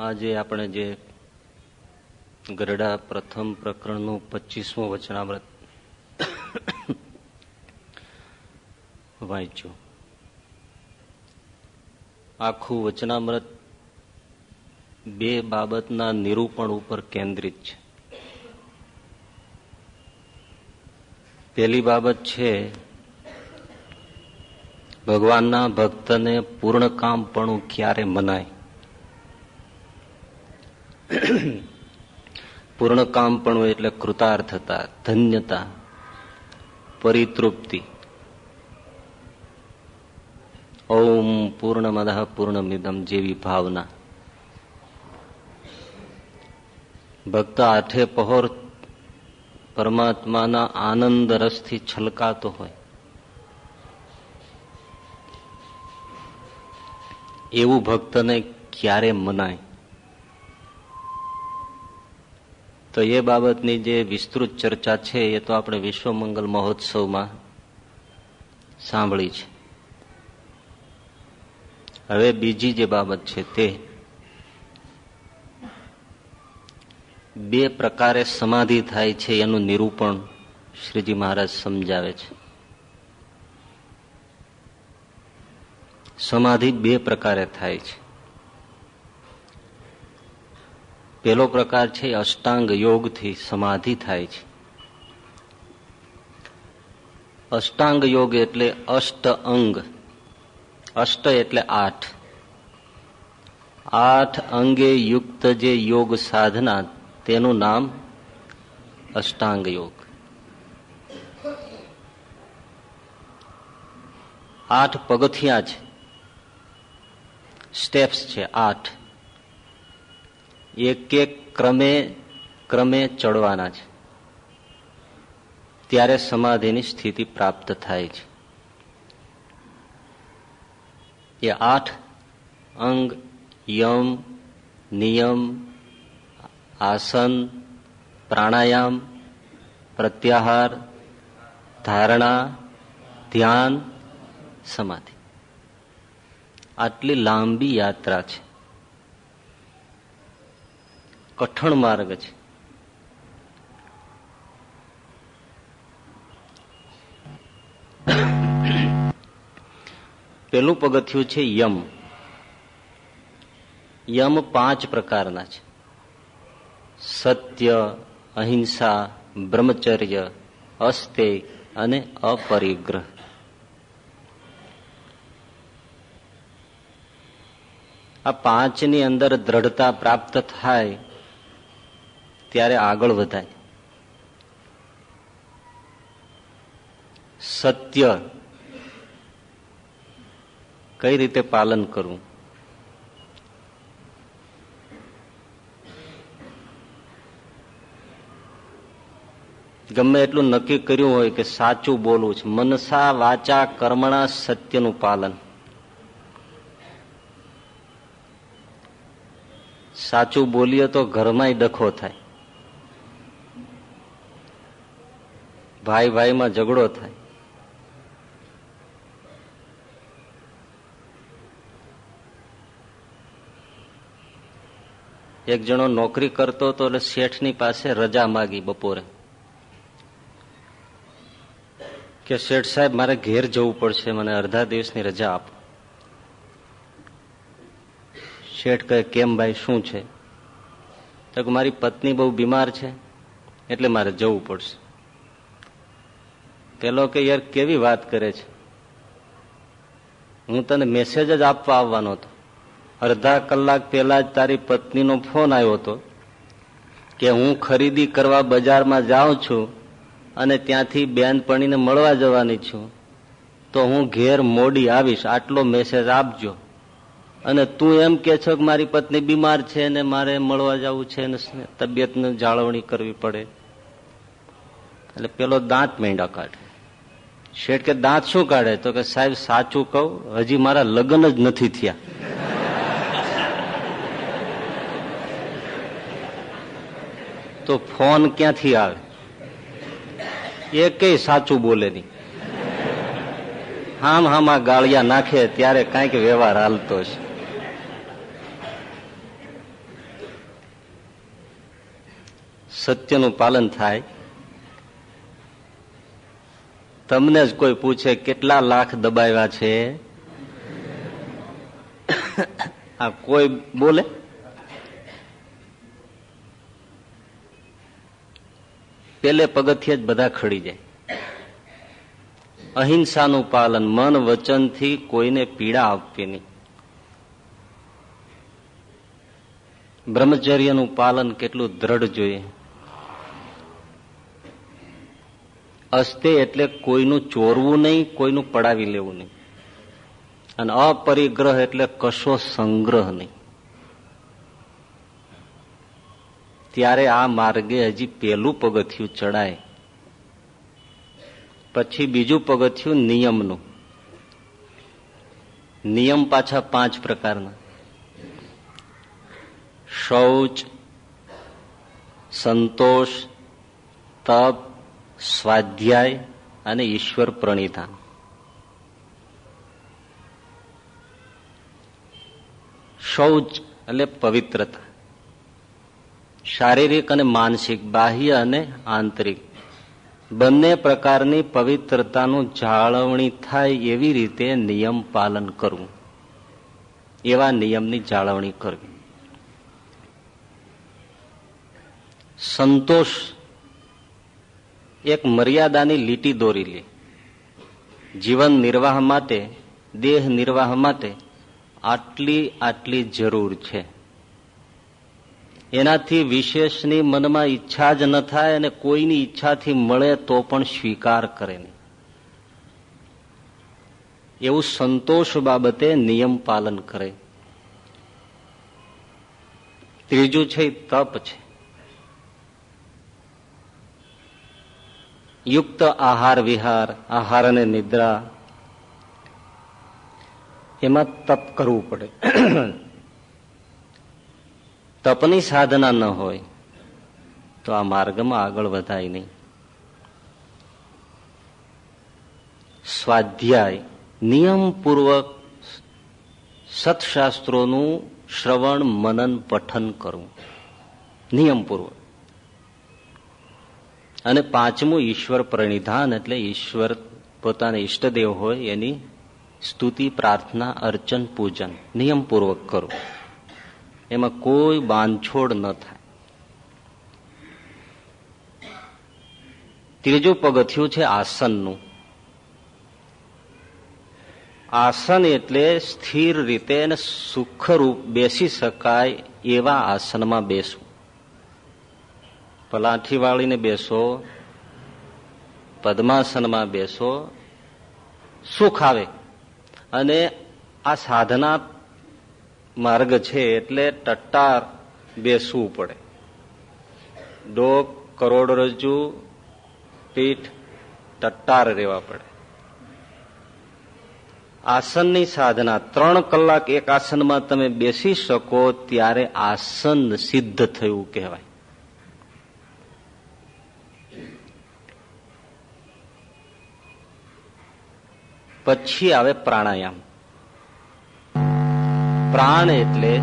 આજે આપણે જે ગરડા પ્રથમ પ્રકરણનું પચીસમું વચનામૃત વાંચ્યું. આખું વચનામૃત બે બાબતના નિરૂપણ ઉપર કેન્દ્રિત છે. પહેલી બાબત છે, ભગવાનના ભક્તને પૂર્ણ કામપણું ક્યારે મનાય? પૂર્ણ કામપણું એટલે કૃતાર્થતા, ધન્યતા, પરિતૃપ્તિ. ઓમ પૂર્ણમદ પૂર્ણમિદમ જેવી ભાવના. ભક્ત આઠે પહોર પરમાત્માના આનંદ રસથી છલકાતો હોય. એવું ભક્તને ક્યારે મનાય? તો એ બાબતની જે વિસ્તૃત ચર્ચા છે, એ તો આપણે વિશ્વ મંગલ મહોત્સવમાં સાંભળી છે. હવે બીજી જે બાબત છે તે, બે પ્રકારે સમાધિ થાય છે એનું નિરૂપણ શ્રીજી મહારાજ સમજાવે છે. સમાધિ બે પ્રકારે થાય છે. પેલો પ્રકાર છે અષ્ટાંગ યોગથી સમાધિ થાય છે. અષ્ટાંગ યોગ એટલે અષ્ટ અંગ. અષ્ટ એટલે આઠ. આઠ અંગે યુક્ત જે યોગ સાધના, તેનું નામ અષ્ટાંગ યોગ. આઠ પગથિયા છે. સ્ટેપ્સ છે આઠ. એક એક ક્રમે ક્રમે ચડવાના છે. ત્યારે સમાધિની સ્થિતિ પ્રાપ્ત થાય છે. એ આઠ અંગ, યમ, નિયમ, આસન, પ્રાણાયામ, પ્રત્યાહાર, ધારણા, ધ્યાન, સમાધિ. આટલી લાંબી યાત્રા છે. કઠણ માર્ગ છે. પેલું પગથિયું છે યમ. યમ પાંચ પ્રકારના છે. સત્ય, અહિંસા, બ્રહ્મચર્ય, અસ્તે અને અપરિગ્રહ. આ પાંચની અંદર દ્રઢતા પ્રાપ્ત થાય ત્યારે આગળ વધાય. સત્ય કઈ રીતે પાલન કરવું? ગમે એટલું નક્કી કર્યું હોય કે સાચું બોલવું છે. મનસા વાચા કર્મણા સત્યનું પાલન. સાચું બોલીએ તો ઘરમાંય ડખો થાય. ભાઈ ભાઈમાં ઝઘડો થાય. એક જણો નોકરી કરતો હતો એટલે શેઠની પાસે રજા માગી બપોરે. કે શેઠ સાહેબ, મારે ઘેર જવું પડશે, મને અડધા દિવસની રજા આપો. શેઠ કહે, કેમ ભાઈ, શું છે? તો મારી પત્ની બહુ બીમાર છે, એટલે મારે જવું પડશે. પેલો કે, યાર, કેવી વાત કરે છે? હું તને મેસેજ જ આપવા આવવાનો હતો. અડધા કલાક પહેલા જ તારી પત્નીનો ફોન આવ્યો હતો કે, હું ખરીદી કરવા બજારમાં જાઉં છું અને ત્યાંથી બેનપણીને મળવા જવાની છું. તો હું ઘેર મોડી આવીશ. આટલો મેસેજ આપજો. અને તું એમ કે છો કે, મારી પત્ની બીમાર છે ને મારે મળવા જવું છે ને તબિયતને જાળવણી કરવી પડે. એટલે પેલો દાંત મેંડા કાઢે. શેઠ કે, દાંત શું કાઢે? તો કે, સાહેબ, સાચું કહું, હજી મારા લગ્ન જ નથી થયા. તો ફોન ક્યાંથી આવે? એ કઈ સાચું બોલે નહીં. હામ હામાં ગાળિયા નાખે ત્યારે કાંઈક વ્યવહાર હાલતો છે. સત્યનું પાલન થાય તમને જ કોઈ પૂછે કેટલા લાખ દબાવ્યા છે? આ કોઈ બોલે? પેલે પગથિયે જ બધા ખડી જાય. અહિંસાનું પાલન મન વચનથી કોઈને પીડા આપવી નહીં. બ્રહ્મચર્યનું પાલન કેટલું દ્રઢ જોઈએ. અસ્તે એટલે કોઈનું ચોરવું નહીં, કોઈનું પડાવી લેવું નહીં. અને અપરિગ્રહ એટલે કશો સંગ્રહ નહીં. ત્યારે આ માર્ગે હજી પેલું પગથિયું ચડાય. પછી બીજું પગથિયું નિયમનું. નિયમ પાછા પાંચ પ્રકારના. શૌચ, સંતોષ, તપ સ્વાધ્યાય અને ઈશ્વર પ્રણીતા શૌચ એટલે પવિત્રતા. શારીરિક અને માનસિક, બાહ્ય અને આંતરિક. બંને પ્રકારની પવિત્રતાનું જાળવણી થાય એવી રીતે નિયમ પાલન કરવું. એવા નિયમની જાળવણી કરવી. સંતોષ એક મર્યાદાની લીટી દોરી લે. જીવન નિર્વાહ માટે, દેહ નિર્વાહ માટે આટલી આટલી જરૂર છે. એનાથી વિશેષની મનમાં ઈચ્છા જ ન થાય અને કોઈની ઈચ્છાથી મળે તો પણ સ્વીકાર કરે નહીં. એવું સંતોષ બાબતે નિયમ પાલન કરે. ત્રીજું છે તપ છે. યુક્ત આહાર વિહાર, આહાર અને નિદ્રા, એમાં તપ કરવું પડે. તપની સાધના ન હોય તો આ માર્ગમાં આગળ વધાય નહીં. સ્વાધ્યાય, નિયમપૂર્વક સત્શાસ્ત્રોનું શ્રવણ, મનન, પઠન કરવું. નિયમપૂર્વક. અને પાંચમું ઈશ્વર પ્રણિધાન એટલે ઈશ્વર પોતાના ઈષ્ટદેવ હોય એની સ્તુતિ, પ્રાર્થના, અર્ચન, પૂજન, નિયમપૂર્વક કરવું એમાં કોઈ બાંધછોડ ન થાય. ત્રીજું પગથિયું છે આસનનું. આસન એટલે સ્થિર રીતે અને સુખરૂપ બેસી શકાય એવા આસનમાં બેસવું. પલાઠી વાળીને બેસો, પદ્માસનમાં બેસો, સુખ આવે. અને આ સાધના માર્ગ છે એટલે ટટ્ટાર બેસવું પડે. ડોક કરોડરજ્જુ પીઠ ટટ્ટાર રહેવા પડે. આસનની સાધના, ત્રણ કલાક એક આસનમાં તમે બેસી શકો ત્યારે આસન સિદ્ધ થયું કહેવાય. પછી આવે પ્રાણાયામ. પ્રાણ એટલે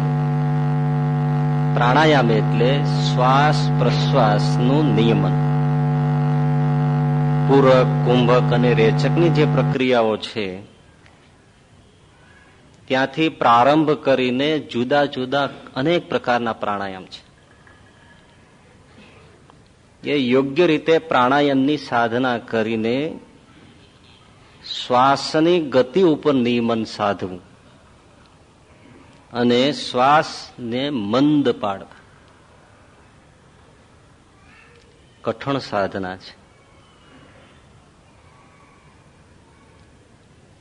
પ્રાણાયામ એટલે શ્વાસ પ્રશ્વાસનું નિયમન. પૂરક, કુંભક અને રેચકની જે પ્રક્રિયાઓ છે, ત્યાંથી પ્રારંભ કરીને જુદા જુદા અનેક પ્રકારના પ્રાણાયામ છે. એ યોગ્ય રીતે પ્રાણાયામની સાધના કરીને શ્વાસની ગતિ ઉપર નિયમન સાધવું અને શ્વાસને મંદ પાડવા. કઠણ સાધના છે.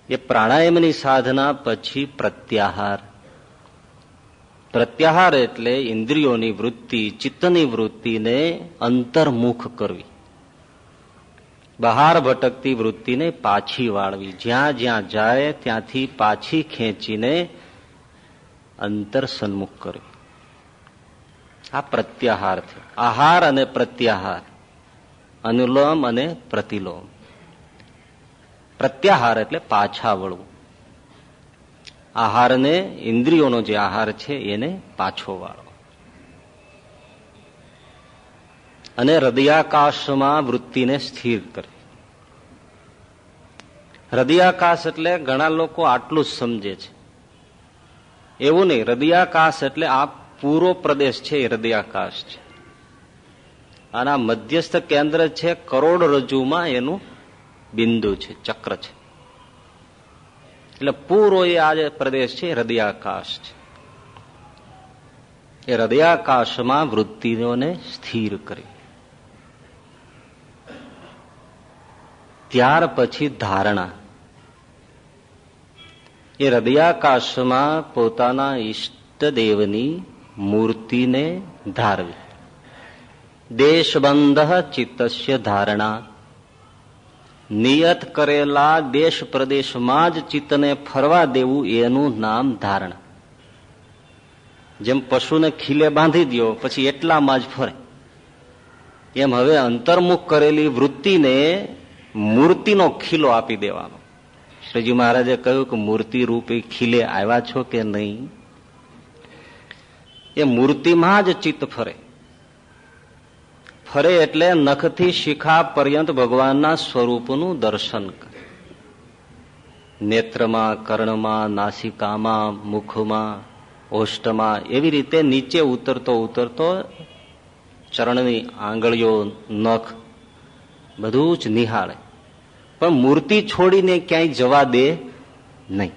એ પ્રાણાયામની સાધના પછી પ્રત્યાહાર. પ્રત્યાહાર એટલે ઇન્દ્રિયોની વૃત્તિ, ચિત્તની વૃત્તિને અંતર્મુખ કરવી. બહાર ભટકતી વૃત્તિને પાછી વાળવી. જ્યાં જ્યાં જાય, ત્યાંથી પાછી ખેંચીને અંતર સન્મુખ કરવી આ પ્રત્યાહાર છે. આહાર અને પ્રત્યાહાર. અનુલોમ અને પ્રતિલોમ. પ્રત્યાહાર એટલે પાછા વળવું. આહારને, ઇન્દ્રિયોનો જે આહાર છે, એને પાછો વાળો. અને હૃદયાકાશમાં વૃત્તિને સ્થિર કરે. હૃદયાકાશ એટલે ઘણા લોકો આટલું જ સમજે છે. એવું નહીં, હૃદયાકાશ એટલે આ પૂરો પ્રદેશ છે, એ હૃદયાકાશ છે. આના મધ્યસ્થ કેન્દ્ર છે, કરોડ રજુમાં એનું બિંદુ છે, ચક્ર છે. એટલે પૂરો એ આ પ્રદેશ છે હૃદયાકાશ છે. એ હૃદયાકાશમાં વૃત્તિઓને સ્થિર કરી. ત્યાર પછી ધારણા. એ હૃદયાકાશમાં પોતાના ઈષ્ટદેવની મૂર્તિને ધારવી. દેશબંધ ચિત્તસ્ય ધારણા. નિયત કરેલા દેશ પ્રદેશમાં જ ચિત્તને ફરવા દેવું એનું નામ ધારણા. જેમ પશુને ખીલે બાંધી દો પછી એટલામાં જ ફરે. એમ હવે અંતર્મુખ કરેલી વૃત્તિને મૂર્તિનો ખીલો આપી દેવાનો. શ્રીજી મહારાજે કહ્યું કે મૂર્તિ રૂપે ખીલે આવ્યા છો કે નહીં? એ મૂર્તિમાં જ ચિત્ત ફરે. ફરે એટલે નખથી શિખા પર્યંત ભગવાનના સ્વરૂપનું દર્શન નેત્રમાં, કર્ણમાં, નાસિકામાં, મુખમાં, ઓષ્ટમાં એવી રીતે નીચે ઉતરતો ઉતરતો ચરણની આંગળીઓ, નખ બધું જ નિહાળે. પણ મૂર્તિ છોડીને ક્યાંય જવા દે નહીં.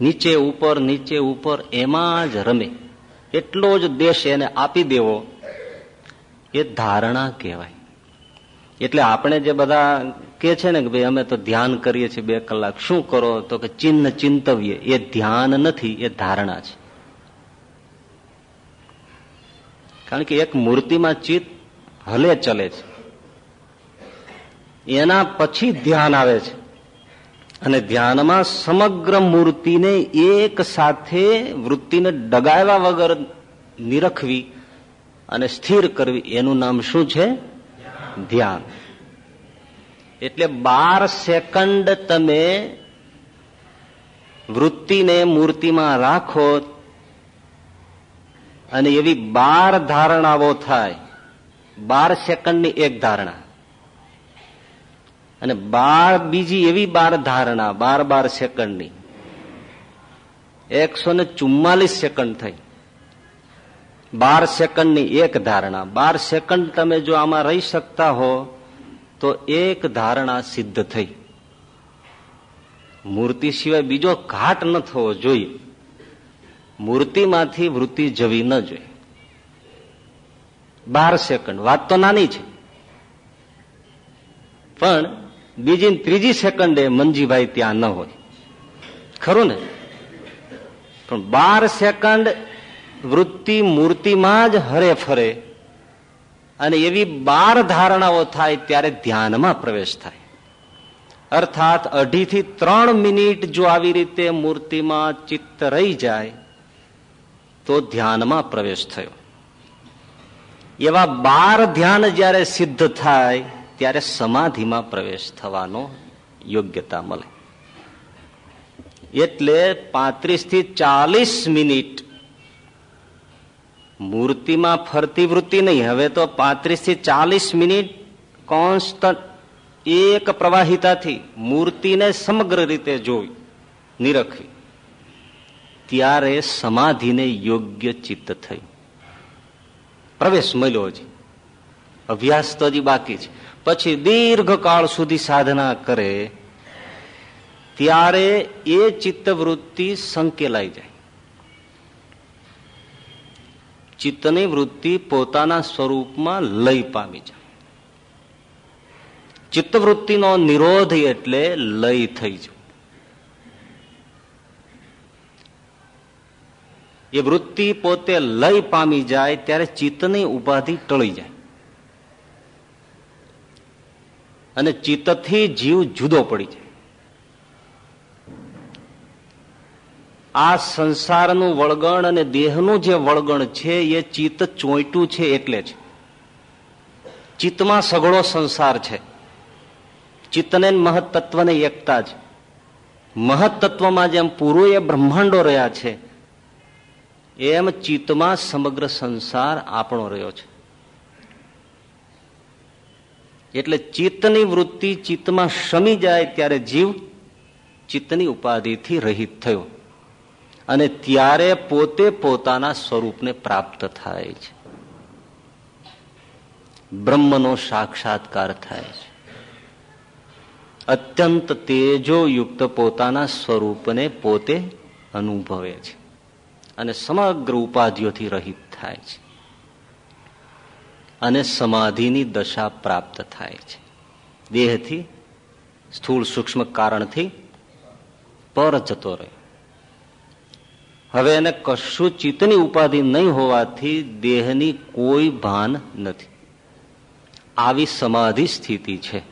નીચે ઉપર નીચે ઉપર, એમાં જ રમે. એટલો જ દેશ એને આપી દેવો, એ ધારણા કહેવાય. એટલે આપણે જે બધા કે છે ને કે ભાઈ અમે તો ધ્યાન કરીએ છીએ બે કલાક. શું કરો? તો કે ચિહ્ન ચિંતવ્ય એ ધ્યાન નથી, એ ધારણા છે. કારણ કે એક મૂર્તિમાં ચિત્ત હલે ચલે છે. એના પછી ધ્યાન આવે છે. અને ધ્યાનમાં સમગ્ર મૂર્તિને એક સાથે વૃત્તિને ડગાવ્યા વગર નિરખવી અને સ્થિર કરવી, એનું નામ શું છે? ધ્યાન. એટલે બાર સેકન્ડ તમે વૃત્તિને મૂર્તિમાં રાખો અને એવી બાર ધારણાઓ થાય. બાર સેકન્ડની એક ધારણા. અને બાર બીજી એવી બાર ધારણા, બાર બાર સેકન્ડની. એકસો ને ચુમ્માલીસ સેકન્ડ થઈ. બાર સેકન્ડની એક ધારણા. બાર સેકન્ડ તમે જો આમાં રહી શકતા હો, તો એક ધારણા સિદ્ધ થઈ. મૂર્તિ સિવાય બીજો ઘાટ ન થવો જોઈએ. મૂર્તિમાંથી વૃત્તિ જવી ન જોઈએ. બાર સેકન્ડ. વાત તો નાની છે. પણ બીજી ત્રીજી સેકન્ડે મંજીભાઈ ત્યાં ન હોય. ખરું ને? પણ બાર સેકન્ડ વૃત્તિ મૂર્તિમાં જ હરે ફરે અને એવી બાર ધારણાઓ થાય ત્યારે ધ્યાનમાં પ્રવેશ થાય. અર્થાત અઢીથી ત્રણ મિનિટ જો આવી રીતે મૂર્તિમાં ચિત્ત રહી જાય, તો ધ્યાનમાં પ્રવેશ થયો. એવા બાર ધ્યાન જ્યારે સિદ્ધ થાય ત્યારે સમાધિમાં પ્રવેશ થવાનો યોગ્યતા મળે. એટલે પાંત્રીસથી ચાલીસ મિનિટ મૂર્તિમાં ફરતી વૃત્તિ નહીં. હવે તો પાંત્રીસથી ચાલીસ મિનિટ કોન્સ્ટન્ટ એક પ્રવાહિતાથી મૂર્તિને સમગ્ર રીતે જોઈ નિરખવી ત્યારે સમાધિને યોગ્ય ચિત્ત થઈ પ્રવેશ મળ્યો હજી. અભ્યાસ તો હજી બાકી છે. પછી દીર્ઘકાળ સુધી સાધના કરે, ત્યારે એ ચિત્તવૃત્તિ સંકેલાઈ જાય. ચિત્તની વૃત્તિ પોતાના સ્વરૂપમાં લય પામી જાય. ચિત્તવૃત્તિનો નિરોધ એટલે લય થઈ જાય. એ વૃત્તિ પોતે લય પામી જાય, ત્યારે ચિત્તની ઉપાધિ ટળી જાય. અને ચિત્તથી જીવ જુદો પડી જાય. આ સંસારનું વળગણ અને દેહનું જે વળગણ છે, એ ચિત્ત ચોંટ્યું છે એટલે જ. ચિત્તમાં સઘળો સંસાર છે. ચિત્તને મહત્તત્વને એકતા જ. મહત્તત્વમાં જેમ પૂરું એ બ્રહ્માંડો રહ્યા છે, એમ ચિત્તમાં સમગ્ર સંસાર આપણો રહ્યો છે. એટલે ચિત્તની વૃત્તિ ચિત્તમાં શમી જાય ત્યારે જીવ ચિત્તની ઉપાધિથી રહિત થયો. અને ત્યારે પોતે પોતાના સ્વરૂપને પ્રાપ્ત થાય છે. બ્રહ્મનો સાક્ષાત્કાર થાય છે. અત્યંત તેજોયુક્ત પોતાના સ્વરૂપને પોતે અનુભવે છે. અને સમગ્ર ઉપાધિઓથી રહિત થાય છે. અને સમાધિની દશા પ્રાપ્ત થાય છે. દેહથી, સ્થૂળ સૂક્ષ્મ કારણથી પર જતો રહે હવે એને કશું ચિત્તની ઉપાધિ નહીં હોવાથી દેહની કોઈ ભાન નથી. આવી સમાધિ સ્થિતિ છે.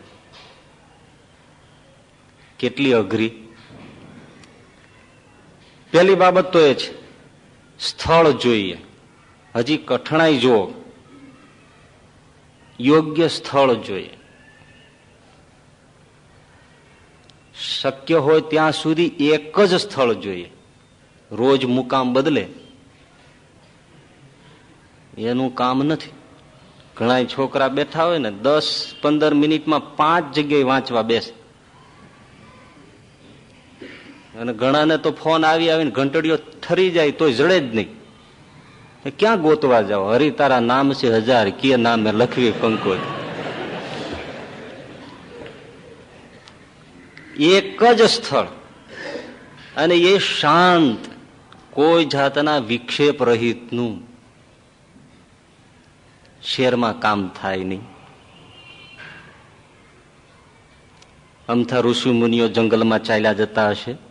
કેટલી અઘરી. પેલી બાબત તો એ છે. સ્થળ જોઈએ. હજી કઠણાઈ જુઓ. યોગ્ય સ્થળ જોઈએ. શક્ય હોય ત્યાં સુધી એક જ સ્થળ જોઈએ. રોજ મુકામ બદલે. એનું કામ નથી. ઘણા છોકરા બેઠા હોય ને, દસ પંદર મિનિટમાં પાંચ જગ્યાએ વાંચવા બેસે. અને ઘણાને તો ફોન આવી આવીને ઘંટડીઓ ઠરી જાય તોય જડે જ નહીં. ક્યાં ગોતવા જાઓ? હરી તારા નામ છે હજાર, કે નામે લખવી કંકોત એક જ સ્થળ. અને એ શાંત, કોઈ જાતના વિક્ષેપ રહિતનું શેરમાં કામ થાય નહીં. અમથા ઋષિ મુનિઓ જંગલમાં ચાલ્યા જતા હશે.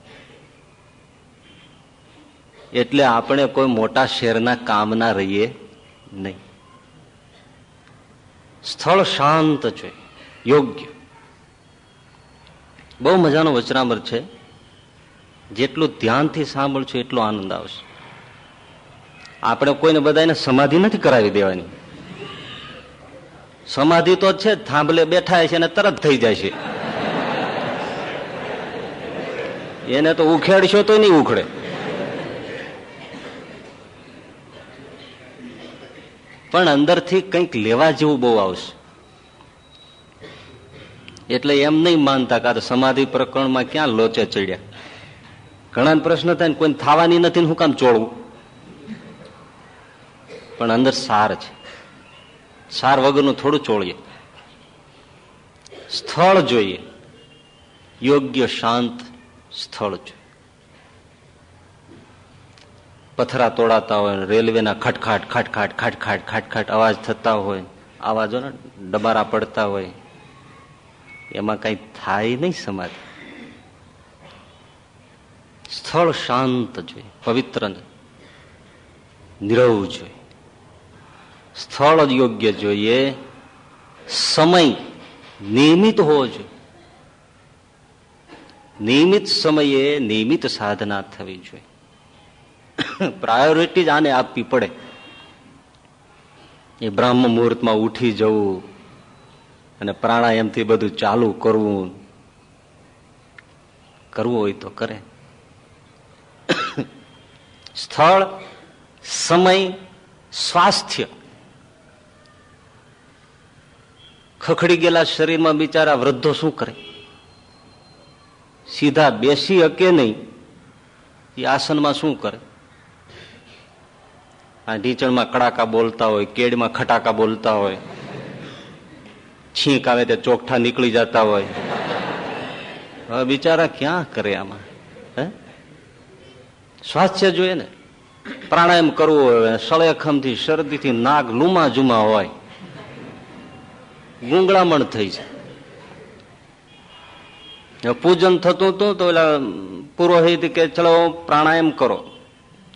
એટલે આપણે કોઈ મોટા શેરના કામના રહીએ નહીં. સ્થળ શાંત છે, યોગ્ય. બહુ મજાનો વચનામર છે. જેટલું ધ્યાનથી સાંભળશો એટલો આનંદ આવશે. આપણે કોઈને બધાને સમાધિ નથી કરાવી દેવાની. સમાધિ તો છે, થાંભલે બેઠા છે અને તરત થઈ જાય છે એને તો ઉખેડશો તો નહીં ઉખડે. પણ અંદરથી કંઈક લેવા જેવું બહુ આવશે. એટલે એમ નહીં માનતા કે સમાધિ પ્રકરણમાં ક્યાં લોચે ચડ્યા. ઘણા પ્રશ્ન થાય ને કોઈ થવાની નથી હું કામ ચોળવું? પણ અંદર સાર છે. સાર વગરનું થોડું ચોળીએ. સ્થળ જોઈએ. યોગ્ય શાંત સ્થળ જોઈએ. પથરા તોડાતા હોય, રેલવેના ખટખાટ ખટખાટ ખટખાટ ખટખાટ અવાજ થતા હોય અવાજો ને ડબારા પડતા હોય. એમાં કઈ થાય નહીં સમાધિ સ્થળ શાંત જોઈએ, પવિત્ર નિરવ જોઈએ. સ્થળ યોગ્ય જોઈએ, સમય નિયમિત હોવો જોઈએ. નિયમિત સમયે નિયમિત સાધના થવી જોઈએ. પ્રાયોરિટી જ આને આપવી પડે. એ બ્રાહ્મ મુહૂર્તમાં ઉઠી જવું અને પ્રાણાયામથી બધું ચાલુ કરવું. કરવું હોય તો કરે. સ્થળ, સમય, સ્વાસ્થ્ય. ખખડી ગયેલા શરીરમાં બિચારા વૃદ્ધો શું કરે? સીધા બેસી શકે નહીં. એ આસનમાં શું કરે? આ કડાકા બોલતા હોય, કેડમાં ખટાકા બોલતા હોય, છીંક આવે તે ચોકઠા નીકળી જતા હોય. હવે બિચારા ક્યાં કરે આમાં, હે? સ્વાસ્થ્ય જોઈએ ને. પ્રાણાયામ કરવો હોય સળેખમથી શરદીથી નાક લુમા જુમા હોય. ગુંગળામણ થઈ જાય. પૂજન થતું હતું તો ઓલા પુરોહિત કે ચલો પ્રાણાયામ કરો.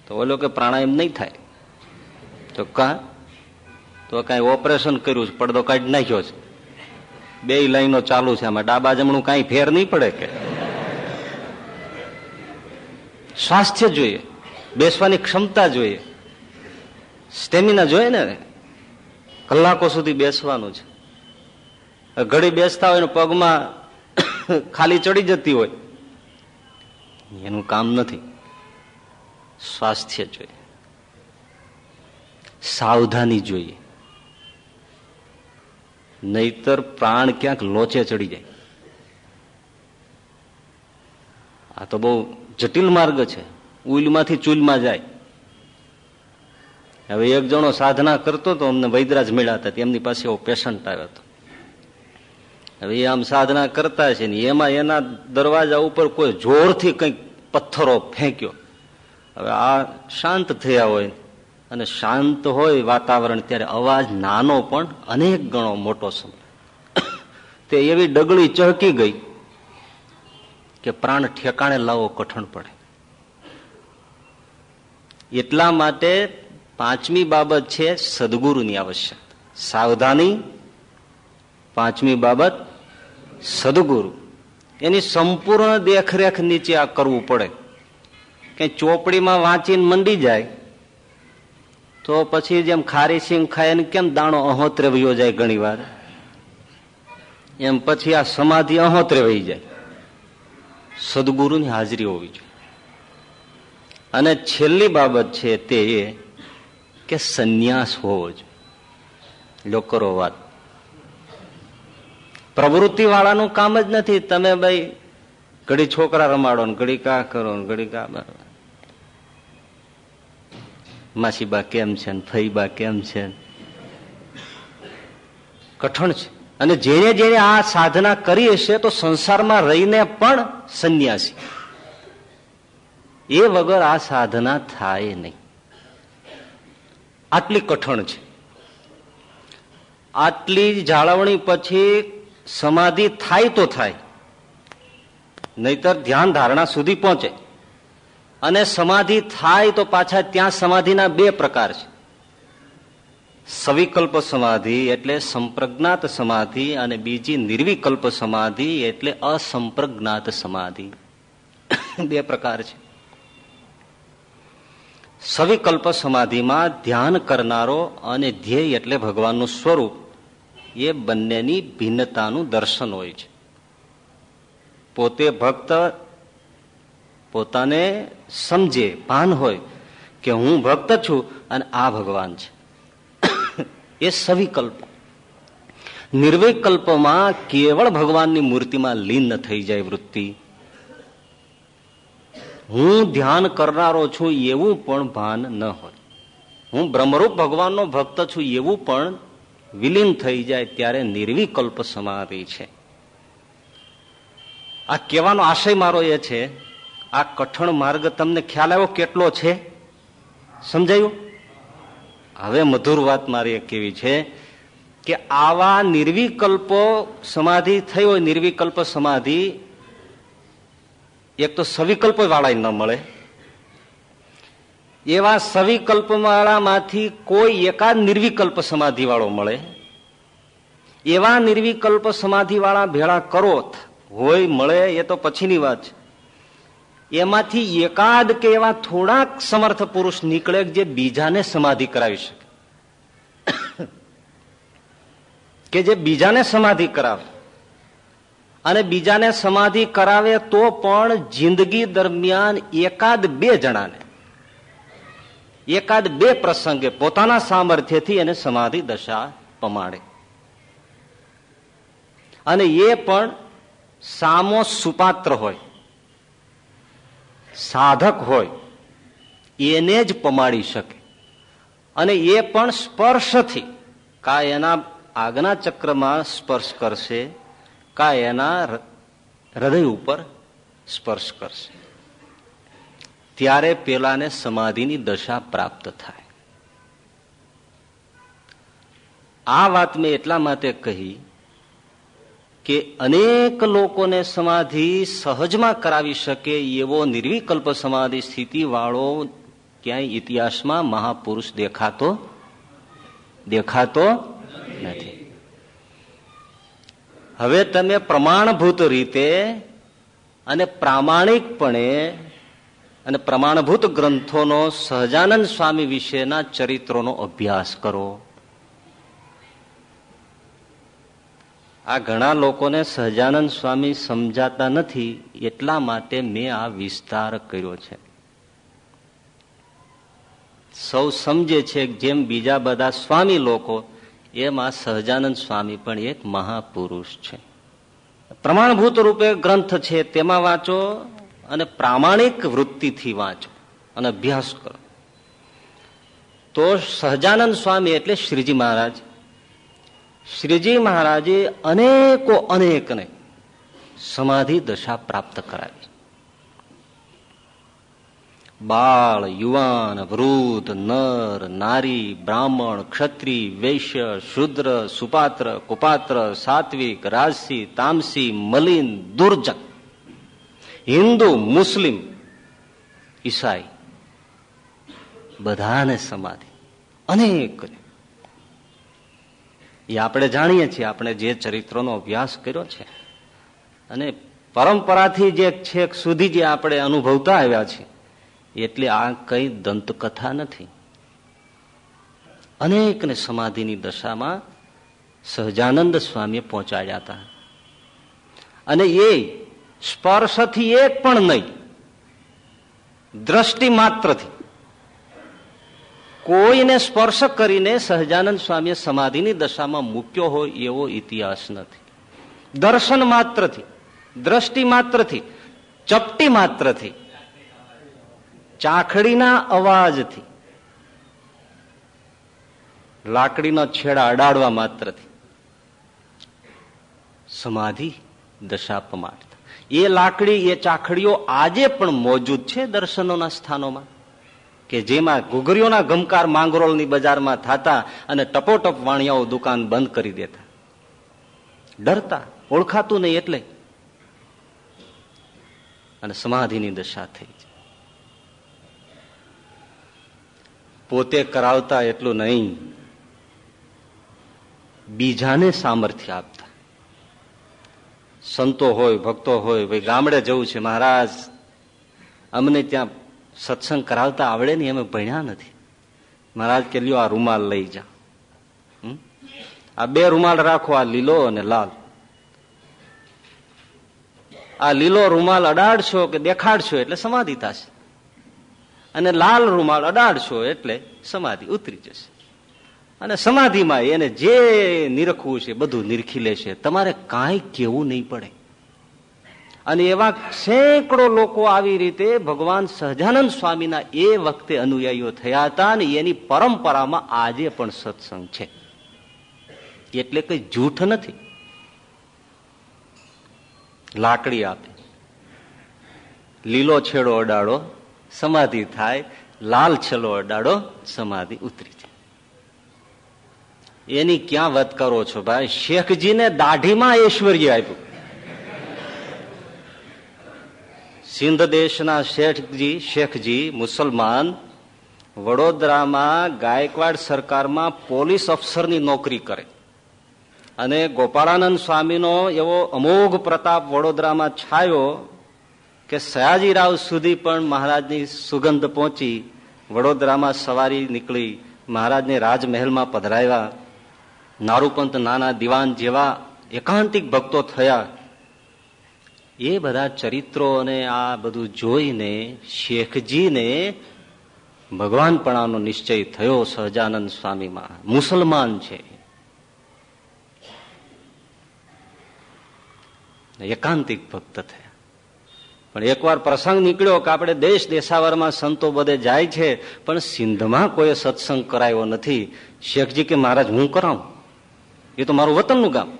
તો ઓલો કે પ્રાણાયામ નહીં થાય. તો કા? તો કઈ ઓપરેશન કર્યું છે, પડદો કાઢી નાખ્યો છે. બે લાઈનો ચાલુ છે આમાં. ડાબા જમણું કઈ ફેર નહીં પડે કે? સ્વાસ્થ્ય જોઈએ, બેસવાની ક્ષમતા જોઈએ. સ્ટેમિના જોઈએ ને કલાકો સુધી બેસવાનું છે. ઘડી બેસતા હોય પગમાં ખાલી ચડી જતી હોય. એનું કામ નથી. સ્વાસ્થ્ય જોઈએ. સાવધાની જોઈએ. નહીતર પ્રાણ ક્યાંક લોચે ચડી જાય. આ તો બહુ જટિલ માર્ગ છે. ઉલમાંથી ચૂલમાં જાય. હવે એક જણો સાધના કરતો તો અમને વૈદરાજ મળ્યા હતા એમની પાસે એવો પેશન્ટ આવ્યો હતો. હવે એ આમ સાધના કરતા છે ને એમાં એના દરવાજા ઉપર કોઈ જોરથી કંઈક પથ્થરો ફેંક્યો. હવે આ શાંત થયા હોય અને શાંત હોય વાતાવરણ, ત્યારે અવાજ નાનો પણ અનેક ગણો મોટો સમય. તે એવી ડગળી ચહકી ગઈ કે પ્રાણ ઠેકાણે લાવવો કઠણ પડે. એટલા માટે પાંચમી બાબત છે સદગુરુની આવશ્યક સાવધાની. પાંચમી બાબત, સદગુરુ. એની સંપૂર્ણ દેખરેખ નીચે આ કરવું પડે. કે ચોપડીમાં વાંચીને મંડી જાય તો પછી જેમ ખારી સિંગ ખાય એને કેમ દાણો અહોત્રે વયો જાય ઘણી વાર? એમ પછી આ સમાધિ અહોત્રે વહી જાય. સદગુરુની હાજરી હોવી જોઈએ. અને છેલ્લી બાબત છે તે કે સંન્યાસ હોવો જોઈએ. લોકરો વાત. પ્રવૃત્તિ વાળાનું કામ જ નથી. તમે ભાઈ ઘડી છોકરા રમાડો ને ઘડી કા કરો ને ઘડી કા માસીબા કેમ છે ફઈબા કેમ છે? કઠણ છે. અને જેને જેને આ સાધના કરી હશે તો સંસારમાં રહીને પણ સંન્યાસી. એ વગર આ સાધના થાય નહીં. આટલી કઠણ છે. આટલી જાળવણી પછી સમાધિ થાય તો થાય. નહીતર ધ્યાન ધારણા સુધી પહોંચે. અને સમાધિ થાય તો પાછા ત્યાં સમાધિના બે પ્રકાર છે. સવિકલ્પ સમાધિ એટલે સંપ્રજ્ઞાત સમાધિ અને બીજી નિર્વિકલ્પ સમાધિ એટલે અસંપ્રજ્ઞાત સમાધિ. બે પ્રકાર છે. સવિકલ્પ સમાધિમાં ધ્યાન કરનારો અને ધ્યેય એટલે ભગવાનનું સ્વરૂપ એ બંનેની ભિન્નતાનું દર્શન હોય છે. પોતે ભક્ત પોતાને સમજે, ભાન હોય કે હું ભક્ત છું અને આ ભગવાન છે. એ સવિકલ્પ. નિર્વિકલ્પમાં કેવળ ભગવાનની મૂર્તિમાં લીન થઈ જાય વૃત્તિ. હું ધ્યાન કરનારો છું એવું પણ ભાન ન હોય. હું બ્રહ્મરૂપ ભગવાનનો ભક્ત છું એવું પણ વિલીન થઈ જાય ત્યારે નિર્વિકલ્પ સમાધિ છે. આ કહેવાનો આશય મારો એ છે આ કઠણ માર્ગ તમને ખ્યાલ આવ્યો કેટલો છે? સમજાયું? હવે મધુર વાત મારી કેવી છે કે આવા નિર્વિકલ્પો સમાધિ થઈ હોય, નિર્વિકલ્પ સમાધિ, એક તો સવિકલ્પ વાળા ન મળે. એવા સવિકલ્પ વાળામાંથી કોઈ એકાદ નિર્વિકલ્પ સમાધિ વાળો મળે. એવા નિર્વિકલ્પ સમાધિ વાળા ભેળા કરો, હોય, મળે, એ તો પછીની વાત છે. એમાંથી એકાદ કે એવા થોડાક સમર્થ પુરુષ નીકળે જે બીજાને સમાધિ કરાવી શકે. કે જે બીજાને સમાધિ કરાવે. અને બીજાને સમાધિ કરાવે તો પણ જિંદગી દરમિયાન એકાદ બે જણાને, એકાદ બે પ્રસંગે પોતાના સામર્થ્યથી એને સમાધિ દશા પમાડે. અને એ પણ સામો સુપાત્ર હોય. સાધક હોય, એને જ પમાડી શકે. અને એ પણ સ્પર્શથી, કા એના આગના ચક્રમાં સ્પર્શ કરશે, કા એના હૃદય ઉપર સ્પર્શ કરશે. ત્યારે પેલાને સમાધિની દશા પ્રાપ્ત થાય. આ વાત મેં એટલા માટે કહી કે અનેક લોકોને સમાધિ સહજમાં કરાવી શકે એવો નિર્વિકલ્પ સમાધિ સ્થિતિ વાળો ક્યાંય ઇતિહાસમાં મહાપુરુષ દેખાતો દેખાતો નથી. હવે તમે પ્રમાણભૂત રીતે અને પ્રામાણિકપણે અને પ્રમાણભૂત ગ્રંથોનો સહજાનંદ સ્વામી વિશેના ચરિત્રોનો અભ્યાસ કરો. આ ઘણા લોકોને સહજાનંદ સ્વામી સમજાતા નથી એટલા માટે મેં આ વિસ્તાર કર્યો છે. સૌ સમજે છે જેમ બીજા બધા સ્વામી લોકો, એમાં સહજાનંદ સ્વામી પણ એક મહાપુરુષ છે. પ્રમાણભૂત રૂપે ગ્રંથ છે, તેમાં વાંચો અને પ્રામાણિક વૃત્તિથી વાંચો અને અભ્યાસ કરો. તો સહજાનંદ સ્વામી એટલે શ્રીજી મહારાજ. શ્રીજી મહારાજે અનેકો, અનેકને સમાધિ દશા પ્રાપ્ત કરાવી. બાળ, યુવાન, વૃદ્ધ, નર, નારી, બ્રાહ્મણ, ક્ષત્રિય, વૈશ્ય, શુદ્ર, સુપાત્ર, કુપાત્ર, સાત્વિક, રાજસી, તામસી, મલિન, દુર્જન, હિન્દુ, મુસ્લિમ, ઈસાઈ, બધાને સમાધિ. અનેક એ આપણે જાણીએ છીએ, આપણે જે ચરિત્રોનો અભ્યાસ કર્યો છે. અને પરંપરાથી જે છેક સુધી જે આપણે અનુભવતા આવ્યા છીએ, એટલે આ કઈ દંતકથા નથી. અનેકને સમાધિની દશામાં સહજાનંદ સ્વામીએ પહોંચાડ્યા હતા. અને એ સ્પર્શથી એક પણ નહીં, દ્રષ્ટિ માત્રથી કોઈને સ્પર્શ કરીને સહજાનંદ સ્વામીએ સમાધિની દશામાં મૂક્યો હોય એવો ઇતિહાસ નથી. દર્શન માત્રથી, દ્રષ્ટિ માત્રથી, ચપટી માત્રથી, ચાખડીના અવાજથી, લાકડીનો છેડા અડાડવા માત્રથી સમાધિ દશા પમાડતા એ લાકડી, એ ચાખડીઓ આજે પણ મોજૂદ છે દર્શનોના સ્થાનોમાં? કે જેમાં ઘુઘરીઓના ગમકાર માંગરોળની બજારમાં થતા અને ટપોટપ વાણિયાઓ દુકાન બંધ કરી દેતા. ડરતા, ઓળખાતું નહીં એટલે. અને સમાધિની દશા થઈ પોતે કરાવતા એટલું નહીં. બીજાને સામર્થ્ય આપતા. સંતો હોય, ભક્તો હોય, ભાઈ ગામડે જવું છે, મહારાજ, અમને ત્યાં સત્સંગ કરાવતા આવડે નહીં, અમે ભણ્યા નથી. મહારાજ કે, લ્યો આ રૂમાલ લઈ જા. આ બે રૂમાલ રાખો, આ લીલો અને લાલ. આ લીલો રૂમાલ અડાડશો કે દેખાડશો એટલે સમાધિ થશે. અને લાલ રૂમાલ અડાડશો એટલે સમાધિ ઉતરી જશે. અને સમાધિમાં એને જે નિરખવું છે, બધું નિરખી લેશે. તમારે કાંઈ કેવું નહીં પડે. અને એવા સેંકડો લોકો આવી રીતે ભગવાન સહજાનંદ સ્વામીના એ વખતે અનુયાયીઓ થયા હતા અને એની પરંપરામાં આજે પણ સત્સંગ છે. એટલે કઈ જૂઠ નથી. લાકડી આપે. લીલો છેડો અડાડો, સમાધિ થાય. લાલ છેલ્લો અડાડો, સમાધિ ઉતરી જાય. એની ક્યાં વાત કરો છો ભાઈ? શેખજીને દાઢીમાં ઐશ્વર્ય આપ્યું. સિંધ દેશના શેઠજી, શેખજી મુસલમાન, વડોદરામાં ગાયકવાડ સરકારમાં પોલીસ અફસરની નોકરી કરે. અને ગોપાળાનંદ સ્વામીનો એવો અમોઘ પ્રતાપ વડોદરામાં છાયો કે સયાજીરાવ સુધી પણ મહારાજની સુગંધ પહોંચી, વડોદરામાં સવારી નીકળી, મહારાજને રાજમહેલમાં પધરાવ્યા. નારૂપંત નાના દિવાન જેવા એકાંતિક ભક્તો થયા. એ બધા ચરિત્રો અને આ બધું જોઈને શેખજીને ભગવાનપણાનો નિશ્ચય થયો સહજાનંદ સ્વામીમાં. મુસલમાન છે. એકાંતિક ભક્ત થયા. પણ એકવાર પ્રસંગ નીકળ્યો કે આપણે દેશ દેશાવરમાં સંતો બધે જાય છે, પણ સિંધમાં કોઈ સત્સંગ કરાયો નથી. શેખજી કે, મહારાજ, હું કરાવું? એ તો મારું વતનનું ગામ.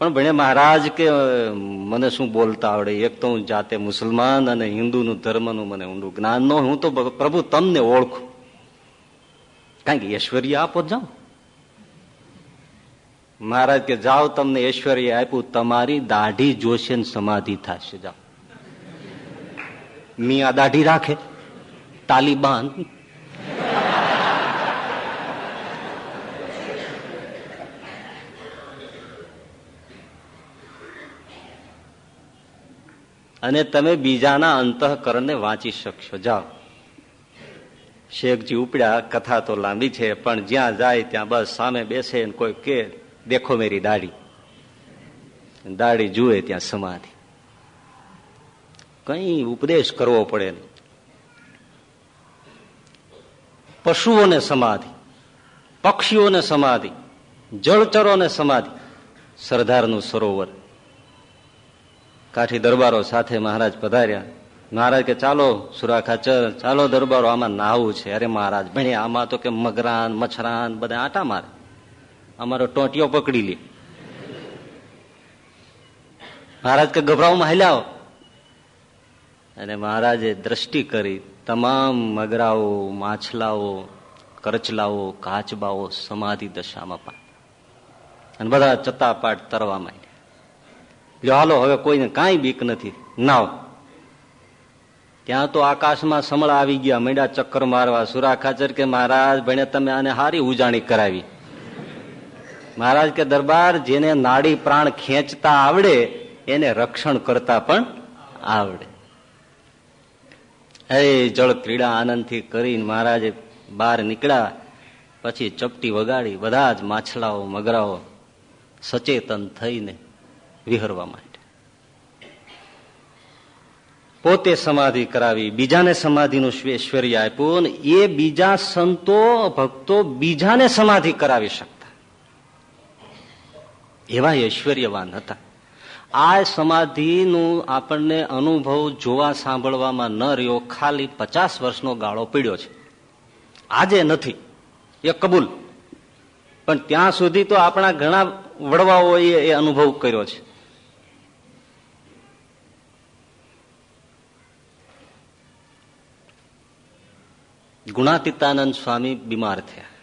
પણ ભણે મહારાજ કે મને શું બોલતા આવડે? એક તો હું જાતે મુસલમાન અને હિન્દુનું ધર્મનું મને ઊંડું જ્ઞાન ન હું તો પ્રભુ તમને ઓળખું. કારણ કે ઐશ્વર્ય આપો જાઓ. મહારાજ કે, જાઓ, તમને ઐશ્વર્ય આપ્યું. તમારી દાઢી જોશે સમાધિ થશે. જાઓ. મિયા દાઢી રાખે. તાલિબાન અને તમે બીજાના અંતઃકરણને વાંચી શકશો. જાઓ. શેખજી ઉપડ્યા, કથા તો લાંબી છે, પણ જ્યાં જાય ત્યાં બસ સામે બેસે કોઈ કે, દેખો મેરી દાઢી. દાઢી જુએ ત્યાં સમાધિ. કઈ ઉપદેશ કરવો પડે પશુઓને સમાધિ, પક્ષીઓને સમાધિ, જળચરોને સમાધિ. સરદારનું સરોવર. કાઠી દરબારો સાથે મહારાજ પધાર્યા. મહારાજ કે, ચાલો સુરાખાચર ચાલો. દરબારો, આમાં નાહવું છે. અરે મહારાજ, ભણી, આમાં તો કે મગરાન, મચ્છરાન બધા આટા મારે. અમારો ટોટીઓ પકડી લે. મહારાજ કે, ગભરાવમાં હલ્યાઓ અને મહારાજે દ્રષ્ટિ કરી, તમામ મગરાઓ, માછલાઓ, કરચલાઓ, કાચબાઓ સમાધિ દશામાં પામ્યા અને બધા ચત્તાપાટ તરવામાં જો હાલો, હવે કોઈને કાંઈ બીક નથી. નાવ. ત્યાં તો આકાશમાં સમળ આવી ગયા, મેડા ચક્કર મારવા, સુરા ખાચર કે મહારાજ, ભણે તમે આને હારી ઉજાણી કરાવી. મહારાજ કે દરબાર જેને નાડી પ્રાણ ખેંચતા આવડે, એને રક્ષણ કરતા પણ આવડે. હે જળ ક્રીડા આનંદથી કરીને મહારાજે બહાર નીકળ્યા, પછી ચપટી વગાડી, બધા જ માછલાઓ, મગરાઓ સચેતન થઈને વિહરવા માટે પોતે સમાધિ કરાવી, બીજાને સમાધિનું ઐશ્વર્ય આપ્યું એ બીજા સંતો, ભક્તો બીજાને સમાધિ કરાવી શકતા. એવા ઐશ્વર્યવાન હતા. આ સમાધિનું આપણને અનુભવ જોવા સાંભળવામાં ન રહ્યો, ખાલી પચાસ વર્ષનો ગાળો પીડ્યો છે. આજે નથી, એ કબૂલ. પણ ત્યાં સુધી તો આપણા ઘણા વડવાઓએ એ અનુભવ કર્યો છે. ગુણાતીતાનંદ સ્વામી બીમાર થયા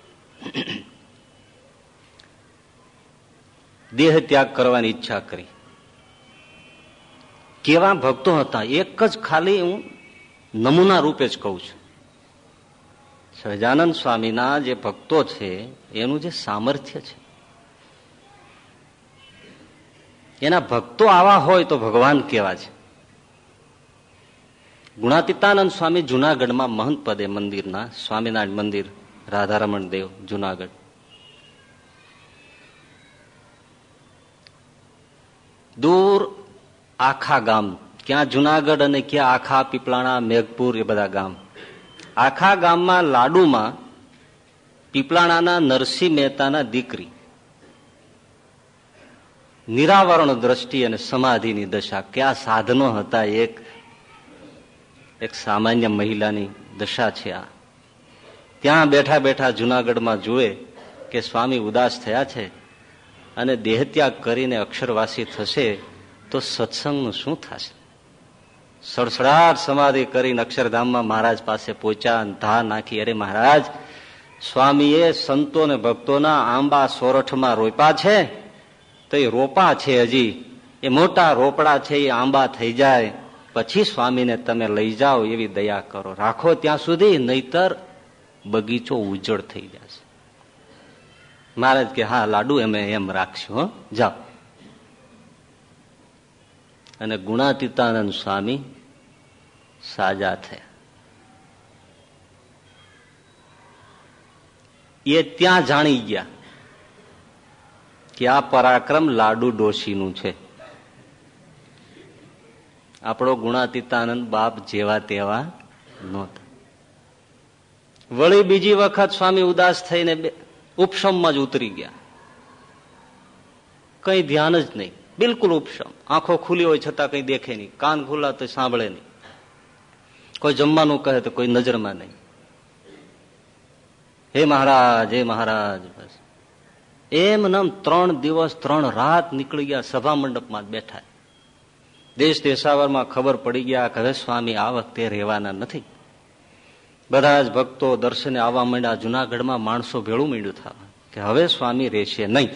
દેહ ત્યાગ કરવાની ઈચ્છા કરી કેવા ભક્તો હતા એક જ ખાલી હું નમૂના રૂપે જ કહું છું સહજાનંદ સ્વામીના જે ભક્તો છે એનું જે સામર્થ્ય છે એના ભક્તો આવા હોય તો ભગવાન કેવા છે ગુણાતીતાનંદ સ્વામી જુનાગઢમાં મહંત પદે મંદિરના સ્વામિનારાયણ મંદિર, રાધારમણ દેવ, જુનાગઢ. દૂર આખા ગામ, ક્યાં જુનાગઢ અને ક્યાં આખા પીપળાણા, મેઘપુર એ બધા ગામ. આખા ગામમાં લાડુમાં પીપળાણાના નરસિંહ મહેતાના દીકરી. નિરાવરણ દ્રષ્ટિ અને સમાધિની દશા, કયા સાધનો હતા એક એક સામાન્ય મહિલાની દશા છે આ. ત્યાં બેઠા બેઠા જુનાગઢમાં જુએ કે સ્વામી ઉદાસ થયા છે અને દેહત્યાગ કરીને અક્ષરવાસી થશે તો સત્સંગનું શું થશે? સડસડાટ સમાધિ કરીને અક્ષરધામમાં મહારાજ પાસે પહોંચ્યા ધા નાખી, અરે મહારાજ, સ્વામીએ સંતો ને ભક્તોના આંબા સોરઠમાં રોપા છે? તો એ રોપા છે હજી. એ મોટા રોપડા છે, એ આંબા થઈ જાય. પછી સ્વામીને તમે લઈ જાઓ એવી દયા કરો. રાખો ત્યાં સુધી, નહીતર બગીચો ઉજળ થઈ જશે. મહારાજ કે, હા, લાડુ અમે એમ રાખશું જાઓ. અને ગુણાતીતાનંદ સ્વામી સાજા થયા. એ ત્યાં જાણી ગયા કે આ પરાક્રમ લાડુ ડોશીનું છે. આપણો ગુણાતીતાનંદ બાપ જેવા તેવા નહોતા વળી બીજી વખત સ્વામી ઉદાસ થઈને ઉપશમમાં જ ઉતરી ગયા. કઈ ધ્યાન જ નહીં. બિલકુલ ઉપશમ. આંખો ખુલી હોય છતાં કઈ દેખે નહીં. કાન ખુલ્લા તો સાંભળે નહીં. કોઈ જમવાનું કહે તો કોઈ નજરમાં નહીં. હે મહારાજ હે મહારાજ, બસ. એમ નમ ત્રણ દિવસ, ત્રણ રાત નીકળી ગયા સભા મંડપમાં બેઠા. દેશ દેશાવરમાં ખબર પડી ગયા કે સ્વામી આ વખતે રહેવાના નથી. બધા જ ભક્તો દર્શને આવવા માંડ્યા. જુનાગઢમાં માણસો ભેળું માંડ્યું થવા. કે હવે સ્વામી રહેશે નહીં.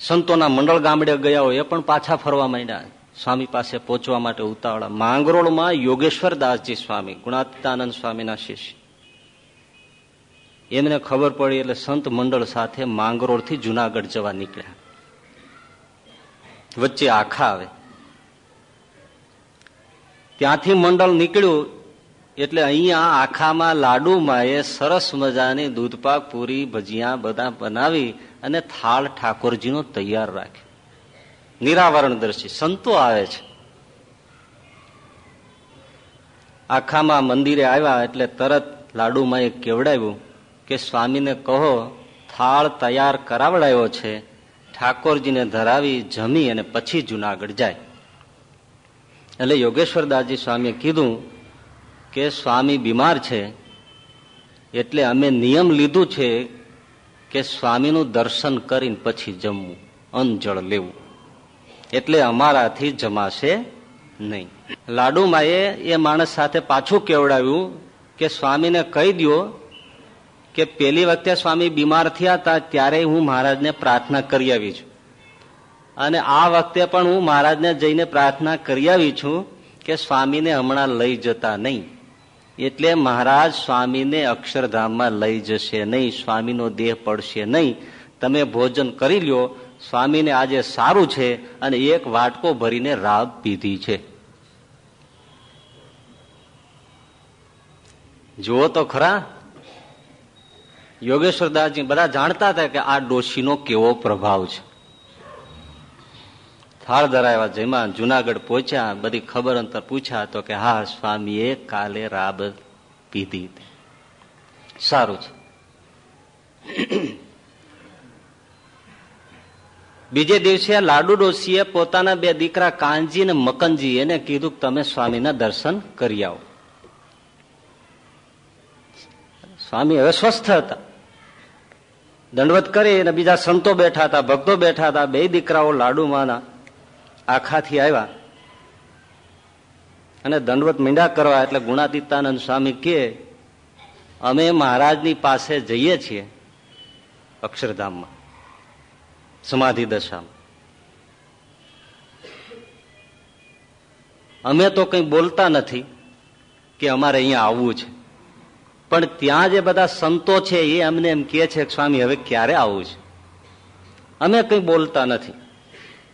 સંતોના મંડળ ગામડે ગયા હોય એ પણ પાછા ફરવા માંડ્યા. સ્વામી પાસે પહોંચવા માટે ઉતાવળા. માંગરોળમાં યોગેશ્વર દાસજી સ્વામી, ગુણાતીતાનંદ સ્વામીના શિષ્ય. એમને ખબર પડી એટલે સંત મંડળ સાથે માંગરોળથી જુનાગઢ જવા નીકળ્યા. વચ્ચે આખા આવે. ત્યાંથી મંડળ નીકળ્યું એટલે અહીંયા આખામાં લાડુમાં એ સરસ મજાની દૂધપાક, પૂરી, ભજીયા બધા બનાવી અને થાળ ઠાકોરજીનો તૈયાર રાખ્યો. નિરાવરણ દર્શી, સંતો આવે છે. આખામાં મંદિરે આવ્યા એટલે તરત લાડુમાં એ કેવડાવ્યું કે, સ્વામીને કહો, થાળ તૈયાર કરાવડાયો છે, ઠાકોરજીને ધરાવી જમી અને પછી જુનાગઢ જાય. એટલે યોગેશ્વરદાસજી સ્વામીએ કીધું કે સ્વામી બીમાર છે, એટલે અમે નિયમ લીધું છે કે સ્વામીનું દર્શન કરીને પછી જમવું અનજળ લેવું. એટલે અમારાથી જમાશે નહીં. લાડુમાએ એ માણસ સાથે પાછું કેવડાવ્યું કે સ્વામીને કહી દો કે પેલી વખતે સ્વામી બીમાર થયા હતા ત્યારે હું મહારાજને પ્રાર્થના કરી આવી છું અને આ વખતે પણ હું મહારાજને જઈને પ્રાર્થના કરી આવી છું કે સ્વામીને હમણાં લઈ જતા નહીં. એટલે મહારાજ સ્વામીને અક્ષરધામમાં લઈ જશે નહીં, સ્વામીનો દેહ પડશે નહીં. તમે ભોજન કરી લ્યો, સ્વામીને આજે સારું છે અને એક વાટકો ભરીને રાબ પીધી છે. જુઓ તો ખરા, યોગેશ્વરદાસજી બધા જાણતા હતા કે આ ડોશીનો કેવો પ્રભાવ છે. થાળ ધરાવ્યા જેમાં જુનાગઢ પહોંચ્યા, બધી ખબર અંતર પૂછ્યા તો કે, હા, સ્વામીએ કાલે રાબ પીધી સારું છે. બીજે દિવસે લાડુ ડોશીએ પોતાના બે દીકરા કાનજી અને મકનજી એને કીધું તમે સ્વામીના દર્શન કરી આવો. સ્વામી હવે સ્વસ્થ હતા. દંડવત કરી અને બીજા સંતો બેઠા હતા, ભક્તો બેઠા હતા, બે દીકરાઓ લાડુમાંના આખાથી આવ્યા. અને દંડવત મીંડા કરવા એટલે ગુણાતીતાનંદ સ્વામી કે, અમે મહારાજની પાસે જઈએ છીએ અક્ષરધામમાં, સમાધિ દશામાં. અમે તો કંઈ બોલતા નથી કે અમારે અહીંયા આવવું છે. પણ ત્યાં જે બધા સંતો છે એ અમને એમ કે છે, સ્વામી, હવે ક્યારે આવવું છે? અમે કંઈ બોલતા નથી.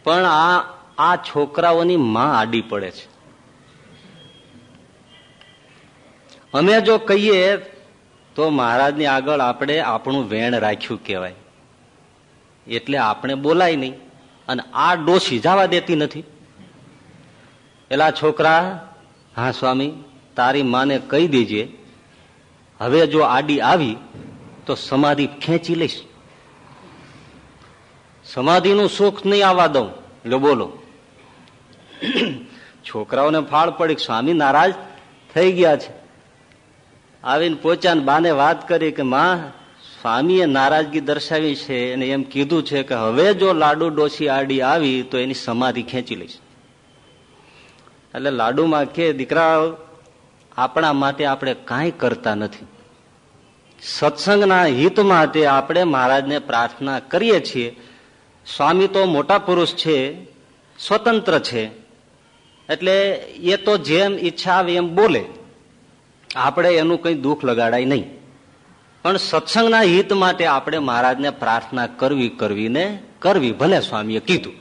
પણ આ આ છોકરાઓની માં આડી પડે છે. અમે જો કહીએ તો મહારાજની આગળ આપણે આપણું વેણ રાખ્યું કહેવાય. એટલે આપણે બોલાય નહીં અને આ ડોસી જવા દેતી નથી. પેલા છોકરા, હા સ્વામી, તારી માને કહી દેજે. હવે જો આડી આવી તો સમાધિ ખેંચી લઈશ. સમાધિનું સુખ નહીં આવવા દઉં. લો બોલો. છોકરાઓને ફાળ પડી સ્વામી નારાજ થઈ ગયા છે. આવીને પોચાને બાને વાત કરી કે, માં, સ્વામીએ નારાજગી દર્શાવી છે અને એમ કીધું છે કે હવે જો લાડુ ડોસી આડી આવી તો એની સમાધિ ખેંચી લઈશ. એટલે લાડુમાં કે દીકરા આપણા માટે આપણે કાંઈ કરતા નથી. સત્સંગના હિત માટે આપણે મહારાજને પ્રાર્થના કરીએ છીએ. સ્વામી તો મોટા પુરુષ છે, સ્વતંત્ર છે. એટલે એ તો જેમ ઈચ્છા આવે એમ બોલે. આપણે એનું કંઈ દુઃખ લગાડાય નહીં. પણ સત્સંગના હિત માટે આપણે મહારાજને પ્રાર્થના કરવી કરવી ને કરવી. ભલે સ્વામીએ કીધું.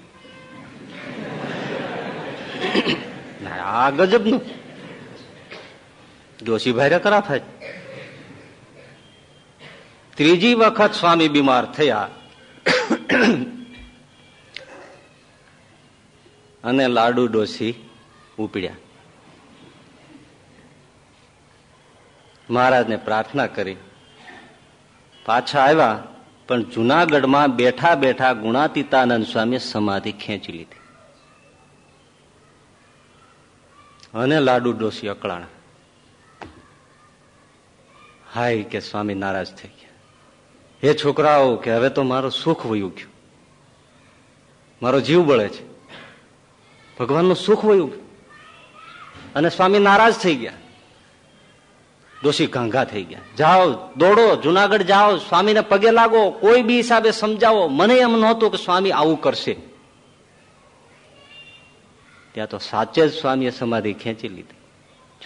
આ ગજબનું. જોશીભાઈ કરા થાય. ત્રીજી વખત સ્વામી બીમાર થયા. અને લાડુ ડોસી ઉપડ્યા. મહારાજને પ્રાર્થના કરી. પાછા આવ્યા, પણ જુનાગઢમાં બેઠા બેઠા ગુણાતીતાનંદ સ્વામી સમાધિ ખેંચી લીધી. અને લાડુ ડોસી અકળાણા. હાય કે સ્વામી નારાજ થઈ ગયા. હે છોકરાઓ, કે હવે તો મારું સુખ વયું ગયું. મારો જીવ બળે છે. ભગવાનનું સુખ વયું ગયું. અને સ્વામી નારાજ થઈ ગયા. દોષી ઘાંઘા થઈ ગયા. જાઓ, દોડો, જુનાગઢ જાઓ, સ્વામીને પગે લાગો, કોઈ બી હિસાબે સમજાવો. મને એમ નહોતું કે સ્વામી આવું કરશે. ત્યાં તો સાચે જ સ્વામીએ સમાધિ ખેંચી લીધી.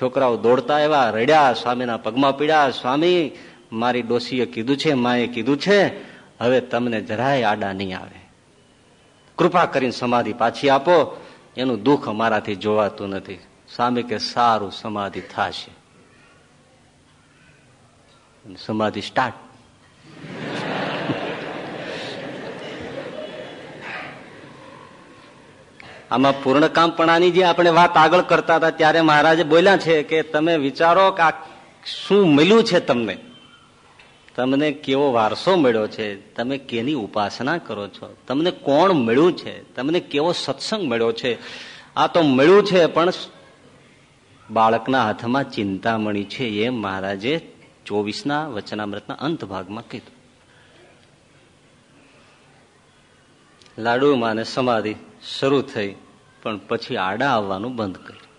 છોકરાઓ દોડતા એવા રડ્યા, સ્વામીના પગમાં પીડ્યા સ્વામી, મારી ડોસીએ કીધું છે, માએ કીધું છે. હવે તમને જરાય આડા નહીં આવે. કૃપા કરીને સમાધિ પાછી આપો. એનું દુઃખ અમારાથી જોવાતું નથી. સ્વામી કે સારું સમાધિ થશે. સમાધિ સ્ટાર્ટ આમાં પૂર્ણકામપણાની જે આપણે વાત આગળ કરતા હતા, ત્યારે મહારાજે બોલ્યા છે કે તમે વિચારો કે આ શું મળ્યું છે તમને? તમને કેવો વારસો મળ્યો છે? તમે કેની ઉપાસના કરો છો? તમને કોણ મળ્યું છે? તમને કેવો સત્સંગ મળ્યો છે? આ તો મળ્યું છે, પણ બાળકના હાથમાં ચિંતામણી છે એમ મહારાજે ચોવીસના વચનામૃતના અંત ભાગમાં કીધું. લાડુમાં ને સમાધિ શરૂ થઈ, પણ પછી આડા આવવાનું બંધ કર્યું.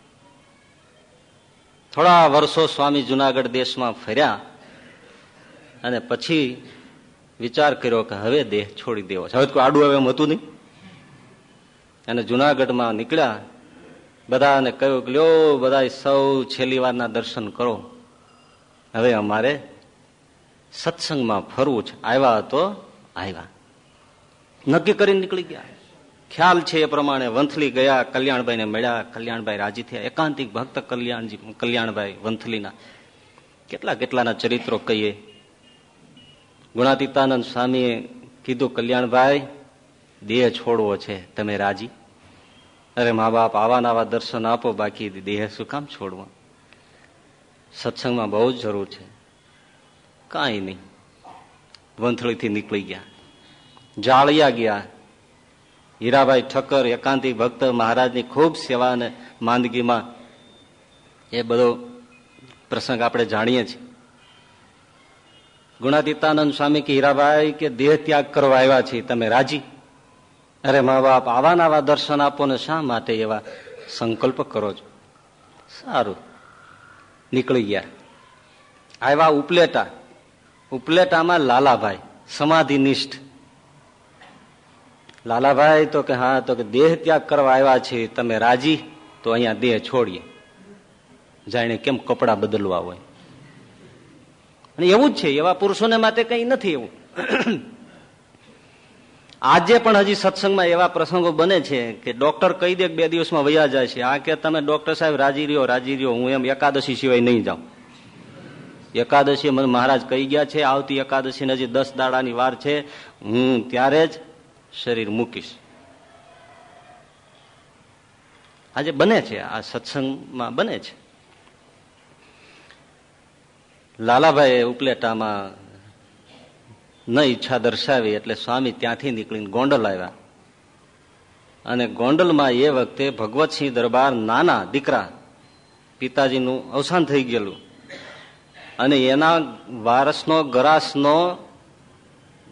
થોડા વર્ષો સ્વામી જુનાગઢ દેશમાં ફર્યા અને પછી વિચાર કર્યો કે હવે દેહ છોડી દેવો છે. હવે કોઈ આડું હવે એમ હતું નહીં. અને જુનાગઢમાં નીકળ્યા બધાને કહ્યું કે લ્યો બધા સૌ છેલ્લી વારના દર્શન કરો. હવે અમારે સત્સંગમાં ફરવું છે. આવ્યા તો આવ્યા. નક્કી કરીને નીકળી ગયા. ખ્યાલ છે એ પ્રમાણે વંથલી ગયા, કલ્યાણભાઈને મળ્યા. કલ્યાણભાઈ રાજી થયા. એકાંતિક ભક્ત કલ્યાણજી, કલ્યાણભાઈ વંથલીના. કેટલા કેટલાના ચરિત્રો કહીએ. ગુણાતીતાનંદ સ્વામીએ કીધું, કલ્યાણભાઈ, દેહ છોડવો છે. તમે રાજી? અરે મા બાપ આવા નવા દર્શન આપો, બાકી દેહ શું કામ છોડવા? સત્સંગમાં બહુ જ જરૂર છે. કાંઈ નહીં. વંથળીથી નીકળી ગયા. જાળિયા ગયા. હીરાભાઈ ઠક્કર એકાંતિક ભક્ત, મહારાજની ખૂબ સેવા અને માંદગીમાં એ બધો પ્રસંગ આપણે જાણીએ છીએ. ગુણાતીતાનંદ સ્વામી કે હીરાભાઈ કે દેહ ત્યાગ કરવા આવ્યા છીએ? તમે રાજી? અરે મા બાપ, આવા આવા દર્શન આપો ને શા માટે એવા સંકલ્પ કરો છો? સારું. નીકળી ગયા. આવ્યા ઉપલેટા. ઉપલેટામાં લાલાભાઈ, સમાધિનિષ્ઠ. લાલાભાઈ તો કે હા, તો કે દેહ ત્યાગ કરવા આવ્યા છે, તમે રાજી? તો અહીંયા દેહ છોડીએ. જાણે કેમ કપડા બદલવા હોય. અને એવું જ છે, એવા પુરુષોને માટે કઈ નથી એવું. આજે પણ હજી સત્સંગમાં એવા પ્રસંગો બને છે કે ડોક્ટર કહી દે બે દિવસમાં વયા જાય છે. આ કે તમે ડોક્ટર સાહેબ રાજી રહ્યો રાજી રહ્યો, હું એમ એકાદશી સિવાય નહીં જાઉં. એકાદશી મને મહારાજ કહી ગયા છે, આવતી એકાદશી હજી દસ દાડાની વાર છે. હું ત્યારે જ શરીર મૂકીશ. આજે બને છે, આ સત્સંગમાં બને છે. લાલાભાઈ ઉપલેટામાં ન ઈચ્છા દર્શાવી એટલે સ્વામી ત્યાંથી નીકળીને ગોંડલ આવ્યા. અને ગોંડલમાં એ વખતે ભગવતસિંહ દરબાર નાના દીકરા પિતાજીનું અવસાન થઈ ગયેલું. અને એના વારસનો, ગરાસનો,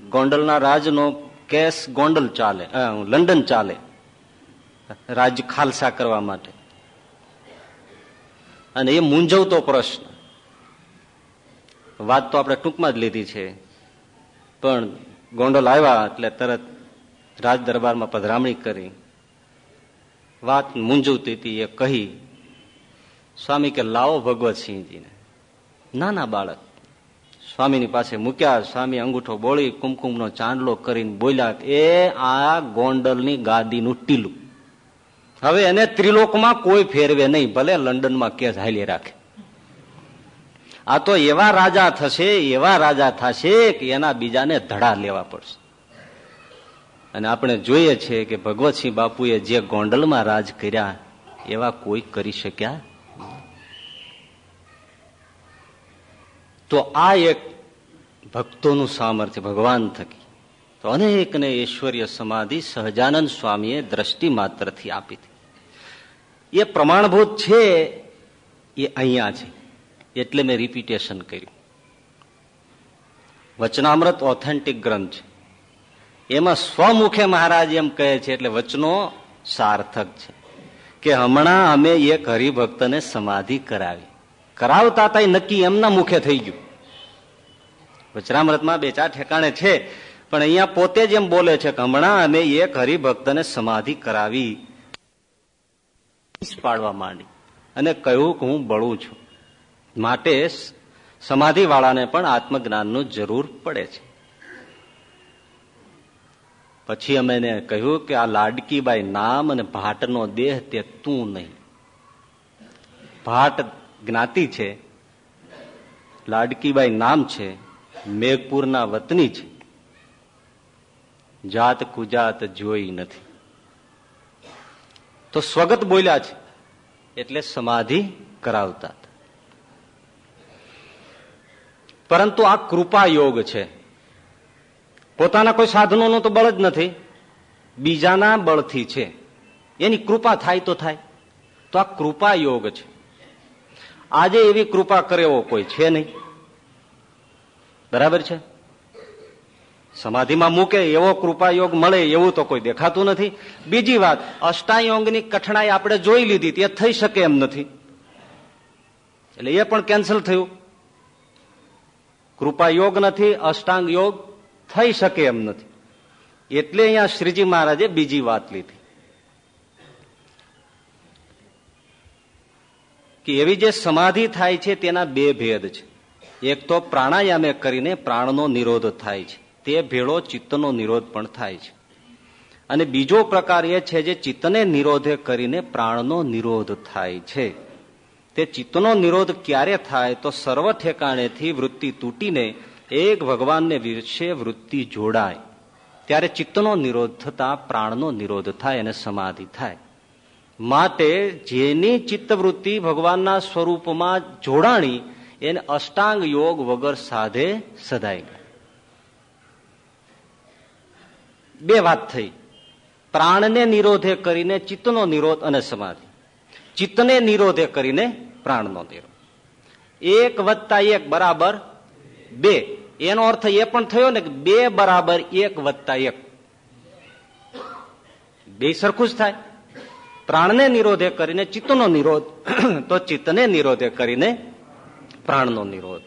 ગોંડલના રાજનો કેસ ગોંડલ ચાલે લંડન ચાલે, રાજ ખાલસા કરવા માટે. અને એ મૂંઝવતો પ્રશ્ન. વાત તો આપણે ટૂંકમાં જ લીધી છે. પણ ગોંડલ આવ્યા એટલે તરત રાજ દરબારમાં પધરામણી કરી. વાત મૂંઝવતી હતી એ કહી, સ્વામી કે લાવો ભગવતસિંહજીને નાના બાળક સ્વામીની પાસે મૂક્યા, સ્વામી અંગૂઠો બોળી કુમકુમનો ચાંદલો કરીને બોલ્યા એ આ ગોંડલની ગાદીનું ટીલું. હવે એને ત્રિલોકમાં કોઈ ફેરવે નહીં, ભલે લંડનમાં કેસ હાલી રાખે. આ તો એવા રાજા થશે, એવા રાજા થશે કે એના બીજાને ધડા લેવા પડશે. અને આપણે જોઈએ છીએ કે ભગવતસિંહ બાપુએ જે ગોંડલમાં રાજ કર્યા, એવા કોઈ કરી શક્યા? તો આ એક ભક્તોનું સામર્થ્ય, ભગવાન થકી. તો અનેકને ઐશ્વર્ય સમાધિ સહજાનંદ સ્વામીએ દ્રષ્ટિ માત્રથી આપી હતી. એ પ્રમાણભૂત છે, એ અહીંયા છે. એટલે મેં રિપીટેશન કર્યું. વચનામૃત ઓથેન્ટિક ગ્રંથ છે. એમાં સ્વમુખે મહારાજ એમ કહે છે, એટલે વચનો સાર્થક છે. કે હમણાં અમે એક હરિભક્તને સમાધિ કરાવી. કરાવતા તા નક્કી એમના મુખે થઈ ગયું. વચનામૃતમાં બે ચાર ઠેકાણે છે, પણ અહીંયા પોતે જ એમ બોલે છે કે હમણાં અમે એક હરિભક્તને સમાધિ કરાવી. પાડવા માંડી. અને કહ્યું કે હું બળું છું. માટે સમાધિ વાળાને પણ આત્મજ્ઞાનનું જરૂર પડે છે. પછી અમે એને કહ્યું કે આ લાડકીબાઈ નામ અને ભાટનો દેહ તે તું નહીં. ભાટ જ્ઞાતિ છે, લાડકીબાઈ નામ છે, મેઘપુરના વતની છે. જાત કુજાત જોઈ નથી. તો સ્વગત બોલ્યા છે, એટલે સમાધિ કરાવતા. પરંતુ આ કૃપા યોગ છે. પોતાના કોઈ સાધનોનું તો બળ જ નથી. બીજાના બળથી છે. એની કૃપા થાય તો થાય. તો આ કૃપા યોગ છે. આજે એવી કૃપા કરે એવો કોઈ છે નહીં. બરાબર છે? સમાધિમાં મૂકે એવો કૃપા યોગ મળે એવું તો કોઈ દેખાતું નથી. બીજી વાત અષ્ટાયોગની કઠણાઈ આપણે જોઈ લીધી, તે થઈ શકે એમ નથી. એટલે એ પણ કેન્સલ થયું. કૃપા યોગ નથી, અષ્ટાંગ યોગ થઈ શકે એમ નથી. એટલે અહીંયા શ્રીજી મહારાજે બીજી વાત લીધી. કે એવી જે સમાધિ થાય છે, તેના બે ભેદ છે. એક તો પ્રાણાયામે કરીને પ્રાણનો નિરોધ થાય છે. તે ભેળો ચિત્તનો નિરોધ પણ થાય છે. અને બીજો પ્રકાર એ છે જે ચિત્તને નિરોધે કરીને પ્રાણનો નિરોધ થાય છે. તે ચિત્તનો નિરોધ ક્યારે થાય તો સર્વ ઠેકાણેથી વૃત્તિ તૂટીને એક ભગવાનને વિશે વૃત્તિ જોડાય. ત્યારે ચિત્તનો નિરોધ થતા પ્રાણનો નિરોધ થાય અને સમાધિ થાય. માટે જેની ચિત્તવૃત્તિ ભગવાનના સ્વરૂપમાં જોડાણી, એને અષ્ટાંગ યોગ વગર સાધે સદાય બે વાત થઈ. પ્રાણને નિરોધે કરીને ચિત્તનો નિરોધ અને સમાધિ. ચિત્તને નિરોધે કરીને પ્રાણનો નિરોધ એક વત્તા એક બરાબર બે. એનો અર્થ એ પણ થયો ને કે બે બરાબર એક વત્તા એક. બે સરખું જ થાય. પ્રાણને નિરોધે કરીને ચિત્તનો નિરોધ. તો ચિત્તને નિરોધે કરીને પ્રાણનો નિરોધ.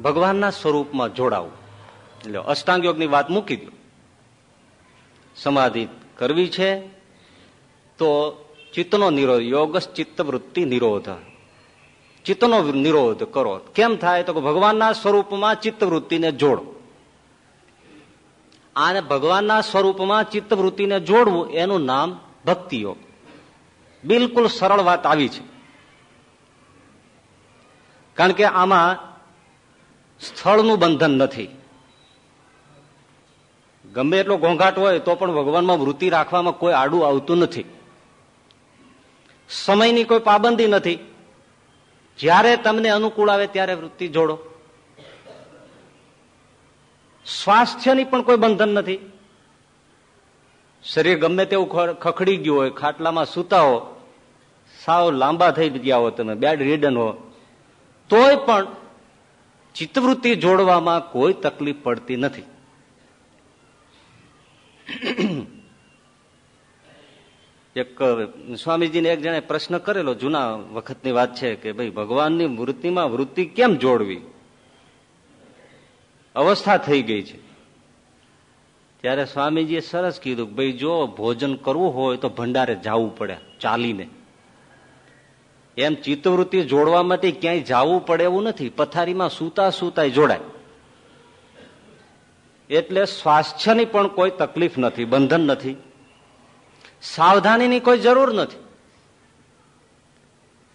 ભગવાનના સ્વરૂપમાં જોડાવું. એટલે અષ્ટાંગ યોગની વાત મૂકી દો. સમાધિ કરવી છે. તો ચિત્તનો નિરોધ યોગ ચિત્તવૃત્તિ નિરોધ ચિત્તનો નિરોધ કરો કેમ થાય તો ભગવાનના સ્વરૂપમાં ચિત્તવૃત્તિને જોડો આને ભગવાનના સ્વરૂપમાં ચિત્તવૃત્તિને જોડવું એનું નામ ભક્તિઓ બિલકુલ સરળ વાત આવી છે કારણ કે આમાં સ્થળનું બંધન નથી ગમે એટલો ઘોંઘાટ હોય, તો પણ ભગવાનમાં વૃત્તિ રાખવામાં કોઈ આડું આવતું નથી। સમયની કોઈ પાબંદી નથી. જ્યારે તમને અનુકૂળ આવે ત્યારે વૃત્તિ જોડો. સ્વાસ્થ્યની પણ કોઈ બંધન નથી. શરીર ગમે તેવું ખખડી ગયું હોય, ખાટલામાં સૂતા હો, સાવ લાંબા થઈ ગયા હો તમે, બેડ રીડન હો, તોય પણ ચિત્તવૃત્તિ જોડવામાં કોઈ તકલીફ પડતી નથી. એક સ્વામીજીને એક જણે પ્રશ્ન કરેલો, જૂના વખતની વાત છે કે ભાઈ, ભગવાનની મૂર્તિમાં વૃત્તિ કેમ જોડવી? અવસ્થા થઈ ગઈ છે. ત્યારે સ્વામીજીએ સરસ કીધું ભાઈ, જો ભોજન કરવું હોય તો ભંડારે જવું પડે, ચાલીને. એમ ચિત્તવૃત્તિ જોડવા માટે ક્યાંય જવું પડે એવું નથી. પથારીમાં સૂતા સૂતા જોડાય. એટલે સ્વાસ્થ્યની પણ કોઈ તકલીફ નથી, બંધન નથી. સાવધાનીની કોઈ જરૂર નથી.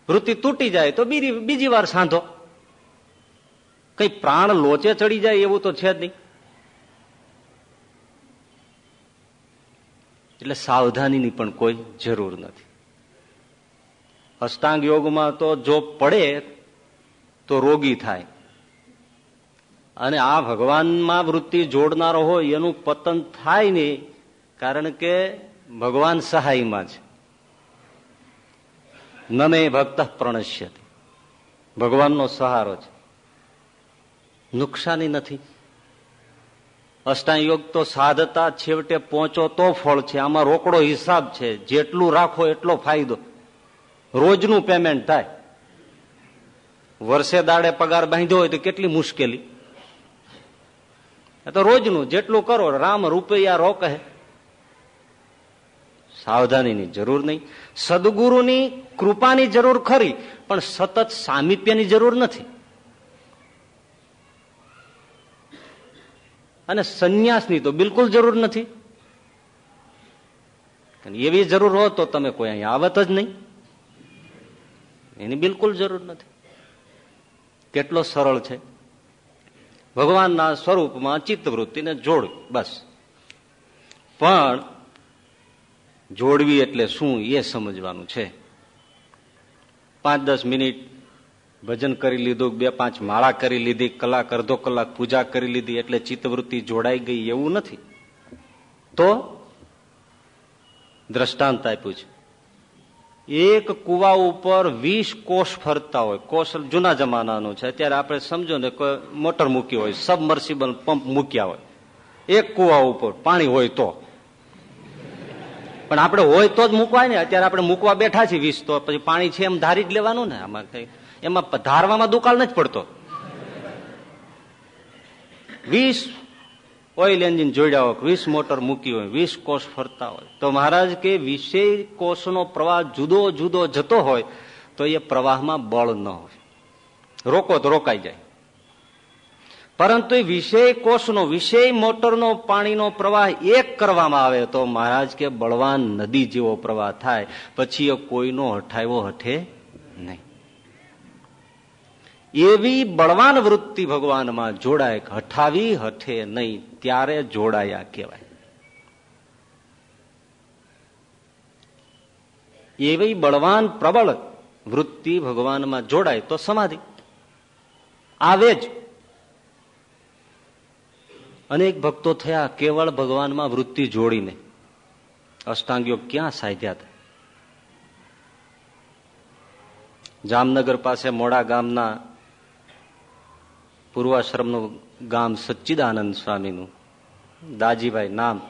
વૃત્તિ તૂટી જાય તો બીજી વાર સાંધો. કઈ પ્રાણ લોચે ચડી જાય એવું તો છે જ નહીં. એટલે સાવધાનીની પણ કોઈ જરૂર નથી. અષ્ટાંગ યોગમાં તો જો પડે તો રોગી થાય. અને આ ભગવાનમાં વૃત્તિ જોડનારો હોય એનું પતન થાય નહીં, કારણ કે ભગવાન સહાયમાં છે. નમે ભક્ત પ્રણશ્યતિ. ભગવાનનો સહારો છે. નુકસાની નથી. અષ્ટાયોગ તો સાધતા છેવટે પહોંચો તો ફળ છે. આમાં રોકડો હિસાબ છે. જેટલું રાખો એટલો ફાયદો. રોજનું પેમેન્ટ થાય. વર્ષે દાડે પગાર બાંધ્યો હોય તો કેટલી મુશ્કેલી. તો રોજનું, જેટલું કરો, રામ રૂપિયા રોકે સાવધાનીની જરૂર નહીં. સદગુરુની કૃપાની જરૂર ખરી, પણ સતત સામીપ્યની જરૂર નથી. અને સંન્યાસની તો બિલકુલ જરૂર નથી. એવી જરૂર હોત તો તમે કોઈ અહીંયા આવત જ નહીં. એની બિલકુલ જરૂર નથી. કેટલો સરળ છે. ભગવાનના સ્વરૂપમાં ચિત્તવૃત્તિને જોડ બસ. પણ જોડવી એટલે શું એ સમજવાનું છે. પાંચ દસ મિનિટ ભજન કરી લીધું બે પાંચ માળા કરી લીધી, કલાક, અડધો કલાક પૂજા કરી લીધી એટલે ચિત્તવૃત્તિ જોડાઈ ગઈ એવું નથી. તો દ્રષ્ટાંત આપ્યું છે. એક કુવા ઉપર વીસ કોષ ફરતા હોય. કોષ જૂના જમાનાનો છે. અત્યારે આપણે સમજો ને કોઈ મોટર મૂકી હોય, સબમર્સિબલ પંપ મૂક્યા હોય. એક કુવા ઉપર પાણી હોય તો. પણ આપણે હોય તો જ મૂકવાય ને. અત્યારે આપણે મૂકવા બેઠા છીએ વીસ, તો પછી પાણી છે એમ ધારી જ લેવાનું ને. આમાં કઈ એમાં ધારવામાં દુકાળ નથી પડતો. વીસ ઓઇલ એન્જિન જોડ્યા હોય, વીસ મોટર મૂકી હોય, વીસ કોષ ફરતા હોય, તો મહારાજ કે વિષય કોષનો પ્રવાહ જુદો જુદો જતો હોય, તો એ પ્રવાહમાં બળ ન હોય. રોકો તો રોકાઈ જાય. પરંતુ વિષય કોષનો, વિષય મોટરનો, પાણીનો પ્રવાહ એક કરવામાં આવે તો મહારાજ કે બળવાન નદી જેવો પ્રવાહ થાય. પછી એ કોઈનો હઠાવ્યો હઠે નહીં. એવી બળવાન વૃત્તિ ભગવાનમાં જોડાય હઠાવી હઠે નહીં, ત્યારે જોડાયા કહેવાય. એવી બળવાન પ્રબળ વૃત્તિ ભગવાનમાં જોડાય તો સમાધિ. આવે જ. અનેક ભક્તો થયા, કેવળ ભગવાનમાં વૃત્તિ જોડીને. અષ્ટાંગીઓ ક્યાં સાધ્યા હતા? જામનગર પાસે મોડા ગામના પૂર્વાશ્રમનું ગામ સચ્ચિદાનંદ સ્વામીનું. દાજીભાઈ નામ.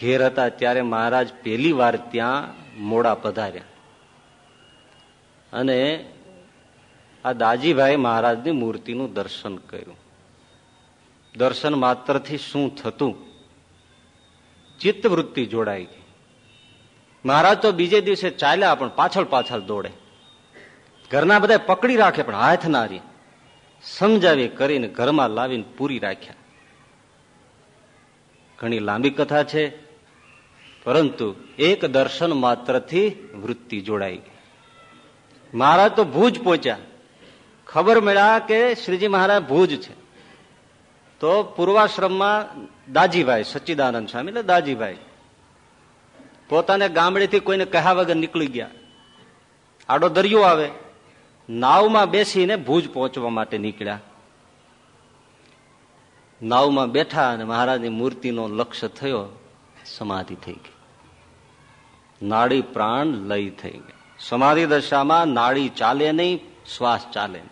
ઘેર હતા ત્યારે મહારાજ પહેલી વાર ત્યાં મોડા પધાર્યા. અને આ દાજીભાઈ મહારાજની મૂર્તિનું દર્શન કર્યું. દર્શન માત્રથી શું થતું? ચિત્તવૃત્તિ જોડાઈ ગઈ. મહારાજ તો બીજે દિવસે ચાલ્યા પણ પાછળ પાછળ દોડે. ઘરના બધા પકડી રાખે પણ હાથ ના રે સમજાવી કરીને ઘરમાં લાવીને પૂરી રાખ્યા. ઘણી લાંબી કથા છે, પરંતુ એક દર્શન માત્રથી વૃત્તિ જોડાઈ ગઈ. મહારાજ તો ભુજ પહોંચ્યા. ખબર મળ્યા કે શ્રીજી મહારાજ ભુજ છે. તો પૂર્વાશ્રમમાં દાજીભાઈ, સચ્ચિદાનંદ સ્વામી, એટલે દાજીભાઈ. પોતાને ગામડેથી કોઈને કહ્યા વગર નીકળી ગયા. આડો દરિયો આવે. નાવમાં બેસીને ભુજ પહોંચવા માટે નીકળ્યા. નાવમાં બેઠા અને મહારાજની મૂર્તિનો લક્ષ્ય થયો, સમાધિ થઈ ગઈ. નાડી પ્રાણ લય થઈ ગઈ. સમાધિ દશામાં નાડી ચાલે નહીં, શ્વાસ ચાલે નહીં.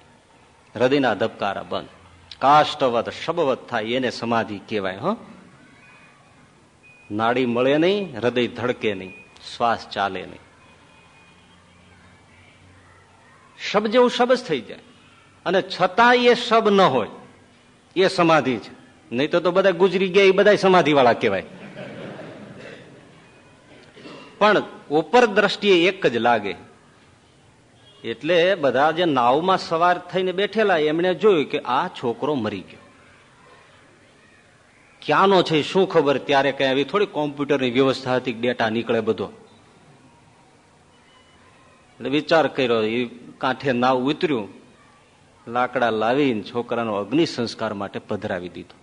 હૃદયના ધબકારા બંધ. કાષ્ટવત શબવત થાય એને સમાધિ કહેવાય, હો. નાડી મળે નહીં, હૃદય ધડકે નહીં, શ્વાસ ચાલે નહીં. શબ જેવું શબ જ થઈ જાય. અને છતાં એ શબ ન હોય, એ સમાધિ છે. નહીં તો બધા ગુજરી ગયા, એ બધા સમાધિ વાળા કહેવાય. પણ ઉપર દ્રષ્ટિએ એક જ લાગે એટલે બધા જે નાવમાં સવાર થઈને બેઠેલા, એમણે જોયું કે આ છોકરો મરી ગયો. ક્યાંનો છે, શું ખબર? ત્યારે કઈ આવી થોડી કોમ્પ્યુટરની વ્યવસ્થા હતી ડેટા નીકળે બધો. એટલે વિચાર કર્યો એ કાંઠે નાવ ઉતર્યું, લાકડા લાવીને છોકરાનો અગ્નિ સંસ્કાર માટે પધરાવી દીધો.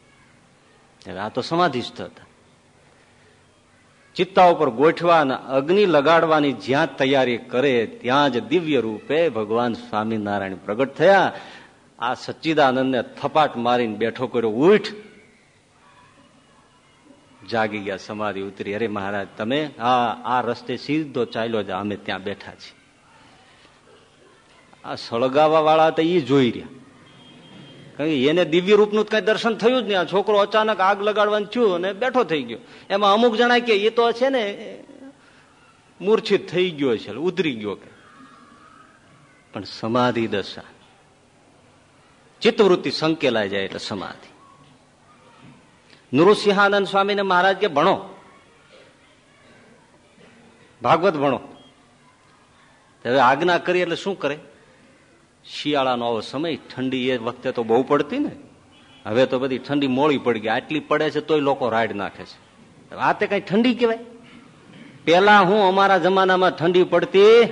હવે આ તો સમાધિસ્થ હતા. ચિત્તા ઉપર ગોઠવા અગ્નિ લગાડવાની જ્યાં તૈયારી કરે ત્યાં જ દિવ્ય રૂપે ભગવાન સ્વામિનારાયણ પ્રગટ થયા. આ સચ્ચિદાનંદને થપાટ મારીને બેઠો કર્યો. ઉઠ! જાગી ગયા, સમાધિ ઉતરી. અરે મહારાજ, તમે હા આ રસ્તે સીધો ચાલ્યો જ અમે ત્યાં બેઠા છીએ. આ સળગાવા વાળા તો એ જોઈ રહ્યા. એને દિવ્ય રૂપનું કઈ દર્શન થયું જ નહીં. આ છોકરો અચાનક આગ લગાડવાનું થયું અને બેઠો થઈ ગયો. એમાં અમુક જણા કે એ તો છે ને, મૂર્છિત થઈ ગયો છે, ઉતરી ગયો કે. પણ સમાધિ દશા. ચિત્તવૃત્તિ સંકેલાઈ જાય એટલે સમાધિ. નૃસિંહાનંદ સ્વામીને મહારાજ કે, ભણો. ભાગવત ભણો. હવે આજ્ઞા કરી એટલે શું કરે? શિયાળાનો આવો સમય, ઠંડી એ વખતે તો બહુ પડતી ને. હવે તો બધી ઠંડી મોડી પડી ગઈ. આટલી પડે છે તોય લોકો રાઈડ નાખે છે. આ કઈ ઠંડી કહેવાય? પેલા હું અમારા જમાનામાં ઠંડી પડતી.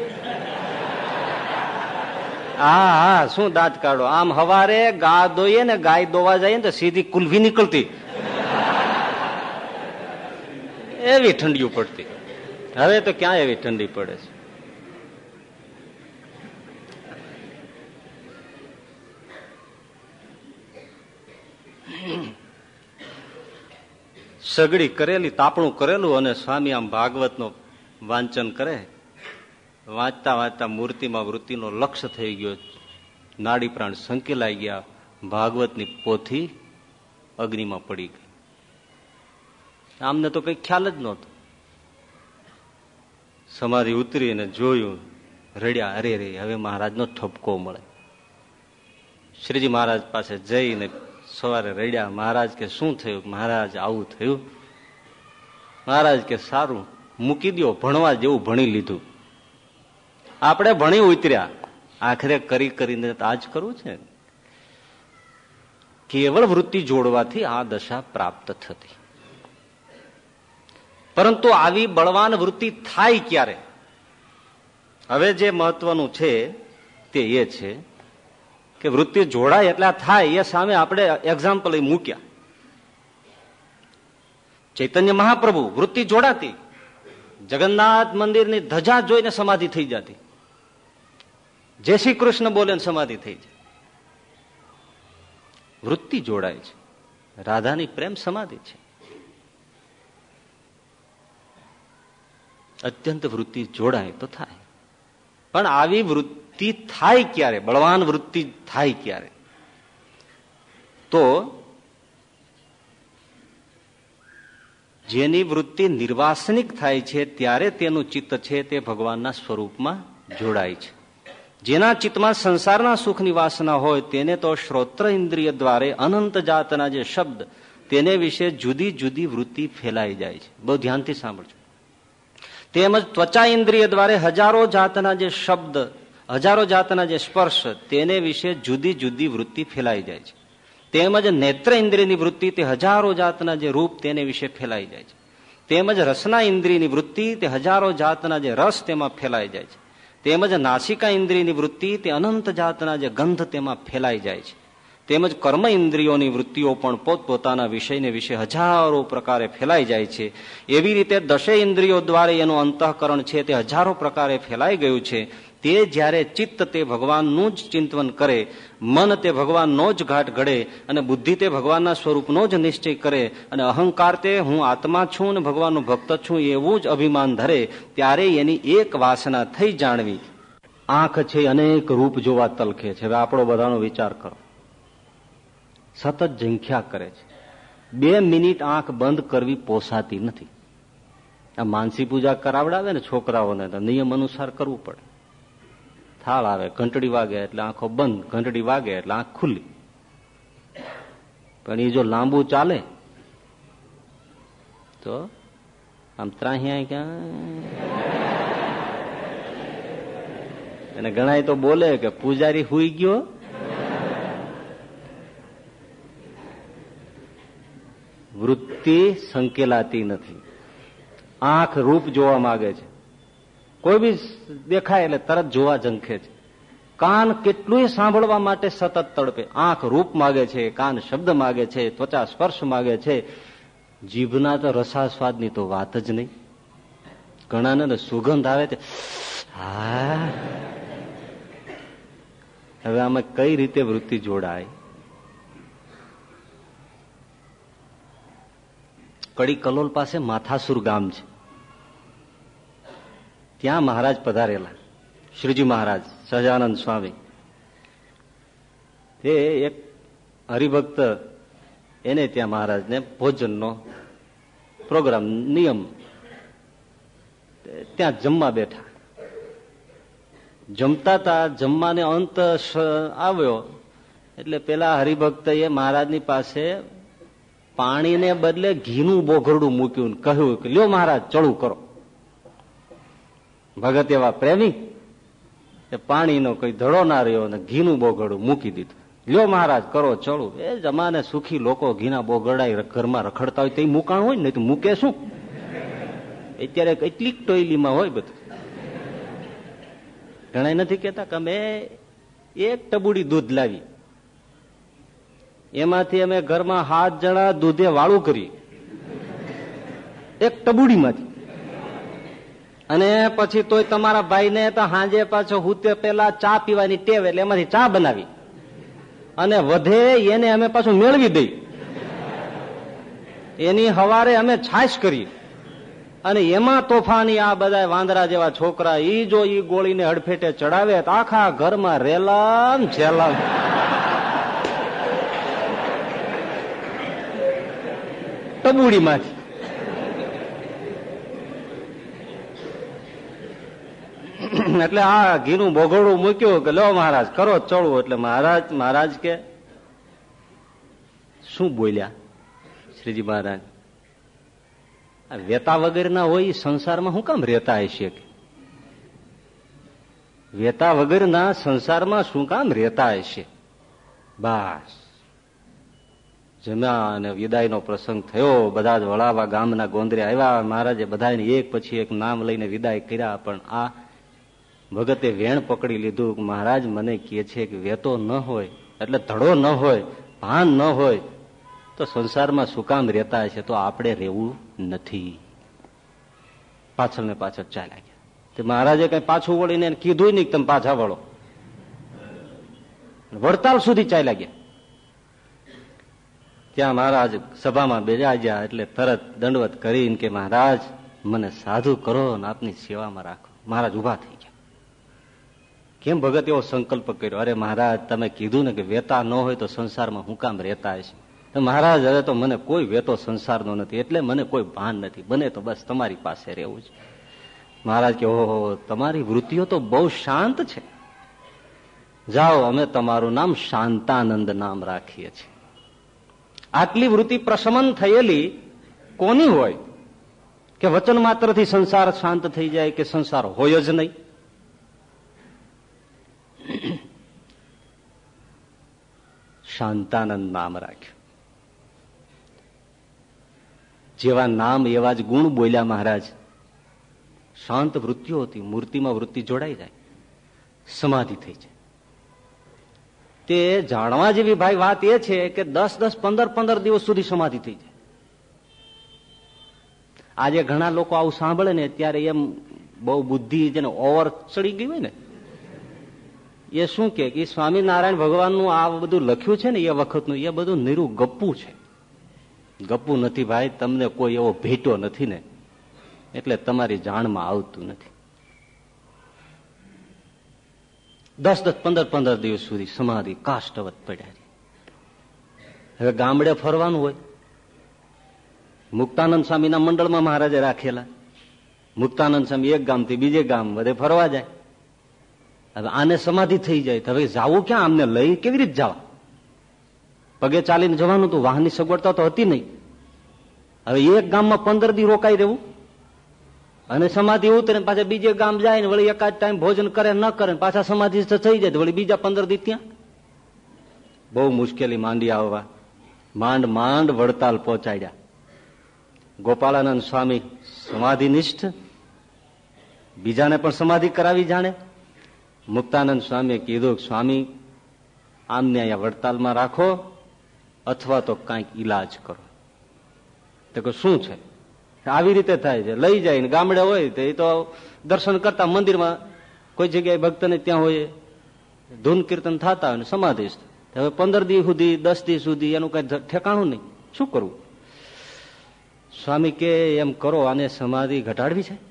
હા હા, શું દાંત કાઢો? આમ હવારે ગા દોઈએ ને ગાય દોવા જઈએ ને તો સીધી કુલ્ફી નીકળતી. એવી ઠંડીઓ પડતી. હવે તો ક્યાં એવી ઠંડી પડે છે? સગડી કરેલી, તાપણું કરેલું અને સ્વામી આમ ભાગવતનું વાંચન કરે. વાંચતા વાંચતા મૂર્તિમાં વૃત્તિનો લક્ષ્ય થઈ ગયો. નાડી પ્રાણ સંકેલાઈ ગયા. ભાગવતની પોથી અગ્નિમાં પડી ગઈ. આમને તો કઈ ખ્યાલ જ નહોતો. સમાધિ ઉતરીને જોયું, રડ્યા, અરે રે હવે મહારાજનો ઠપકો મળે. શ્રીજી મહારાજ પાસે જઈને સવારે રડ્યા, મહારાજ કે શું થયું? મહારાજ, આવું થયું? મહારાજ કે સારું, મૂકી દો ભણવા જેવું ભણી લીધું. આપણે ભણી ઉતર્યા. આખરે કરી કરીને આજ કરવું છે? કેવળ વૃત્તિ જોડવાથી આ દશા પ્રાપ્ત થતી. પરંતુ આવી બળવાન વૃત્તિ થાય ક્યારે? હવે જે મહત્વનું છે તે એ છે કે વૃત્તિ જોડાય એટલે થાય, એ સામે આપણે એક્ઝામ્પલ મૂક્યા. ચૈતન્ય મહાપ્રભુ વૃત્તિ જોડાતી. જગન્નાથ મંદિરની ધજા જોઈને સમાધિ થઈ જતી. જય શ્રી કૃષ્ણ બોલે સમાધિ થઈ જાય. વૃત્તિ જોડાય છે. રાધાની પ્રેમ સમાધિ છે. અત્યંત વૃત્તિ જોડાય તો થાય. પણ આવી વૃત્તિ થાય ક્યારે? બળવાન વૃત્તિ થાય ક્યારે? તો જેની વૃત્તિ નિર્વાસનિક થાય છે, ત્યારે તેનું ચિત્ત છે તે ભગવાનના સ્વરૂપમાં જોડાય છે. જેના ચિત્તમાં સંસારના સુખની વાસના હોય, તેને તો શ્રોત્ર ઇન્દ્રિય દ્વારે અનંત જાતના જે શબ્દ, તેને વિશે જુદી જુદી વૃત્તિ ફેલાઈ જાય છે. બહુ ધ્યાનથી સાંભળજો. તેમજ ત્વચા ઇન્દ્રિય દ્વારે હજારો જાતના જે શબ્દ હજારો જાતના જે સ્પર્શ, તેને વિશે જુદી જુદી વૃત્તિ ફેલાઈ જાય છે. તેમજ નેત્ર ઇન્દ્રિયની વૃત્તિ તે હજારો જાતના જે રૂપ, તેને વિશે ફેલાઈ જાય છે. તેમજ રસના ઇન્દ્રિયની વૃત્તિ તે હજારો જાતના જે રસ, તેમાં ફેલાઈ જાય છે. તેમજ નાસિકા ઇન્દ્રિયની વૃત્તિ તે અનંત જાતના જે ગંધ, તેમાં ફેલાઈ જાય છે. તેમજ કર્મ ઇન્દ્રિયોની વૃત્તિઓ પણ પોતપોતાના વિષયને વિશે હજારો પ્રકારે ફેલાઈ જાય છે. એવી રીતે દશે ઇન્દ્રિયો દ્વારા એનું અંતઃકરણ છે, તે હજારો પ્રકારે ફેલાઈ ગયું છે. તે જ્યારે ચિત્ત તે ભગવાનનું જ ચિંતન કરે, મન તે ભગવાનનો જ ઘાટ ઘડે અને બુદ્ધિ તે ભગવાનના સ્વરૂપનો જ નિશ્ચય કરે અને અહંકાર તે હું આત્મા છું અને ભગવાનનો ભક્ત છું એવું જ અભિમાન ધરે, ત્યારે એની એક વાસના થઈ જાણવી. આંખ છે અનેક રૂપ જોવા તલખે છે. હવે આપણો બધાનો વિચાર કરો. સતત ઝંખ્યા કરે છે. બે મિનિટ આંખ બંધ કરવી પોસાતી નથી. આ માનસી પૂજા કરાવડાવે ને છોકરાઓને તો નિયમ અનુસાર કરવું પડે. થાળ આવે, ઘંટડી વાગે એટલે આંખો બંધ, ઘંટડી વાગે એટલે આંખ ખુલ્લી. પણ એ જો લાંબુ ચાલે, તો આમ ત્રાહિયા ક્યાં? અને ઘણા તો બોલે કે પૂજારી હુઈ ગયો. વૃત્તિ સંકેલાતી નથી. આંખ રૂપ જોવા માંગે છે. કોઈ બી દેખાય એટલે તરત જોવા જંખે છે. કાન કેટલું સાંભળવા માટે સતત તડપે. આંખ રૂપ માગે છે, કાન શબ્દ માગે છે, ત્વચા સ્પર્શ માગે છે. જીભના તો રસાસ્વાદની તો વાત જ નહીં. ઘણાને સુગંધ આવે છે હા. હવે આમાં કઈ રીતે વૃત્તિ જોડાય? કડી કલોલ પાસે માથાસુર ગામ છે. ત્યાં મહારાજ પધારેલા. શ્રીજી મહારાજ, સહજાનંદ સ્વામી. તે એક હરિભક્ત એને ત્યાં મહારાજને ભોજનનો પ્રોગ્રામ, નિયમ, ત્યાં જમવા બેઠા. જમતા તા જમવાને અંત આવ્યો, એટલે પેલા હરિભક્ત એ મહારાજની પાસે પાણીને બદલે ઘીનું બોઘરડું મૂક્યું કહ્યું કે, લ્યો મહારાજ, ચડું કરો. ભગત એવા પ્રેમી એ પાણીનો કોઈ ધડો ના રહ્યો અને ઘીનું બોગડું મૂકી દીધું. લ્યો મહારાજ, કરો, ચડો. એ જમાને સુખી લોકો ઘીના બોગરડા ઘરમાં રખડતા હોય તે મુકાણ હોય ને તો મૂકે શું? અત્યારે કેટલીક ટોયલીમાં હોય બધું. ઘણા નથી કેતા કે અમે એક ટબુડી દૂધ લાવી. એમાંથી અમે ઘરમાં હાથ જણા દૂધે વાળું કરી એક ટબુડીમાંથી. અને પછી તોય તમારા ભાઈને તો હાંજે પાછો હુતે પેલા ચા પીવાની ટેવ એટલે એમાંથી ચા બનાવી. અને વધે એને અમે પાછું મેળવી દઈ. એની હવારે અમે છાશ કરી. અને એમાં તોફાની આ બધા વાંદરા જેવા છોકરા ઈ જો ઈ ગોળીને હડફેટે ચડાવે તો આખા ઘરમાં રેલમ છેલામ ટબુડીમાંથી. એટલે આ ઘીનું બોઘોડું મૂક્યું કે, લો મહારાજ, કરો ચડવું એટલે મહારાજ મહારાજ કે, શું બોલ્યા, શ્રીજી મહારાજ? વેતા વગરના હોય સંસારમાં શું કામ રહેતા હશે કે? વેતા વગરના સંસારમાં શું કામ રહેતા હશે? બસ. જમ્યા અને વિદાયનો પ્રસંગ થયો, બધા જ વળાવા ગામના ગોંદરે આવ્યા. મહારાજે બધાને એક પછી એક નામ લઈને વિદાય કર્યા, પણ આ ભગતે વેણ પકડી લીધું. મહારાજ મને કહે છે કે વેતો ન હોય, એટલે ધડો ન હોય, ભાન ન હોય, તો સંસારમાં શું કામ રહેતા હશે? તો આપણે રહેવું નથી. પાછળ ને પાછળ ચાલ્યા ગયા. તે મહારાજે કઈ પાછું વળીને કીધું નહીં તમે પાછા વળો. વડતાલ સુધી ચાલ્યા ગયા. ત્યાં મહારાજ સભામાં બેજાજ્યા એટલે તરત દંડવત કરીને કે મહારાજ, મને સાધુ કરો ને આપની સેવામાં રાખો. મહારાજ ઊભા થઈ ગયા કેમ ભગત એવો સંકલ્પ કર્યો? અરે મહારાજ, તમે કીધું ને કે વેતા ન હોય તો સંસારમાં હું કામ રહેતા હશે. મહારાજ, હવે તો મને કોઈ વેતો સંસારનો નથી, એટલે મને કોઈ ભાન નથી. બને તો બસ તમારી પાસે રહેવું છે. મહારાજ કે, ઓહો, તમારી વૃત્તિઓ તો બહુ શાંત છે. જાઓ, અમે તમારું નામ શાંતાનંદ નામ રાખીએ છીએ. આટલી વૃત્તિ પ્રશમન થયેલી કોની હોય? કે વચન માત્રથી સંસાર શાંત થઈ જાય કે સંસાર હોય જ નહીં? શાંતાનંદ નામ રાખ્યું. જેવા નામ એવા જ ગુણ બોલ્યા મહારાજ, શાંત વૃત્તિઓ હતી, મૂર્તિમાં વૃત્તિ જોડાઈ જાય, સમાધિ થઈ જાય. તે જાણવા જેવી ભાઈ વાત એ છે કે દસ દસ પંદર પંદર દિવસ સુધી સમાધિ થઈ જાય. આજે ઘણા લોકો આવું સાંભળે ને ત્યારે એમ બહુ બુદ્ધિ જેને ઓવર ચડી ગઈ હોય ને એ શું કે સ્વામિનારાયણ ભગવાનનું આ બધું લખ્યું છે ને એ વખતનું, એ બધું નીરું ગપ્પુ છે. ગપ્પું નથી ભાઈ, તમને કોઈ એવો ભેટો નથી ને, એટલે તમારી જાણમાં આવતું નથી. દસ દસ પંદર પંદર દિવસ સુધી સમાધિ કાષ્ટવત પડ્યા હવે ગામડે ફરવાનું હોય. મુક્તાનંદ સ્વામીના મંડળમાં મહારાજે રાખેલા. મુક્તાનંદ સ્વામી એક ગામથી બીજે ગામ બધે ફરવા જાય. હવે આને સમાધિ થઈ જાય તો હવે જવું ક્યાં? આમને લઈ કેવી રીતે જવા? પગે ચાલીને જવાનું હતું વાહનની સગવડતા તો હતી નહીં. હવે એક ગામમાં પંદર દી રોકાઈ રહેવું. અને સમાધિ ઉતરે પાછા બીજે ગામ જાય ને વળી એકાદ ટાઈમ ભોજન કરે ન કરે પાછા સમાધિ થઈ જાય વળી બીજા પંદર દી ત્યાં? બહુ મુશ્કેલી માંડી આવવા. માંડ માંડ વડતાલ પહોંચાડ્યા. ગોપાળાનંદ સ્વામી સમાધિનિષ્ઠ. બીજાને પણ સમાધિ કરાવી જાણે. મુક્તાનંદ સ્વામીએ કીધું સ્વામી, આમને અહીંયા વડતાલમાં રાખો અથવા તો કાંઈક ઈલાજ કરો. તો કે, શું છે? આવી રીતે થાય છે. લઈ જાય ગામડે હોય તો એ તો દર્શન કરતા મંદિરમાં કોઈ જગ્યાએ ભક્તને ત્યાં હોય ધૂન કીર્તન થતા હોય સમાધિસ્થ હવે પંદર દી સુધી, દસ દી સુધી એનું કઈ ઠેકાણું નહીં. શું કરવું? સ્વામી કે, એમ કરો, આને સમાધિ ઘટાડવી છે?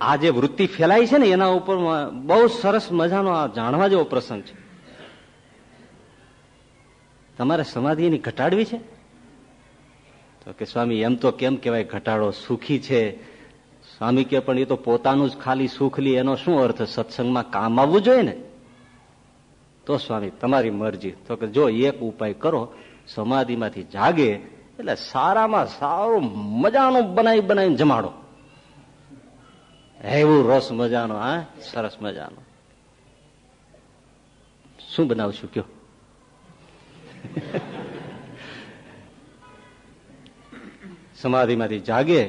આ જે વૃત્તિ ફેલાઈ છે ને, એના ઉપર બહુ સરસ મજાનો આ જાણવા જેવો પ્રસંગ છે. તમારે સમાધિ એની ઘટાડવી છે? તો કે સ્વામી, એમ તો કેમ કેવાય ઘટાડો? સુખી છે. સ્વામી કે, પણ એ તો પોતાનું જ ખાલી સુખ લી, એનો શું અર્થ? સત્સંગમાં કામ આવવું જોઈએ ને? તો સ્વામી, તમારી મરજી. તો કે, જો એક ઉપાય કરો, સમાધિમાંથી જાગે, એટલે સારામાં સારું મજાનો બનાવી બનાવીને જમાડો. એવું રસ મજાનો, હા? સરસ મજાનો. શું બનાવશું, કયો? સમાધિમાંથી જાગે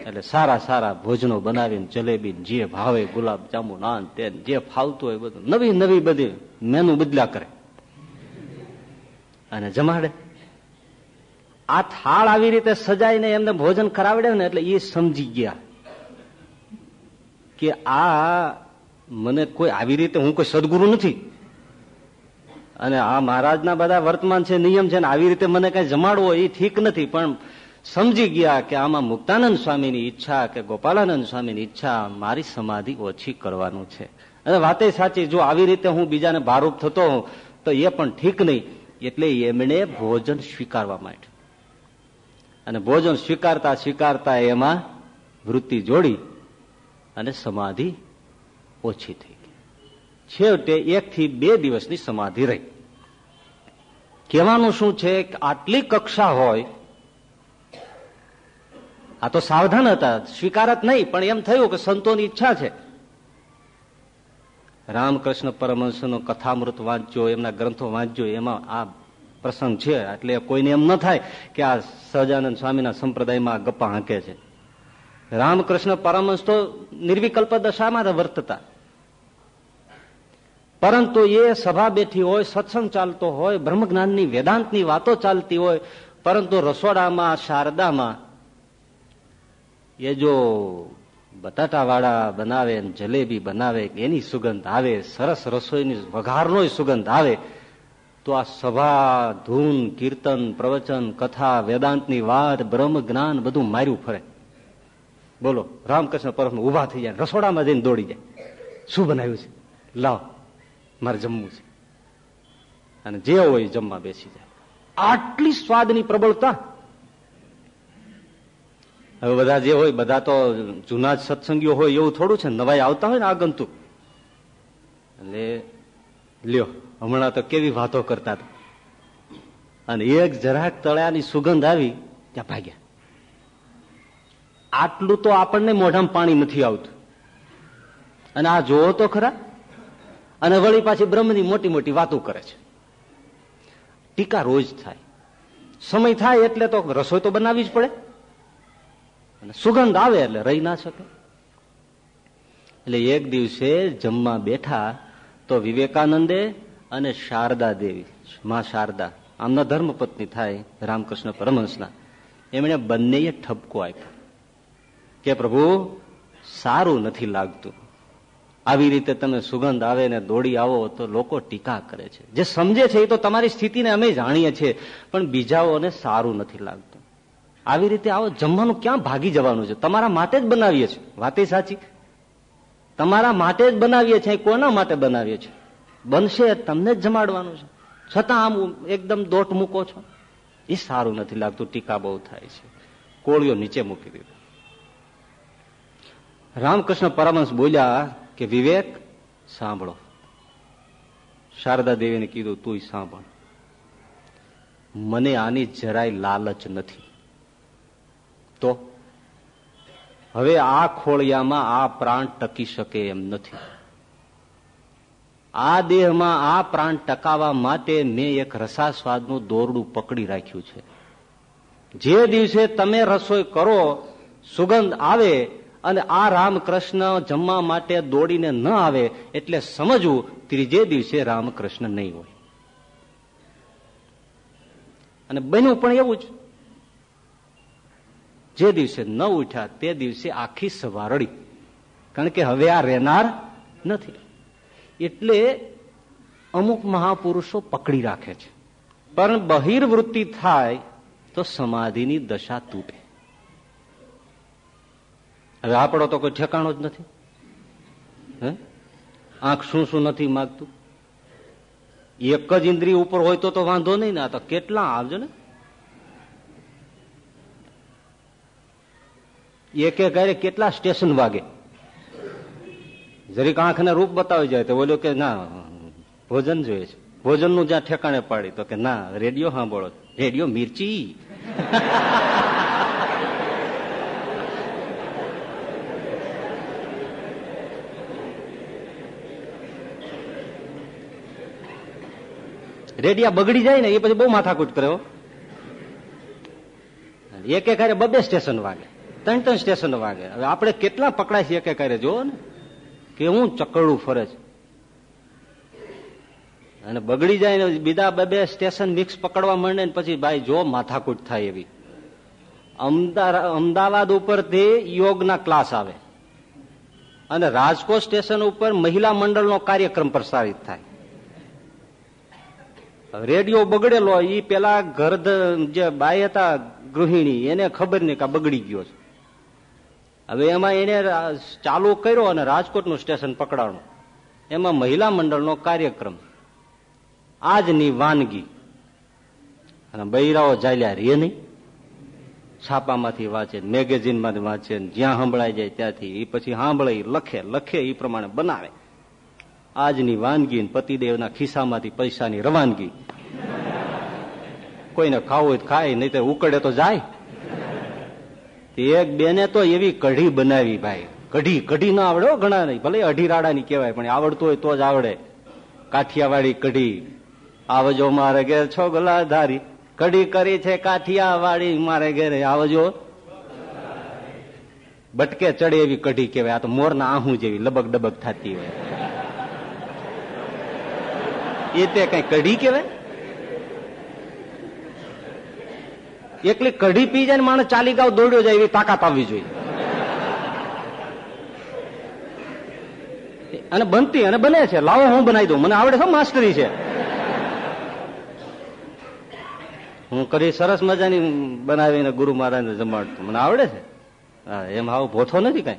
એટલે સારા સારા ભોજનો બનાવીને જલેબી જે ભાવે, ગુલાબ જાંબુ નાન તે જે ફાવતું હોય બધું, નવી નવી બધી મેનુ બદલા કરે. અને જમાડે. આ થાળ આવી રીતે સજાઈને એમને ભોજન કરાવડે ને એટલે એ સમજી ગયા. કે આ મને કોઈ આવી રીતે હું કોઈ સદગુરુ નથી. અને આ મહારાજના બધા વર્તમાન છે, નિયમ છે, ને આવી રીતે મને કઈ જમાડવો એ ઠીક નથી. પણ સમજી ગયા કે આમાં મુક્તાનંદ સ્વામીની ઈચ્છા કે ગોપાલાનંદ સ્વામીની ઈચ્છા મારી સમાધિ ઓછી કરવાનું છે. અને વાતે સાચી, જો આવી રીતે હું બીજાને ભારૂપ થતો હોઉં, તો એ પણ ઠીક નહીં. એટલે એમણે ભોજન સ્વીકારવા માંડ્યું. અને ભોજન સ્વીકારતા સ્વીકારતા એમાં વૃત્તિ જોડી. અને સમાધિ ઓછી થઈ ગઈ. છેવટે એક થી બે દિવસની સમાધિ રહી. કહેવાનું શું છે કે આટલી કક્ષા હોય, આ તો સાવધાન હતા, સ્વીકારત નહીં, પણ એમ થયું કે સંતોની ઈચ્છા છે. રામકૃષ્ણ પરમહંસનો કથામૃત વાંચજો એમના ગ્રંથો વાંચજો એમાં આ પ્રસંગ છે, એટલે કોઈને એમ ન થાય કે આ સહજાનંદ સ્વામીના સંપ્રદાયમાં ગપ્પા હાંકે છે. રામકૃષ્ણ પરમહંસ તો નિર્વિકલ્પ દશામાં વર્તતા. પરંતુ એ સભા બેઠી હોય, સત્સંગ ચાલતો હોય, બ્રહ્મજ્ઞાનની વેદાંતની વાતો ચાલતી હોય, પરંતુ રસોડામાં, શારદામાં એ જો બટાટાવાળા બનાવે જલેબી બનાવે, એની સુગંધ આવે, સરસ રસોઈની વઘારનો સુગંધ આવે, તો આ સભા, ધૂન, કીર્તન, પ્રવચન, કથા, વેદાંતની વાત બ્રહ્મ જ્ઞાન બધું માર્યું ફરે. બોલો, રામકૃષ્ણ પરમ ઊભા થઈ જાય, રસોડામાં જઈને દોડી જાય. શું બનાવ્યું છે? લાવ, મારે જમવું છે. અને જે હોય જમવા બેસી જાય. આટલી સ્વાદની પ્રબળતા? હવે બધા જે હોય, બધા તો જૂના જ સત્સંગીઓ હોય એવું થોડું છે, નવાઈ આવતા હોય ને આગંતુક. એટલે, લ્યો, હમણાં તો કેવી વાતો કરતા હતા. અને એક જરાક તળ્યાની સુગંધ આવી, ત્યાં ભાગ્યા. આટલું તો આપણને મોઢામાં પાણી નથી આવતું. અને આ જોવો તો ખરા. અને વળી પાછી બ્રહ્મની મોટી મોટી વાતો કરે છે. ટીકા રોજ થાય. સમય થાય એટલે તો રસોઈ તો બનાવવી જ પડે. અને સુગંધ આવે એટલે રહી ના શકે. એટલે એક દિવસે જમવા બેઠા તો વિવેકાનંદે અને શારદા દેવી, માં શારદા, આમના ધર્મપત્ની થાય રામકૃષ્ણ પરમહંસના. એમણે બંનેએ ઠપકો આપ્યો. કે પ્રભુ, સારું નથી લાગતું. આવી રીતે તમે સુગંધ આવે ને દોડી આવો તો લોકો ટીકા કરે છે. જે સમજે છે એ તો તમારી સ્થિતિને અમે જાણીએ છીએ, પણ બીજાઓને સારું નથી લાગતું. આવી રીતે આવો જમવાનું ક્યાં ભાગી જવાનું છે? તમારા માટે જ બનાવીએ છીએ. વાતે સાચી. તમારા માટે જ બનાવીએ છીએ, કોના માટે બનાવીએ છીએ? બનશે, તમને જ જમાડવાનું છે. છતાં આમ એકદમ દોટ મૂકો છો. એ સારું નથી લાગતું, ટીકા બહુ થાય છે. કોળીઓ નીચે મૂકી દીધો. રામકૃષ્ણ પરમહંસ બોલ્યા કે, વિવેક, સાંભળો. શારદા દેવીને કીધું તું સાંભળ. મને આની જરાય લાલચ નથી. તો હવે આ ખોળિયામાં આ પ્રાણ ટકી શકે એમ નથી. આ દેહમાં આ પ્રાણ ટકાવવા માટે મેં એક રસાસ્વાદનું દોરડું પકડી રાખ્યું છે. જે દિવસે તમે રસોઈ કરો, સુગંધ આવે અને આ રામકૃષ્ણ જમવા માટે દોડીને ન આવે એટલે સમજવું ત્રીજે દિવસે રામકૃષ્ણ નહીં હોય. અને બન્યું પણ એવું જ. જે દિવસે ન ઉઠ્યા તે દિવસે આખી સવારડી. કારણ કે હવે આ રહેનાર નથી. એટલે અમુક મહાપુરુષો પકડી રાખે છે. પણ બહિર્વૃત્તિ થાય તો સમાધિની દશા તૂટે. હવે આપણો તો કોઈ ઠેકાણો જ નથી. હે? આંખ શું શું નથી માગતું? એક જ ઇન્દ્રિય ઉપર હોય તો વાંધો નહીં ને, આ તો કેટલા આવજો ને. એક એક કેટલા સ્ટેશન વાગે? જરીક આંખને રૂપ બતાવી જાય તો બોલ્યો કે ના, ભોજન જોઈએ છે. ભોજનનું જ્યાં ઠેકાણે પાડી તો કે ના, રેડિયો સાંભળો. રેડિયો મિર્ચી. રેડિયા બગડી જાય ને એ પછી બહુ માથાકૂટ કર્યો એક એક બબે સ્ટેશન વાગે. ત્રણ ત્રણ સ્ટેશન વાગે. હવે આપણે કેટલા પકડાય છે એક એક જોવો ને. કે હું ચકરડું ફરે છે અને બગડી જાય ને બીજા બે બે સ્ટેશન મિક્સ પકડવા માંડે ને પછી ભાઈ જો માથાકૂટ થાય એવી. અમદાવાદ ઉપરથી યોગના ક્લાસ આવે. અને રાજકોટ સ્ટેશન ઉપર મહિલા મંડળનો કાર્યક્રમ પ્રસારિત થાય. રેડિયો બગડેલો એ પેલા ઘર જે બાઈ હતા ગૃહિણી, એને ખબર નહીં કે બગડી ગયો છે. હવે એમાં એને ચાલુ કર્યો અને રાજકોટનું સ્ટેશન પકડાણું. એમાં મહિલા મંડળનો કાર્યક્રમ. આજની વાનગી. અને બૈરાઓ ચાલ્યા રે નહીં. છાપામાંથી વાંચે, મેગેઝીનમાંથી વાંચે, જ્યાં સંભળાઈ જાય ત્યાંથી એ પછી સાંભળે લખે લખે એ પ્રમાણે બનાવે. આજની વાનગી પતિદેવના ખિસ્સામાંથી પૈસાની રવાનગી. કોઈને ખાવું હોય ખાય નહીં ઉકળે તો જાય. એક બેને તો એવી કઢી બનાવી ભાઈ. કઢી કઢી ના આવડે ઘણા નહીં. ભલે અઢી રાડાની કહેવાય, પણ આવડતું હોય તો જ આવડે. કાઠિયાવાડી કઢી. આવજો મારે ઘેર છો ગલાધારી. કઢી કરી છે કાઠિયાવાડી, મારે ઘેરે આવજો. બટકે ચડે એવી કઢી કહેવાય. આ તો મોરના આહું જેવી લબક ડબક થતી હોય. એ તે કઈ કઢી કહેવાય? એકલી કઢી પી જાય માણસ ચાલી ગાવ દોડ્યો જાય એવી તાકાત આવવી જોઈએ. અને બનતી અને બને છે. લાવો હું બનાવી દઉં. મને આવડે છે, માસ્ટરી છે. હું કરી સરસ મજાની બનાવીને ગુરુ મહારાજને જમાડતું. મને આવડે છે? હા, એમ આવું ભોથો નથી કઈ.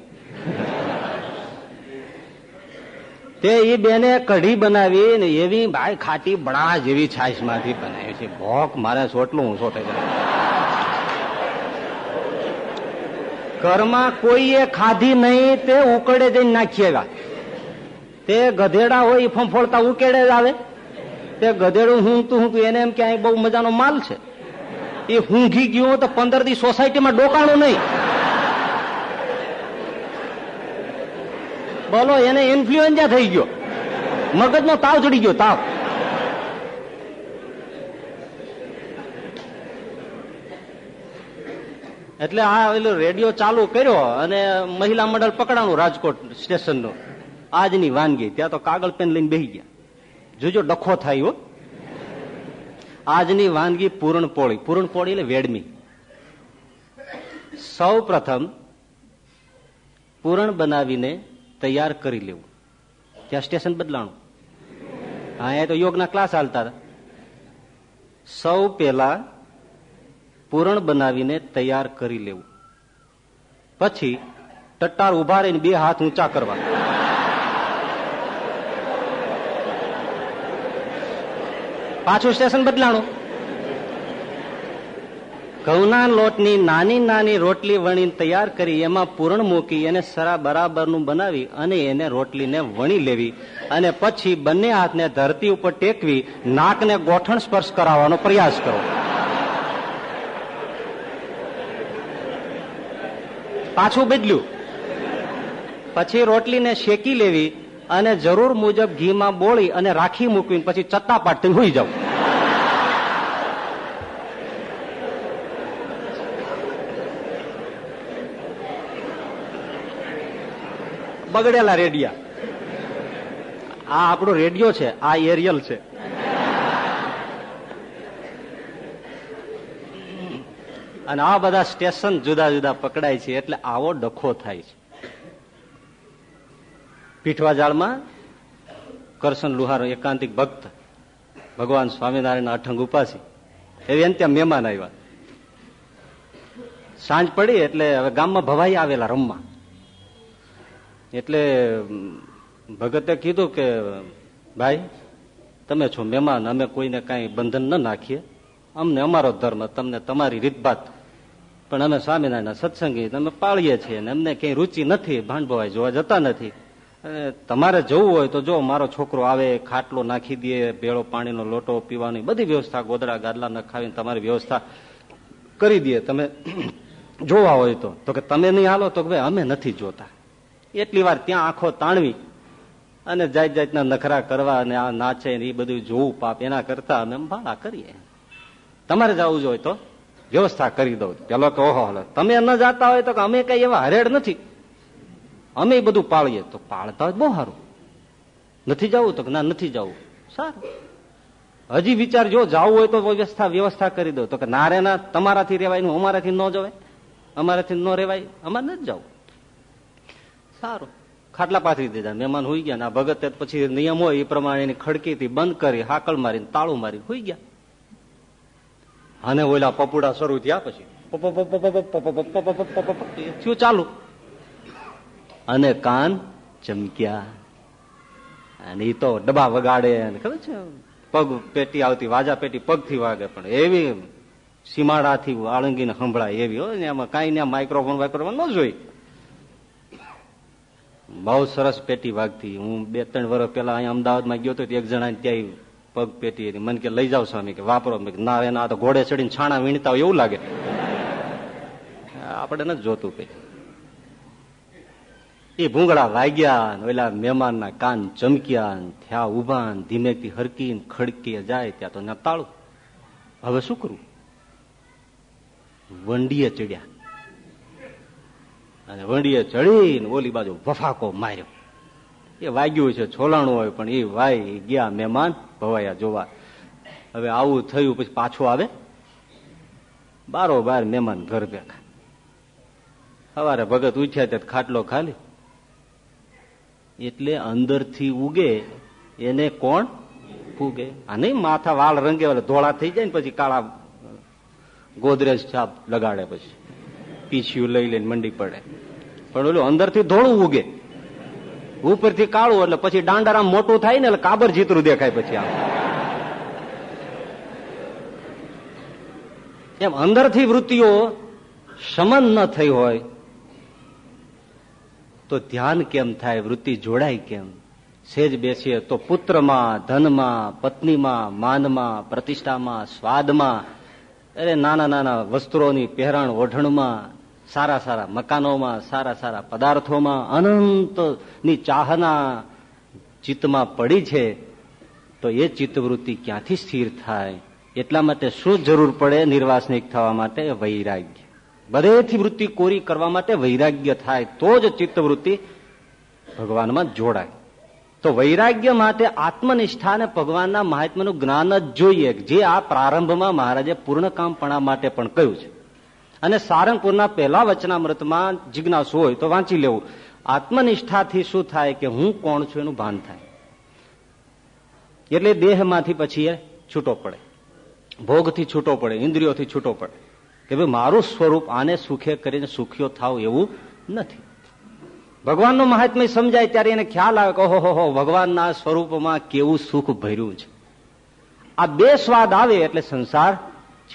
તે એ બેને કઢી બનાવી ને એવી ભાઈ ખાટી બડા જેવી છાશમાંથી બનાવી છે. ભોક, મારે સોટલું ઊંચો થઈ જાય ઘરમાં કોઈએ ખાધી નહીં, તે ઉકળે જઈને નાખી આવ્યા. તે ગધેડા હોય એ ફંફોડતા ઉકેડે જ આવે. તે ગધેડું હુંતું હુંતું એને એમ કે અહીં બહુ મજાનો માલ છે. એ હુંઘી ગયું તો પંદર દી સોસાયટીમાં ડોકાણું નહીં. બોલો, એને ઇન્ફ્લુએન્ઝા થઈ ગયો. મગજનો તાવ ચડી ગયો, તાવ. એટલે આ પેલું રેડિયો ચાલુ કર્યો અને મહિલા મંડળ પકડાણું રાજકોટ સ્ટેશનનું. આજની વાનગી. ત્યાં તો કાગળ પેન લઈને બેસી ગયા. જોજો, ડખો થાય આજની વાનગી પૂરણપોળી. પૂરણપોળી એટલે વેડમી. સૌ પ્રથમ પૂરણ બનાવીને તૈયાર કરી લેવું. ત્યાં સ્ટેશન બદલાણું. હા એ તો યોગના ક્લાસ હાલતા હતા. સૌ પહેલા પૂરણ બનાવીને તૈયાર કરી લેવું. પછી ટટ્ટાર ઊભા રહીને બે હાથ ઊંચા કરવા. પાછું સ્ટેશન બદલાણું. ઘઉંના લોટની નાની નાની રોટલી વણીને તૈયાર કરી એમાં પૂરણ મૂકી એને સરા બરાબરનું બનાવી અને એને રોટલીને વણી લેવી અને પછી બંને હાથને ધરતી ઉપર ટેકવી નાકને ગોઠણ સ્પર્શ કરાવવાનો પ્રયાસ કરો. પાછું બદલ્યું. પછી રોટલીને શેકી લેવી અને જરૂર મુજબ ઘીમાં બોળી અને રાખી મૂકવી પછી ચત્તા પાટતી હોઈ જાવ બગડેલા રેડિયા. આ આપણો રેડિયો છે, આ એરિયલ છે. અને આ બધા સ્ટેશન જુદા જુદા પકડાય છે, એટલે આવો ડખો થાય છે. પીઠવા જાળમાં કરશન લુહાર એકાંતિક ભક્ત ભગવાન સ્વામિનારાયણ અઠંગ ઉપાસી. એવી એને મહેમાન આવ્યા. સાંજ પડી એટલે હવે ગામમાં ભવાઈ આવેલા રમવા. એટલે, ભગતે કીધું કે, ભાઈ, તમે છો મહેમાન, અમે કોઈને કાંઈ બંધન ન નાખીએ. અમને અમારો ધર્મ, તમને તમારી રીતભાત પણ અમે સ્વામિનારાયણ સત્સંગી, અમે પાળીએ છીએ અને અમને ક્યાંય રુચિ નથી, ભાંડભવાઈ જોવા જતા નથી. અને તમારે જવું હોય તો જો મારો છોકરો આવે, ખાટલો નાખી દે, ભેળો પાણીનો લોટો પીવાની બધી વ્યવસ્થા, ગોદડા ગાદલા નખાવીને તમારી વ્યવસ્થા કરી દે. તમે જોવા હોય તો. કે તમે નહીં હાલો, તો ભાઈ, અમે નથી જોતા. એટલી વાર ત્યાં આંખો તાણવી અને જાત જાતના નખરા કરવા અને આ નાચે એ બધું જોવું પાપ એના કરતા અમે ભાણા કરીએ. તમારે જવું જોઈએ તો વ્યવસ્થા કરી દઉં પેલો કે ઓહો તમે ન જાતા હોય તો અમે કઈ એવા હરેડ નથી. અમે બધું પાળીએ તો પાળતા બહુ સારું. નથી જવું તો ના, નથી જવું. સારું. હજી વિચાર જો જવું હોય તો વ્યવસ્થા વ્યવસ્થા કરી દો. તો કે ના રે ના, તમારાથી રેવાય અમારાથી ન જવાય? અમારાથી ન રેવાય? અમારે નથી જવું. સારું ખાટલા પાથરી દીધા મહેમાન હોઈ ગયા આ ભગત પછી નિયમ હોય એ પ્રમાણે એની ખડકીથી બંધ કરી હાકલ મારીને તાળું મારીને હોઈ ગયા અને ઓલા પપુડા શરૂ થયા પછી થયું ચાલુ અને કાન ચમક્યા અને એ તો ડબ્બા વગાડે ખબર છે પગ પેટી આવતી વાજા પેટી પગથી વાગે પણ એવી સીમાડાથી આળંગીને સંભળાય એવી હોય ને એમાં કઈ ને માઇક્રોફોન વાઇક્રોફોન ન જોઈ બહુ સરસ પેટી વાગતી. હું બે ત્રણ વર્ષ પેલા અહીંયા અમદાવાદમાં ગયો હતો એક જણા ત્યાં પગ પેટી હતી. મને કે, લઈ જાવ સ્વામી. કે, વાપરો. ના, એના તો ઘોડે ચડીને છાણા વીણતા હોય એવું લાગે. આપણે નથી જોતું કઈ. એ ભૂંગળા વાગ્યા ઓલા મહેમાનના કાન ચમક્યા થયા ઊભા ધીમેથી હરકી ખડકી જાય ત્યાં તો તાળું હવે શું કરવું વંડીએ ચડ્યા. અને વંડીએ ચડીને ઓલી બાજુ વફાકો માર્યો. એ વાગ્યું છે છોલાણું હોય, પણ એ વાય ગયા મહેમાન ભવાયા જોવા. હવે આવું થયું પછી પાછું આવે? બારો બાર મહેમાન ઘર બેઠા. સવારે ભગત ઉઠ્યા ત્યાં ખાટલો ખાલી. એટલે અંદરથી ઉગે, એને કોણ? ફૂગે. આ નહીં માથા વાળ રંગે ધોળા થઈ જાય ને પછી કાળા ગોદરેજ છાપ લગાડે પછી. પીછ્યું લઈ લઈને મંડી પડે. પણ ઓલું અંદરથી ધોળું ઉગે. ઉપરથી કાળું, એટલે પછી દાંડારામ મોટું થાય ને, એટલે કાબર જીતરું દેખાય પછી આમ. એમ અંદરથી વૃત્તિઓ શમન ન થઈ હોય, તો ધ્યાન કેમ થાય, વૃત્તિ જોડાય કેમ? સેજ બેસીએ તો પુત્રમાં, ધનમાં, પત્નીમાં, માનમાં, પ્રતિષ્ઠામાં, સ્વાદમાં અરે નાના નાના વસ્ત્રોની પહેરાણ ઓઢણમાં સારા સારા મકાનોમાં, સારા સારા પદાર્થોમાં, અનંતની ચાહના ચિત્તમાં પડી છે, તો એ ચિત્તવૃત્તિ ક્યાંથી સ્થિર થાય? એટલા માટે શું જરૂર પડે નિર્વાસનિક થવા માટે? વૈરાગ્ય. બધેથી વૃત્તિ કોરી કરવા માટે વૈરાગ્ય થાય, તો જ ચિત્તવૃત્તિ ભગવાનમાં જોડાય. તો વૈરાગ્ય માટે આત્મનિષ્ઠા અને ભગવાનના મહાત્માનું જ્ઞાન જ જોઈએ, જે આ પ્રારંભમાં મહારાજે પૂર્ણકામપણા માટે પણ કહ્યું છે. અને સારંગપુરના પહેલા વચનામૃતમાં જિજ્ઞાસુ હોય તો વાંચી લેવું. આત્મનિષ્ઠાથી શું થાય કે હું કોણ છું એનું ભાન થાય. એટલે દેહમાંથી પછી એ છૂટો પડે. ભોગથી છૂટો પડે, ઇન્દ્રિયોથી છૂટો પડે. કે ભાઈ મારું સ્વરૂપ આને સુખે કરીને સુખ્યો થાવ એવું નથી. ભગવાનનું મહાત્મ્ય સમજાય ત્યારે એને ખ્યાલ આવે કે ઓહો ભગવાનના સ્વરૂપમાં કેવું સુખ ભર્યું છે. આ બે સ્વાદ આવે એટલે સંસાર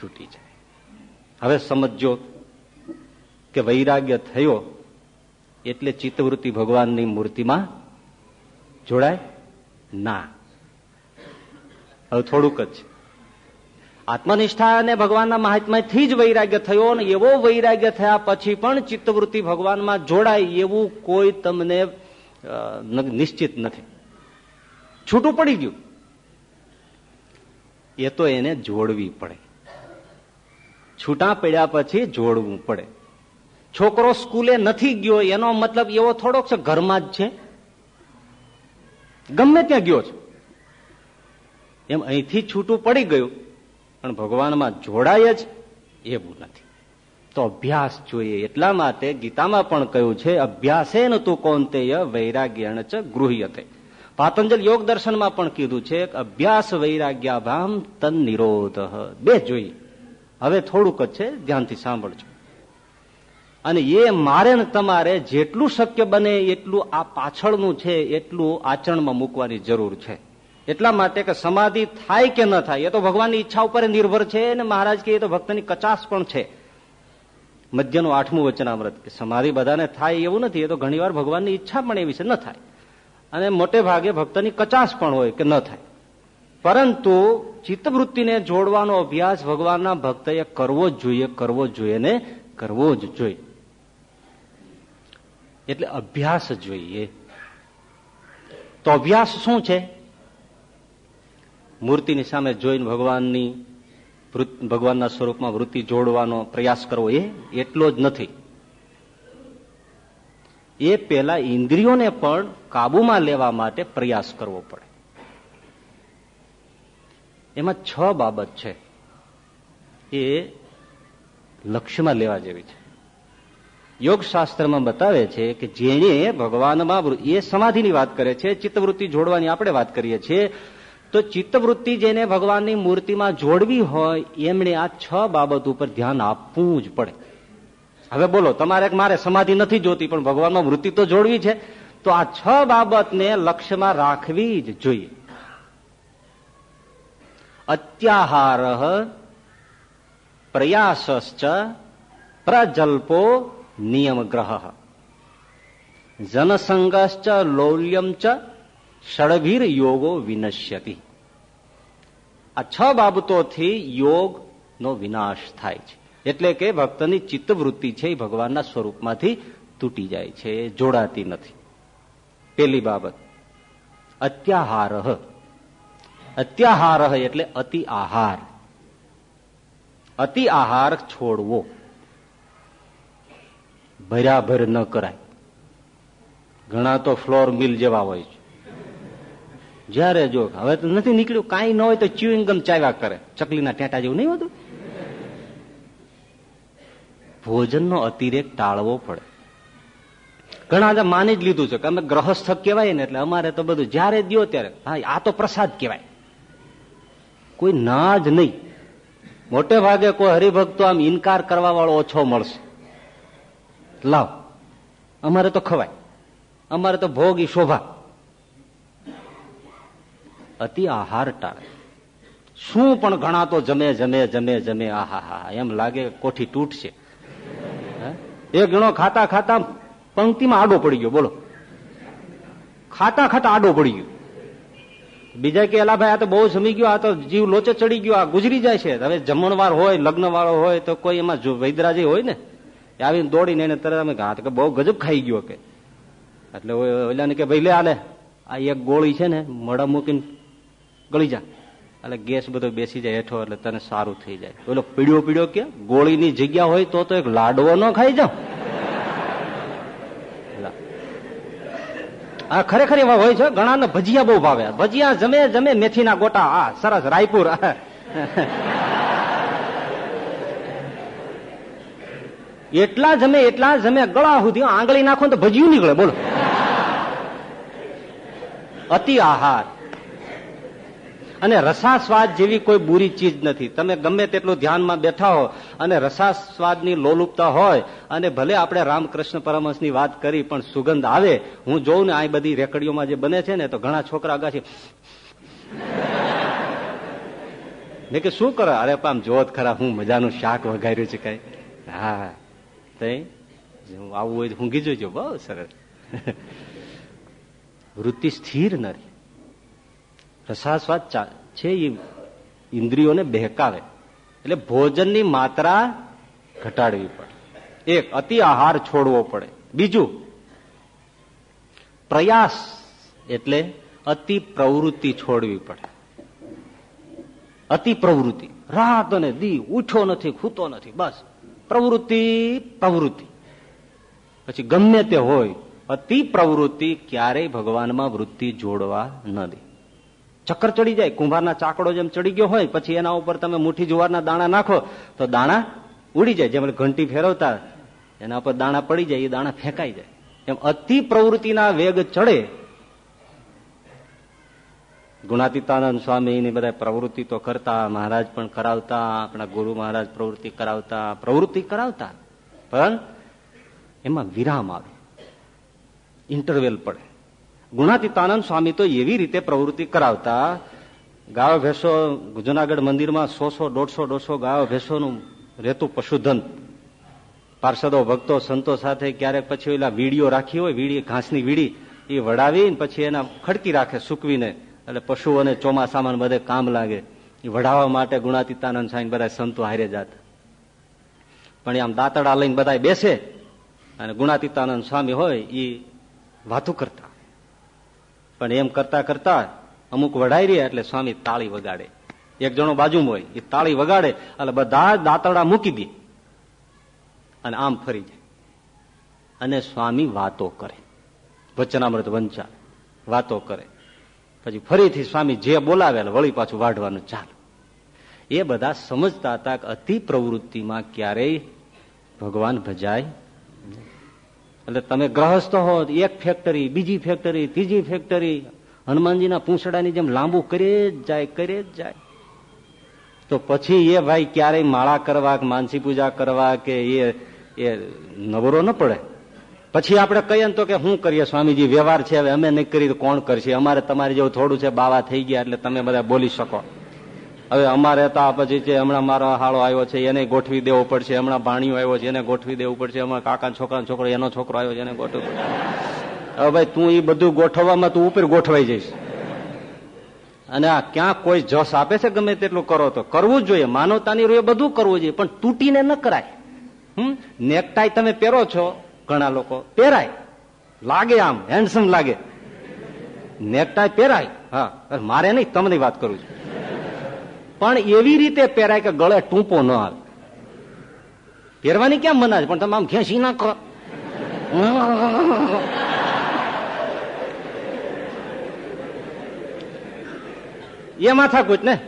છૂટી જાય. હવે સમજો કે વૈરાગ્ય થયો એટલે ચિત્તવૃત્તિ ભગવાનની મૂર્તિમાં જોડાય ના. હવે થોડુંક જ. છે આત્મનિષ્ઠા અને ભગવાનના મહાત્માથી જ વૈરાગ્ય થયો અને એવો વૈરાગ્ય થયા પછી પણ ચિત્તવૃત્તિ ભગવાનમાં જોડાય એવું કોઈ તમને નિશ્ચિત નથી. છૂટું પડી ગયું. એ તો એને જોડવી પડે. છૂટા પડ્યા પછી જોડવું પડે. છોકરો સ્કૂલે નથી ગયો, એનો મતલબ એવો થોડોક છે, ઘરમાં જ છે. ગમે ત્યાં ગયો છે. એમ અહીંથી છૂટું પડી ગયું, પણ ભગવાનમાં જોડાય જ એવું નથી. તો અભ્યાસ જોઈએ, એટલા માટે ગીતામાં પણ કહ્યું છે અભ્યાસે ન તું કોંતેય વૈરાગ્યણ ચ ગૃહ્યતે. પાતંજલ યોગ દર્શનમાં પણ કીધું છે અભ્યાસ વૈરાગ્યાભામ તન નિરોધ બે જોઈએ. હવે થોડુંક જ છે, ધ્યાનથી સાંભળજો. અને એ મારે ને તમારે જેટલું શક્ય બને એટલું આ પાછળનું છે, એટલું આચરણમાં મૂકવાની જરૂર છે. એટલા માટે કે સમાધિ થાય કે ન થાય, એ તો ભગવાનની ઈચ્છા ઉપર નિર્ભર છે અને મહારાજ કે એ તો ભક્તની કચાસ પણ છે. મધ્યનું આઠમું વચનામૃત, કે સમાધિ બધાને થાય એવું નથી, એ તો ઘણીવાર ભગવાનની ઈચ્છા પણ એવી છે, ન થાય. અને મોટે ભાગે ભક્તની કચાસ પણ હોય કે ન થાય. પરંતુ ચિત્તવૃત્તિને જોડવાનો અભ્યાસ ભગવાનના ભક્તએ કરવો જ જોઈએ, કરવો જ જોઈએ ને કરવો જ જોઈએ. એટલે અભ્યાસ જોઈએ. તો અભ્યાસ શું છે? મૂર્તિની સામે જોઈને ભગવાનની ભગવાનના સ્વરૂપમાં વૃત્તિ જોડવાનો પ્રયાસ કરવો એ એટલો જ નથી. એ પેલા ઇન્દ્રિયોને પણ કાબુમાં લેવા માટે પ્રયાસ કરવો પડે. એમાં છ બાબત છે. એ લક્ષ્યમાં લેવા જેવી છે. યોગશાસ્ત્રમાં બતાવે છે કે જેને ભગવાનમાં એ સમાધિની વાત કરે છે, ચિત્તવૃત્તિ જોડવાની આપણે વાત કરીએ છીએ, તો ચિત્તવૃત્તિ જેને ભગવાનની મૂર્તિમાં જોડવી હોય, એમણે આ છ બાબત ઉપર ધ્યાન આપવું જ પડે. હવે બોલો, તમારે મારે સમાધિ નથી જોતી, પણ ભગવાનમાં વૃત્તિ તો જોડવી છે, તો આ છ બાબતને લક્ષ્યમાં રાખવી જ જોઈએ. અત્યાહાર પ્રયાસશ્ચ પ્રજલ્પો નિયમગ્રહ જનસંગશ્ચ લૌલ્યમ ચ યોગો વિનશ્યતિ આ છ બાબતોથી યોગનો વિનાશ થાય છે એટલે કે ભક્તની ચિત્તવૃત્તિ છે એ ભગવાનના સ્વરૂપમાંથી તૂટી જાય છે જોડાતી નથી પેલી બાબત અત્યાહાર અત્યાહાર એટલે અતિ આહાર. અતિ આહાર છોડવો. ભર્યાભર ન કરાય. ઘણા તો ફ્લોર મિલ જેવા હોય છે. જયારે જો હવે તો નથી નીકળ્યું, કાંઈ ન હોય તો ચ્યુઇંગ ગમ ચાવ્યા કરે. ચકલીના ટેટા જેવું નહીં હોતું? ભોજનનો અતિરેક ટાળવો પડે. ઘણા માની જ લીધું છે કે અમે ગ્રહસ્થ કહેવાય ને એટલે અમારે તો બધું જયારે દો ત્યારે. હા આ તો પ્રસાદ કહેવાય. કોઈ ના જ નહીં. મોટે ભાગે કોઈ હરિભક્તો આમ ઇનકાર કરવા વાળો ઓછો મળશે. લાવ, અમારે તો ખવાય. અમારે તો ભોગ ઈ શોભા. અતિ આહાર ટાળે. શું પણ ઘણા તો જમે જમે જમે જમે, આહા હા એમ લાગે કોઠી તૂટશે. એક ગણો ખાતા ખાતા પંક્તિમાં આડો પડી ગયો, બોલો. ખાતા ખાતા આડો પડી ગયો. બીજા કે એલા ભાઈ, આ તો બહુ સમી ગયો, આ તો જીવ લોચો ચડી ગયો, આ ગુજરી જાય છે. હવે જમણવાર હોય લગ્ન હોય, તો કોઈ એમાં વૈદરાજી હોય ને આવીને દોડીને એને તરત અમે ઘાત કે બહુ ગજબ ખાઈ ગયો કે. એટલે ઓલાને કે, ભાઈ, લે આલે. આ એક ગોળી છે ને મડા મૂકીને ગળી જા. એટલે ગેસ બધો બેસી જાય હેઠો, એટલે તને સારું થઈ જાય. ઓલો પીડ્યો પીડ્યો કે, ગોળીની જગ્યા હોય તો તો એક લાડવો ન ખાઈ જાવ આ ખરેખર એવા હોય છે ઘણા ભજીયા બહુ ભાવે. ભજીયા જમે જમે મેથીના ગોટા. આ, સરસ, રાયપુર. એટલા જમે એટલા જમે ગળા સુધી આંગળી નાખો તો ભજીયું નીકળે. બોલો. અતિ આહાર. અને રસાસ્વાદ જેવી કોઈ બુરી ચીજ નથી. તમે ગમે તેટલું ધ્યાનમાં બેઠા હો અને રસાસ્વાદની લોલુપતા હોય અને ભલે આપણે રામકૃષ્ણ પરમહંસની વાત કરી, પણ સુગંધ આવે. હું જોઉં ને આ બધી રેકડીઓમાં જે બને છે ને, તો ઘણા છોકરા અગાછી મેં કે શું કરો? અરે પામ જોત ખરા, હું મજાનું શાક વઘાર્યું છે કઈ. હા તઈ આવું હોય ઊંઘી જોજો, બહુ સરસ. વૃત્તિ સ્થિર ન રહી રસાસ્વાદ છે એ ઇન્દ્રિયોને બહેકાવે. એટલે ભોજનની માત્રા ઘટાડવી પડે. એક, અતિ આહાર છોડવો પડે. બીજું, પ્રયાસ એટલે અતિ પ્રવૃત્તિ છોડવી પડે. અતિ પ્રવૃત્તિ. રાત અને દી ઉઠો નથી, ખૂતો નથી, બસ. પ્રવૃત્તિ પ્રવૃત્તિ. પછી ગમે તે હોય, અતિ પ્રવૃત્તિ ક્યારેય ભગવાનમાં વૃત્તિ જોડવા ન દે. ચક્કર ચડી જાય, કુંભારના ચાકડો જેમ ચડી ગયો હોય, પછી એના ઉપર તમે મુઠ્ઠી જુવારના દાણા નાખો, તો દાણા ઉડી જાય. જેમ ઘંટી ફેરવતા એના ઉપર દાણા પડી જાય, એ દાણા ફેંકાઈ જાય. એમ અતિ પ્રવૃત્તિના વેગ ચડે. ગુણાતીતાનંદ સ્વામી બધા પ્રવૃત્તિ તો કરતા, મહારાજ પણ કરાવતા, આપણા ગુરુ મહારાજ પ્રવૃત્તિ કરાવતા પ્રવૃત્તિ કરાવતા. પણ એમાં વિરામ આવે. ઇન્ટરવેલ પડે. ગુણાતીતાનંદ સ્વામી તો એવી રીતે પ્રવૃત્તિ કરાવતા, ગાયો, ભેંસો, જુનાગઢ મંદિરમાં સો સો, દોઢસો દોઢસો ગાયો, ભેંસોનું રહેતું પશુધન. પાર્ષદો, ભક્તો, સંતો સાથે ક્યારેક પછી એલા વીડીઓ રાખી હોય, વીડી, ઘાસની વીડી, એ વડાવીને પછી એના ખડકી રાખે સૂકવીને. એટલે પશુઓને ચોમાસામાં બધે કામ લાગે. એ વઢાવવા માટે ગુણાતીતાનંદ સ્વામી બધા સંતો હારે જાતા. પણ આમ દાંતડા લઈને બધા બેસે, અને ગુણાતીતાનંદ સ્વામી હોય એ વાતું કરતા. પણ એમ કરતા કરતા અમુક વઢાઈ રહ્યા એટલે સ્વામી તાળી વગાડે. એક જણો બાજુમાં હોય, એ તાળી વગાડે, એટલે બધા દાંતડા મૂકી દે. અને આમ ફરી જાય. અને સ્વામી વાતો કરે. વચનામૃત વંચા, વાતો કરે. પછી ફરીથી સ્વામી જે બોલાવે વળી પાછું વાઢવાનું ચાલુ. એ બધા સમજતા હતા કે અતિ પ્રવૃત્તિમાં ક્યારેય ભગવાન ભજાય એટલે તમે ગ્રહસ્થ હો એક ફેક્ટરી, બીજી ફેક્ટરી, ત્રીજી ફેક્ટરી, હનુમાનજીના પૂંછડાની જેમ લાંબુ કરે જ જાય, કરે જ જાય. તો પછી એ ભાઈ ક્યારેય માળા કરવા કે માનસી પૂજા કરવા કે એ એ નવરો ન પડે. પછી આપણે કહીએ ને તો કે શું કરીએ? સ્વામીજી, વ્યવહાર છે, હવે અમે નહીં કરી કોણ કરશે? અમારે તમારે જેવું થોડું છે, બાવા થઈ ગયા એટલે તમે બધા બોલી શકો. હવે અમારે તો આ પછી છે, હમણાં મારો હાળો આવ્યો છે, એને ગોઠવી દેવો પડશે, હમણાં ભાણિયો આવ્યો છે, એને ગોઠવી દેવું પડશે હમણાં કાકા છોકરા છોકરો, એનો છોકરો આવ્યો છે, એને પડશે. હવે ભાઈ, તું એ બધું ગોઠવવામાં તું ઉપર ગોઠવાઈ જઈશ. અને આ ક્યાં કોઈ જસ આપે છે, ગમે તેટલું કરો તો. કરવું જ જોઈએ, માનવતાની રૂએ બધું કરવું જોઈએ, પણ તૂટીને ન કરાય. હમ? નેકટાઈ તમે પહેરો છો, ઘણા લોકો. પહેરાય. લાગે આમ હેન્ડસમ લાગે. નેકટાઈ પહેરાય. હા મારે નહીં, તમને વાત કરું છું. પણ એવી રીતે પહેરાય કે ગળે ટૂંપો ન આવે. પહેરવાની કેમ મના છે? પણ તમે આમ ખેંચી નાખો એ માથાકૂટ ને.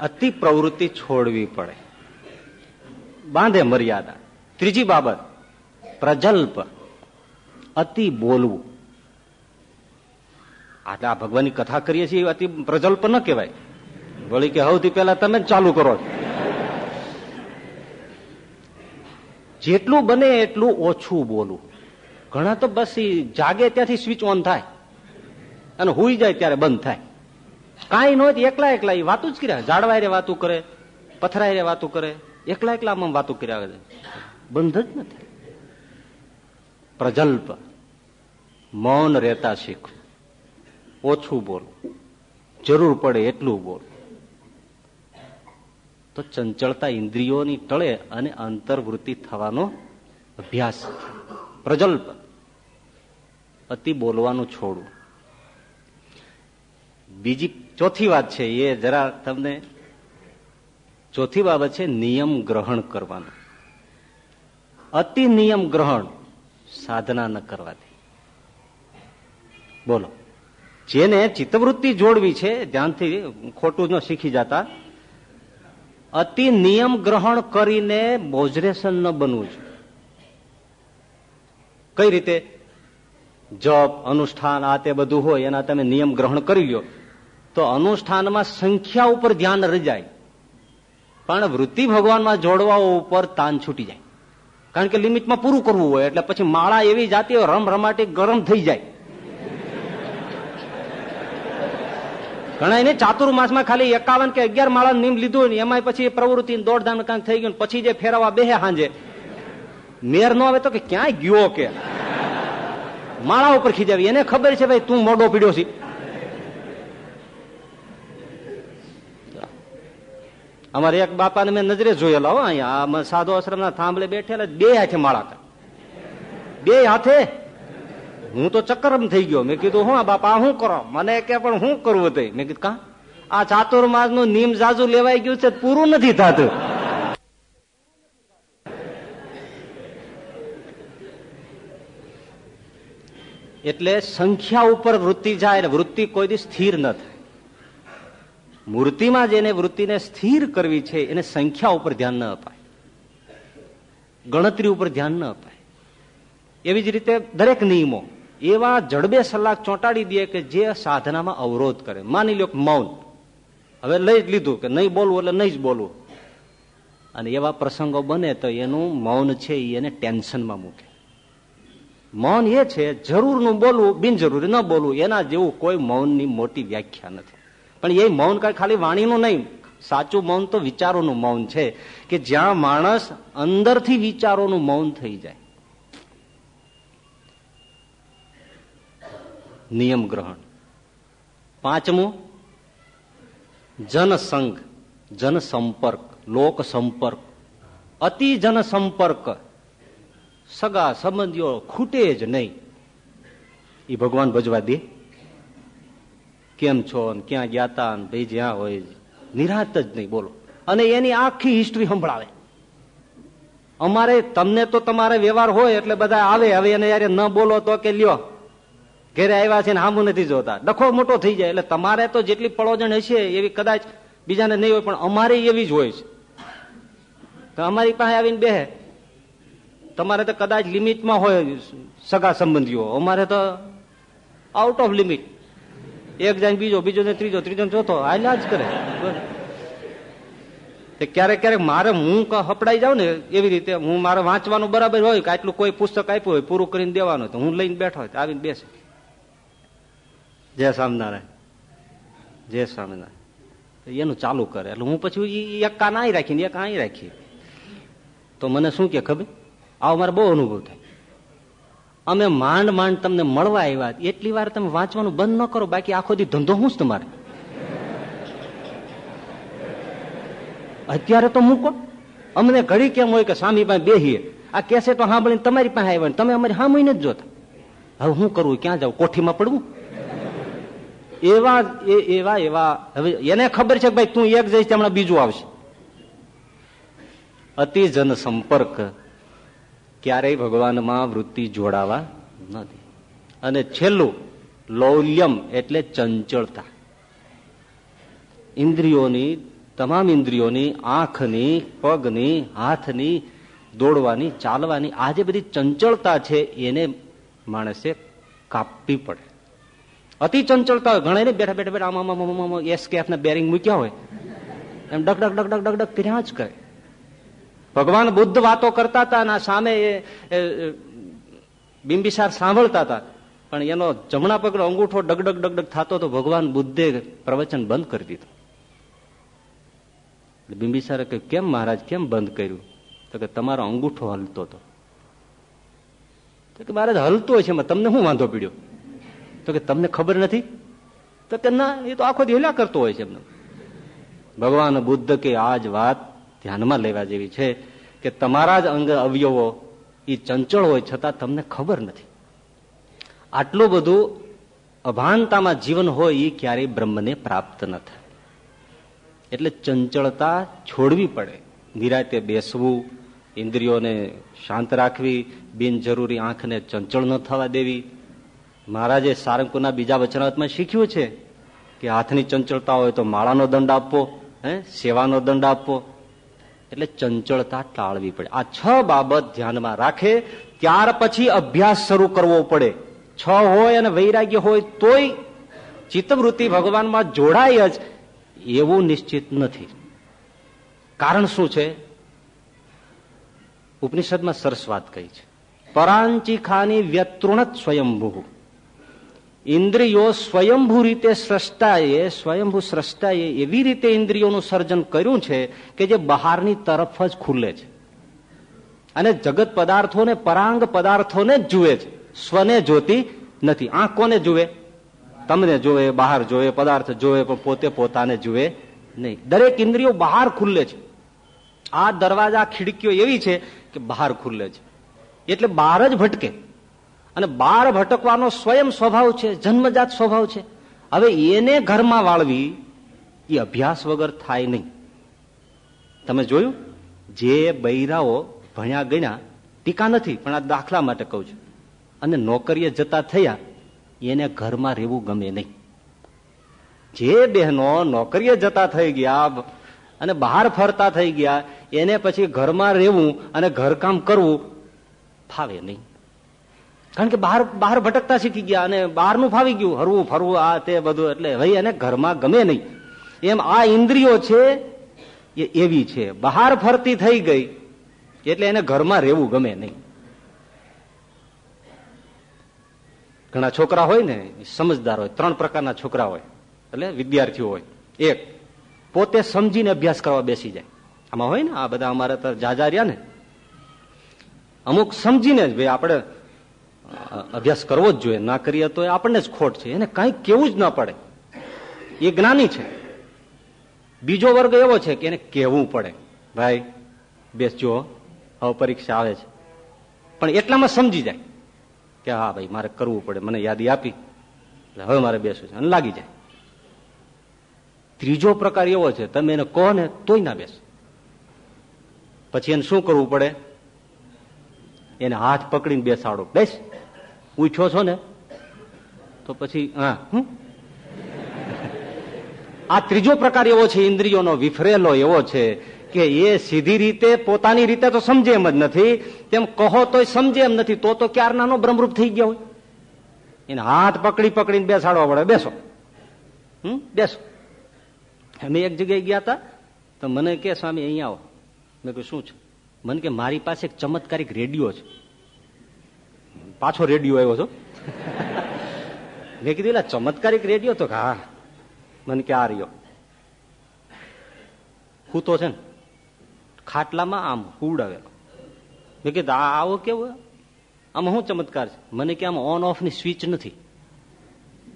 અતિ પ્રવૃત્તિ છોડવી પડે. બાંધે મર્યાદા. ત્રીજી બાબત, પ્રજલ્પ. અતિ બોલવું. આટલા ભગવાનની કથા કરીએ છીએ અતિ પ્રજલ્પ ન કહેવાય. વળી કે સૌથી પહેલા તમે જ ચાલુ કરો. જેટલું બને એટલું ઓછું બોલવું ઘણા તો બસ જાગે ત્યાંથી સ્વિચ ઓન થાય. અને હુઈ જાય ત્યારે બંધ થાય. કાંઈ નહોતી એકલા એકલા એ વાતું જ કર્યા જાડવાય રે વાતું કરે, પથરાય રે વાતું કરે. એકલા એકલા આમ વાતું કર્યા કરે. બંધ જ નથી. પ્રજલ્પ. મૌન રહેતા શીખ. ઓછું બોલ. જરૂર પડે એટલું બોલ. તો ચંચળતા ઇન્દ્રિયોની ટળે અને અંતર્વૃત્તિ થવાનો અભ્યાસ. પ્રજલ્પ. અતિ બોલવાનું છોડવું બીજી ચોથી વાત છે, એ જરા તમને ચોથી બાબત છે, નિયમ ગ્રહણ કરવાનું. અતિ નિયમ ગ્રહણ સાધના ન કરવાથી. બોલો. જેને ચિત્તવૃત્તિ જોડવી છે, ધ્યાનથી ખોટું ન શીખી જતા, અતિ નિયમ ગ્રહણ કરીને બોજરેશન ન બનવું છે કઈ રીતે? જપ, અનુષ્ઠાન, આ તે બધું હોય, એના તમે નિયમ ગ્રહણ કરી લ્યો, તો અનુષ્ઠાનમાં સંખ્યા ઉપર ધ્યાન રજાય પણ વૃત્તિ ભગવાનમાં જોડવા ઉપર તાન છૂટી જાય. કારણ કે લિમિટમાં પૂરું કરવું હોય, એટલે પછી માળા એવી જાતી રમ રમાટી ગરમ થઈ જાય. ઘણા એને ચાતુર્માસમાં ખાલી એકાવન કે અગિયાર માળા નીમ લીધું ને એમાં પછી પ્રવૃત્તિ દોડધામ કાંક થઈ ગયું પછી જે ફેરવા બેહે હાંજે. મેર નો આવે તો કે ક્યાંય ગયો કે? માળા ઉપર ખીજાવી. એને ખબર છે ભાઈ તું મોડો પીડ્યો છે. અમારે એક બાપાને મેં નજરે જોયેલા હો અહીંયા. સાધુ આશ્રમના થાંભલે બેઠેલા બે હાથે માળા બે હાથે હું તો ચક્કરમ થઈ ગયો. મેં કીધું, હું બાપા શું કરો? મને કે, પણ શું કરવું તે? મેં કીધું, કા? આ ચાતુર્માસનું નીમ જાજુ લેવાઈ ગયું છે, પૂરું નથી થતું. એટલે સંખ્યા ઉપર વૃત્તિ જાય ને વૃત્તિ કોઈ દી સ્થિર ન થાય. મૂર્તિમાં જેને વૃત્તિને સ્થિર કરવી છે, એને સંખ્યા ઉપર ધ્યાન ન અપાય. ગણતરી ઉપર ધ્યાન ન અપાય. એવી જ રીતે દરેક નિયમો. એવા જડબે સલાહ ચોંટાડી દે કે જે સાધનામાં અવરોધ કરે. માની લો મૌન. હવે લઈ જ લીધું કે નહીં બોલવું એટલે નહીં જ બોલવું. અને એવા પ્રસંગો બને તો એનું મૌન છે એને ટેન્શનમાં મૂકે. મૌન એ છે, જરૂરનું બોલવું, બિનજરૂરી ન બોલવું, એના જેવું કોઈ મૌનની મોટી વ્યાખ્યા નથી. પણ એ મૌન કઈ ખાલી વાણીનું નહીં. સાચું મૌન તો વિચારોનું મૌન છે કે જ્યાં માણસ અંદરથી વિચારોનું મૌન થઈ જાય. નિયમ ગ્રહણ. પાંચમું, જનસંઘ, જનસંપર્ક લોક સંપર્ક અતિ જનસંપર્ક, સગા સંબંધીઓ ખૂટે જ નહીં. એ ભગવાન ભજવા દે. કેમ છો ને ક્યાં ગયા તા ભાઈ જ્યાં હોય નિરાત જ નહીં, બોલો. અને એની આખી હિસ્ટ્રી સંભળાવે. અમારે, તમને તો તમારે વ્યવહાર હોય એટલે બધા આવે. હવે એને યારે ન બોલો તો કે લ્યો. ઘેરે આવ્યા છે ને હામું નથી જોતા. ડખો મોટો થઈ જાય એટલે તમારે તો જેટલી પળોજણ હશે એવી કદાચ બીજાને નહીં હોય, પણ અમારે એવી જ હોય છે. તો અમારી પાસે આવીને બે તમારે તો કદાચ લિમિટમાં હોય સગા સંબંધીઓ. અમારે તો આઉટ ઓફ લિમિટ એક જાય બીજો બીજો ને ત્રીજો ત્રીજો ચોથો. હાલ્યા જ કરે. ક્યારેક ક્યારેક મારે હું હપડાઈ જાઉં ને એવી રીતે હું મારે વાંચવાનું બરાબર હોય કે આટલું કોઈ પુસ્તક આપ્યું હોય, પૂરું કરીને દેવાનું તો હું લઈને બેઠો હોય આવીને બેસે. જય સ્વામિનારાયણ. જય સ્વામિનારાયણ. એનું ચાલુ કરે. એટલે હું પછી એક કાન અહીં રાખીને, એક અહીં રાખી તો મને શું કે ખબર? આવો મારે બહુ અનુભવ થાય. અમે માંડ માંડ તમને મળવા આવ્યા. એટલી વાર તમે વાંચવાનું બંધ ન કરો, બાકી આખો દી ધંધો શું જ તમારે. અત્યારે તો મૂકો. અમને ઘડી કેમ હોય કે સ્વામી પાસે બેહીએ? આ કેસે તો સાંભળીને તમારી પાસે આવ્યા તમે અમારી સાંભળીને જ જોતા. હવે હું કરવું ક્યાં જાવ કોઠીમાં પડવું? એવા એવા એવા. હવે એને ખબર છે કે ભાઈ તું એક જઈશ, હમણાં બીજું આવશે. અતિ જન સંપર્ક ક્યારેય ભગવાનમાં વૃત્તિ જોડાવા નથી. અને છેલ્લું, લૌલ્યમ એટલે ચંચળતા. ઇન્દ્રિયોની, તમામ ઇન્દ્રિયોની, આંખની, પગની, હાથની, દોડવાની, ચાલવાની, આ જે બધી ચંચળતા છે, એને માણસે કાપવી પડે. અતિ ચંચળતા હોય. ઘણા બેઠા બેઠા બેઠા આમાં એસકેએફ ને બેરિંગ મૂક્યા હોય. એમ ડક ડક ડક ડક ડક ડક કર્યા જ કરે. ભગવાન બુદ્ધ વાતો કરતા હતા અને સામે બિંબિસાર સાંભળતા હતા. પણ એનો જમણા પગનો અંગૂઠો ડગડગ ડગડગ થતો તો ભગવાન બુદ્ધે પ્રવચન બંધ કરી દીધું. બિંબિસારે કહ્યું, કેમ મહારાજ, કેમ બંધ કર્યું? તો કે, તમારો અંગૂઠો હલતો હતો તો કે, મહારાજ, હલતો છે તમને શું વાંધો પીડ્યો? તો કે તમને ખબર નથી? તો કે ના, એ તો આખો હેલા કરતો હોય છે એમને. ભગવાન બુદ્ધ કે આ જ વાત ધ્યાનમાં લેવા જેવી છે કે તમારા જ અંગ અવયવો એ ચંચળ હોય છતાં તમને ખબર નથી. આટલું બધું અભાનતામાં જીવન હોય એ ક્યારેય બ્રહ્મને પ્રાપ્ત ન થાય. એટલે ચંચળતા છોડવી પડે. નિરાતે બેસવું, ઇન્દ્રિયોને શાંત રાખવી, બિનજરૂરી આંખને ચંચળ ન થવા દેવી મહારાજે સારંગપુરના બીજા વચનાવતમાં શીખ્યું છે કે હાથની ચંચળતા હોય તો માળાનો દંડ આપવો, હે? સેવાનો દંડ આપવો. એટલે ચંચળતા ટાળવી પડે. આ છ બાબત ધ્યાનમાં રાખે, ત્યાર પછી અભ્યાસ શરૂ કરવો પડે. છ હોય અને વૈરાગ્ય હોય તોય ચિત્તવૃત્તિ ભગવાનમાં જોડાય જ એવું નિશ્ચિત નથી. કારણ શું છે? ઉપનિષદમાં સરસ વાત કહી છે. પરાંચી ખાની વ્યતૃણ સ્વયંભૂ. ઇન્દ્રિયો સ્વયંભૂ રીતે સ્રષ્ટાએ સ્વયંભૂ સ્રષ્ટાએ એવી રીતે ઇન્દ્રિયોનું સર્જન કર્યું છે કે જે બહારની તરફ જ ખુલે છે અને જગત પદાર્થોને પરાંગ પદાર્થોને જ જુએ છે સ્વને જોતી નથી આંખ કોને જુએ તમને જોવે બહાર જોવે પદાર્થ જોવે પણ પોતે પોતાને જુએ નહીં દરેક ઇન્દ્રિયો બહાર ખુલ્લે છે આ દરવાજા ખિડકીઓ એવી છે કે બહાર ખુલ્લે છે એટલે બહાર જ ભટકે અને બહાર ભટકવાનો સ્વયં સ્વભાવ છે, જન્મજાત સ્વભાવ છે. હવે એને ઘરમાં વાળવી એ અભ્યાસ વગર થાય નહીં. તમે જોયું? જે બૈરાઓ ભણ્યા ગણ્યા, ટીકા નથી, પણ આ દાખલા માટે કહું છું. અને નોકરીએ જતા થયા, એને ઘરમાં રહેવું ગમે નહીં. જે બહેનો નોકરીએ જતા થઈ ગયા અને બહાર ફરતા થઈ ગયા, એને પછી ઘરમાં રહેવું અને ઘરકામ કરવું ફાવે નહીં. કારણ કે બહાર બહાર ભટકતા શીખી ગયા અને બહારનું ફાવી ગયું. હરવું, ફરવું, આ તે બધું. એટલે ભાઈ, એને ઘરમાં ગમે નહીં. એમ આ ઇન્દ્રિયો છે, એ એવી છે. બહાર ફરતી થઈ ગઈ, એટલે એને ઘરમાં રહેવું ગમે નહીં. ઘણા છોકરા હોય ને, સમજદાર હોય, ત્રણ પ્રકારના છોકરા હોય, એટલે વિદ્યાર્થીઓ હોય. એક, પોતે સમજીને અભ્યાસ કરવા બેસી જાય. આમાં હોય ને, આ બધા અમારે તો જાજા રહ્યા ને. અમુક સમજીને જ ભાઈ, આપણે અભ્યાસ કરવો જ જોઈએ. ના કરીએ તો આપણને જ ખોટ છે. એને કઈ કેવું જ ના પડે. એ જ્ઞાની છે. બીજો વર્ગ એવો છે કે એને કહેવું પડે. ભાઈ, બેસજો હવે પરીક્ષા આવે છે. પણ એટલામાં સમજી જાય કે, હા, ભાઈ, મારે કરવું પડે. મને યાદી આપી. હવે મારે બેસવું છે. અને લાગી જાય. ત્રીજો પ્રકાર એવો છે, તમે એને કહો ને તોય ના બેસો. પછી એને શું કરવું પડે? એને હાથ પકડીને બેસાડો. બેસ. ઉઠ્યો છો ને? તો પછી, હા. આ ત્રીજો પ્રકાર એવો છે, ઇન્દ્રિયોનો વિફરેલો એવો છે કે એ સીધી રીતે, પોતાની રીતે તો સમજે એમ જ નથી. તેમ કહો તો સમજે એમ નથી. તો તો ક્યારનાનો બ્રહ્મરૂપ થઈ ગયા હોય? એને હાથ પકડી પકડીને બેસાડવા પડે. બેસો. હમ? બેસો. અમે એક જગ્યાએ ગયા હતા, તો મને કે, સ્વામી, અહીંયા આવો. મેં કહ્યું, શું છે? મને કે, મારી પાસે એક ચમત્કારિક રેડિયો છે. પાછો રેડિયો આવ્યો છો? મેં કીધું એટલે ચમત્કારિક રેડિયો તો હા મને કે આ રહ્યો? હું તો છે ને, ખાટલામાં આમ હુવડાવેલો. મેં કીધું, આ આવો કેવું આમાં શું ચમત્કાર છે? મને કે આમ ઓન ઓફની સ્વિચ નથી.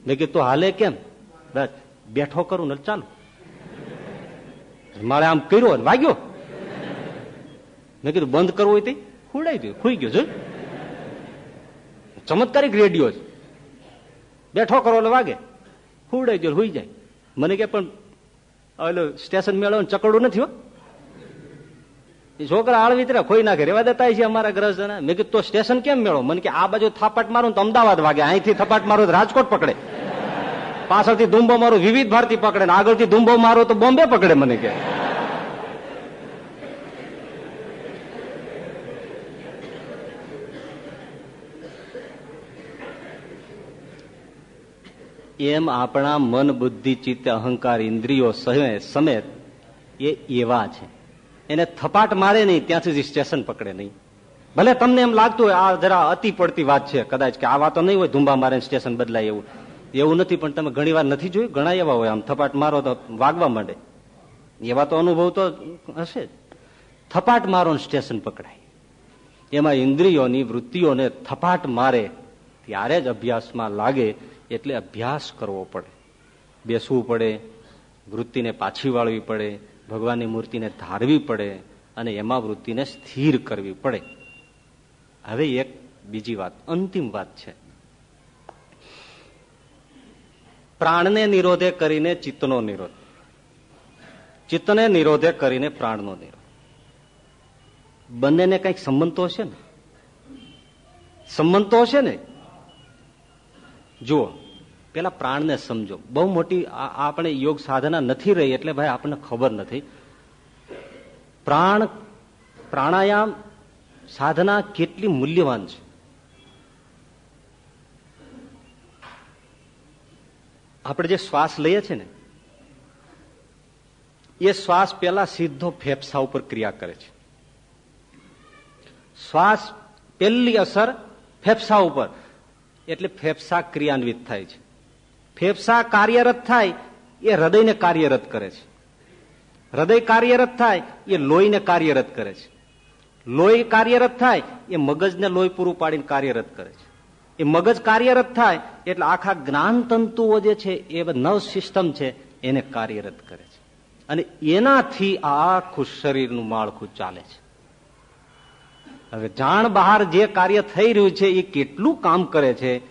મેં કીધું હાલે કેમ? બસ, બેઠો કરું ને ચાલુ. મારે આમ કર્યો વાગ્યો. મેં કીધું, બંધ કરવું હોય તે હુડાઈ ગયું ખુઈ ગયો જો ચમત્કારિક રેડિયો છે. બેઠો કરો એટલે વાગે. હુડાઈ ગયો હુઈ જાય. મને કે પણ એટલે સ્ટેશન મેળો ચકડું નથી હો. છોકરા આળવી વિતરા ખોઈ નાખે. રેવા દેતા છે અમારા ગ્રસ્ત મેં કીધું, તો સ્ટેશન કેમ મેળો મને કે, આ બાજુ થાપાટ મારું તો અમદાવાદ વાગે. અહીંથી થપાટ મારું તો રાજકોટ પકડે. પાછળથી ધુંબો મારું વિવિધ ભારતી પકડે ને આગળથી ધુંબો મારું તો બોમ્બે પકડે. મને કે. એમ આપણા મન, બુદ્ધિ, ચિત્ત, અહંકાર, ઇન્દ્રિયો સમેત એ એવા છે. એને થપાટ મારે નહીં ત્યાં સુધી સ્ટેશન પકડે નહીં. ભલે તમને એમ લાગતું હોય, આ જરા અતિ પડતી વાત છે, કદાચ કે આ વાતો નહીં હોય ધુંબા મારે સ્ટેશન બદલાય એવું. એવું નથી, પણ તમે ઘણી વાર નથી જોયું? ઘણા એવા હોય, આમ થપાટ મારો તો વાગવા માંડે. એવા તો અનુભવ તો હશે થપાટ મારો સ્ટેશન પકડાય. એમાં ઇન્દ્રિયોની વૃત્તિઓને થપાટ મારે, ત્યારે જ અભ્યાસમાં લાગે એટલે અભ્યાસ કરવો પડે. બેસવું પડે, વૃત્તિને પાછી વાળવી પડે, ભગવાનની મૂર્તિને ધારવી પડે અને એમાં વૃત્તિને સ્થિર કરવી પડે. હવે એક બીજી વાત, અંતિમ વાત છે. પ્રાણને નિરોધે કરીને ચિત્તનો નિરોધ. ચિત્તને નિરોધે કરીને પ્રાણનો નિરોધ. બંનેને કંઈક સંબંધ તો હશે ને? સંબંધ તો હશે ને? જુઓ પેલા પ્રાણને સમજો. બહુ મોટી આપણે યોગ સાધના નથી રહી એટલે ભાઈ આપણને ખબર નથી. પ્રાણ પ્રાણાયામ સાધના કેટલી મૂલ્યવાન છે. આપણે જે શ્વાસ લઈએ છીએ ને, એ શ્વાસ પેલા સીધો ફેફસા ઉપર ક્રિયા કરે છે. શ્વાસ પહેલી અસર ફેફસા ઉપર. એટલે ફેફસા ક્રિયાન્વિત થાય છે. ફેફસા કાર્યરત થાય, એ હૃદયને કાર્યરત કરે છે. હૃદય કાર્યરત થાય, એ લોહીને કાર્યરત કરે છે. લોહી કાર્યરત થાય, એ મગજને લોહી પૂરું પાડીને કાર્યરત કરે છે. એ મગજ કાર્યરત થાય, એટલે આખા જ્ઞાન તંતુઓ જે છે, એ નવ સિસ્ટમ છે, એને કાર્યરત કરે છે. અને એનાથી આખું શરીરનું માળખું ચાલે છે. હવે જાણ બહાર જે કાર્ય થઈ રહ્યું છે, એ કેટલું કામ કરે છે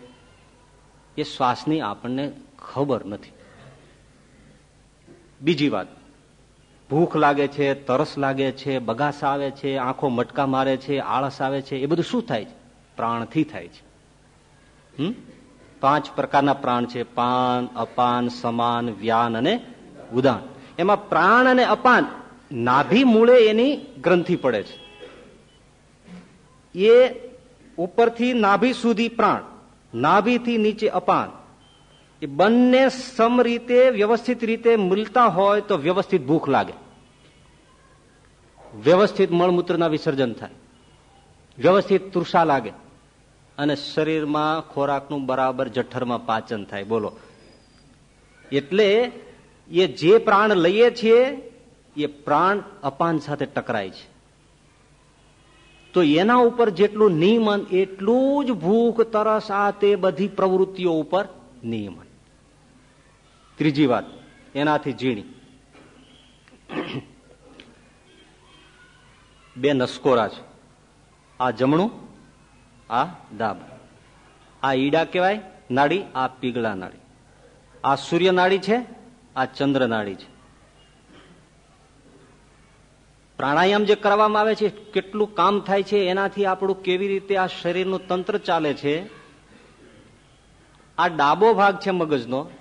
એ શ્વાસની આપણને ખબર નથી. બીજી વાત, ભૂખ લાગે છે, તરસ લાગે છે, બગાસ આવે છે, આંખો મટકા મારે છે, આળસ આવે છે, એ બધું શું થાય છે? પ્રાણથી થાય છે. હમ? પાંચ પ્રકારના પ્રાણ છે, પાન, અપાન, સમાન, વ્યાન અને ઉદાન. એમાં પ્રાણ અને અપાન નાભી મૂળે એની ગ્રંથિ પડે છે. એ ઉપરથી નાભી સુધી પ્રાણ. નાભીથી નીચે અપાન. એ બંને સમ રીતે, વ્યવસ્થિત રીતે મળતા હોય તો વ્યવસ્થિત ભૂખ લાગે. વ્યવસ્થિત મળમૂત્રના વિસર્જન થાય. વ્યવસ્થિત તૃષા લાગે. અને શરીરમાં ખોરાકનું બરાબર જઠરમાં પાચન થાય. બોલો. એટલે એ જે પ્રાણ લઈએ છીએ, એ પ્રાણ અપાન સાથે ટકરાય છે. તો એના ઉપર જેટલું નિયમન, એટલું જ ભૂખ, તરસ, આ તે બધી પ્રવૃત્તિઓ ઉપર નિયમન. ત્રીજી વાત, એનાથી ઝીણી. બે નસકોરા છે. આ જમણું, આ દાબ આ ઈડા કહેવાય, નાડી, આ પીગળા નાડી. આ સૂર્ય નાડી છે, આ ચંદ્ર નાડી છે. પ્રાણાયામ જે કરવામાં આવે છે, કેટલું કામ થાય છે, એનાથી આપણું કેવી રીતે આ શરીરનું તંત્ર ચાલે છે, આ ડાબો ભાગ છે મગજનો,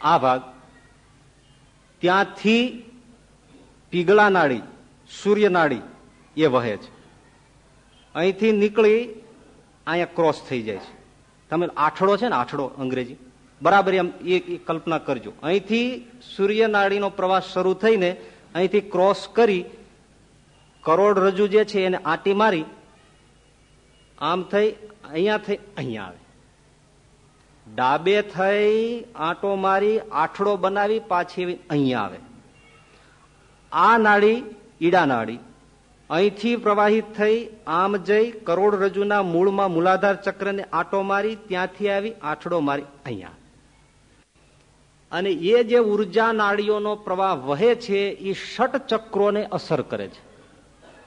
આ ભાગ, ત્યાંથી પીગળા નાળી સૂર્ય એ વહે છે. અહીંથી નીકળી અહીંયા ક્રોસ થઈ જાય છે. તમે આઠડો છે ને, આઠડો અંગ્રેજી, બરાબર એમ એ કલ્પના કરજો. અહીંથી સૂર્ય નાડીનો પ્રવાસ શરૂ થઈને અહીંથી ક્રોસ કરી કરોડ રજુ જે છે એને આટી મારી, આમ થઈ, અહીંયા થઈ, અહીંયા આવે. ડાબે થઈ, આંટો મારી, આઠડો બનાવી, પાછી અહીંયા આવે. આ નાળી, ઈડા નાળી, અહીંથી પ્રવાહિત થઈ, આમ જઈ, કરોડ રજુના મૂળમાં મૂલાધાર ચક્રને આંટો મારી, ત્યાંથી આવી, આઠડો મારી, અહીંયા. અને એ જે ઊર્જા નાડીઓનો પ્રવાહ વહે છે એ ષટ ચક્રોને અસર કરે છે.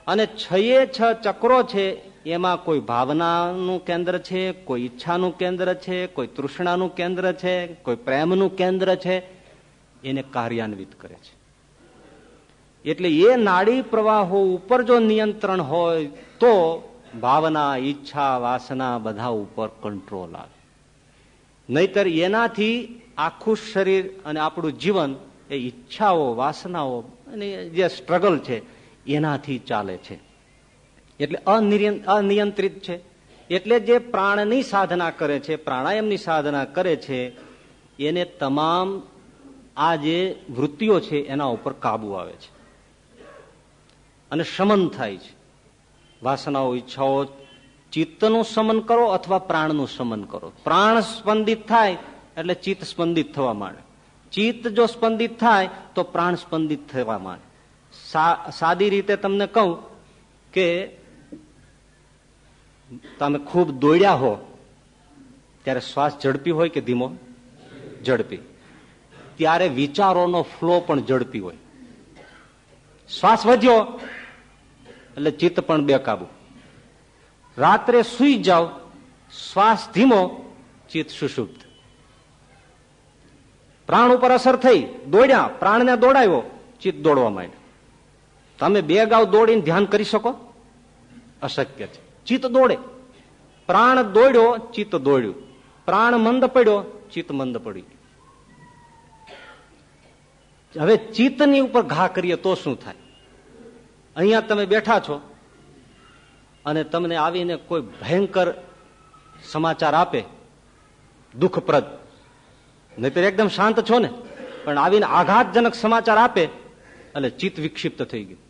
અને છયે છ ચક્રો છે, એમાં કોઈ ભાવનાનું કેન્દ્ર છે, કોઈ ઈચ્છાનું કેન્દ્ર છે, કોઈ તૃષ્ણાનું કેન્દ્ર છે, કોઈ પ્રેમનું કેન્દ્ર છે, એને કાર્યાન્વિત કરે છે. એટલે એ નાડી પ્રવાહો ઉપર જો નિયંત્રણ હોય, તો ભાવના, ઈચ્છા, વાસના બધા ઉપર કંટ્રોલ આવે. નહીતર એનાથી આખું શરીર અને આપણું જીવન એ ઈચ્છાઓ, વાસનાઓ અને જે સ્ટ્રગલ છે, એનાથી ચાલે છે. એટલે અનિયંત્રિત છે. એટલે જે પ્રાણની સાધના કરે છે, પ્રાણાયામની સાધના કરે છે, એને તમામ આ જે વૃત્તિઓ છે, એના ઉપર કાબુ આવે છે. અને શમન થાય છે. વાસનાઓ, ઈચ્છાઓ, ચિત્તનું સમન કરો અથવા પ્રાણનું સમન કરો. પ્રાણ સ્પંદિત થાય એટલે ચિત્ત સ્પંદિત થવા માંડે. ચિત્ત જો સ્પંદિત થાય, તો પ્રાણ સ્પંદિત થવા માંડે. સાદી રીતે તમને કહું કે તમે ખૂબ દોડ્યા હો, ત્યારે શ્વાસ ઝડપી હોય કે ધીમો? ઝડપી. ત્યારે વિચારોનો ફ્લો પણ ઝડપી હોય. શ્વાસ વધ્યો, એટલે ચિત્ત પણ બેકાબુ. રાત્રે સુઈ જાઓ, શ્વાસ ધીમો, ચિત્ત સુષુપ્ત પ્રાણ ઉપર અસર થઈ, દોડ્યા, પ્રાણને દોડાયો, ચિત્ત દોડવા માંડ્યું. તમે બે ગાઉ દોડીને ધ્યાન કરી શકો? અશક્ય છે. ચિત્ત દોડે. પ્રાણ દોડ્યો, ચિત્ત દોડ્યું. પ્રાણ મંદ પડ્યો, ચિત્ત મંદ પડ્યું. હવે ચિત્તની ઉપર ઘા કરીએ તો શું થાય? અહીંયા તમે બેઠા છો અને તમને આવીને કોઈ ભયંકર સમાચાર આપે, દુઃખપ્રદ. નહીતર એકદમ શાંત છો ને. પણ આવીને આઘાતજનક સમાચાર આપે, એટલે ચિત્ત વિક્ષિપ્ત થઈ ગયું.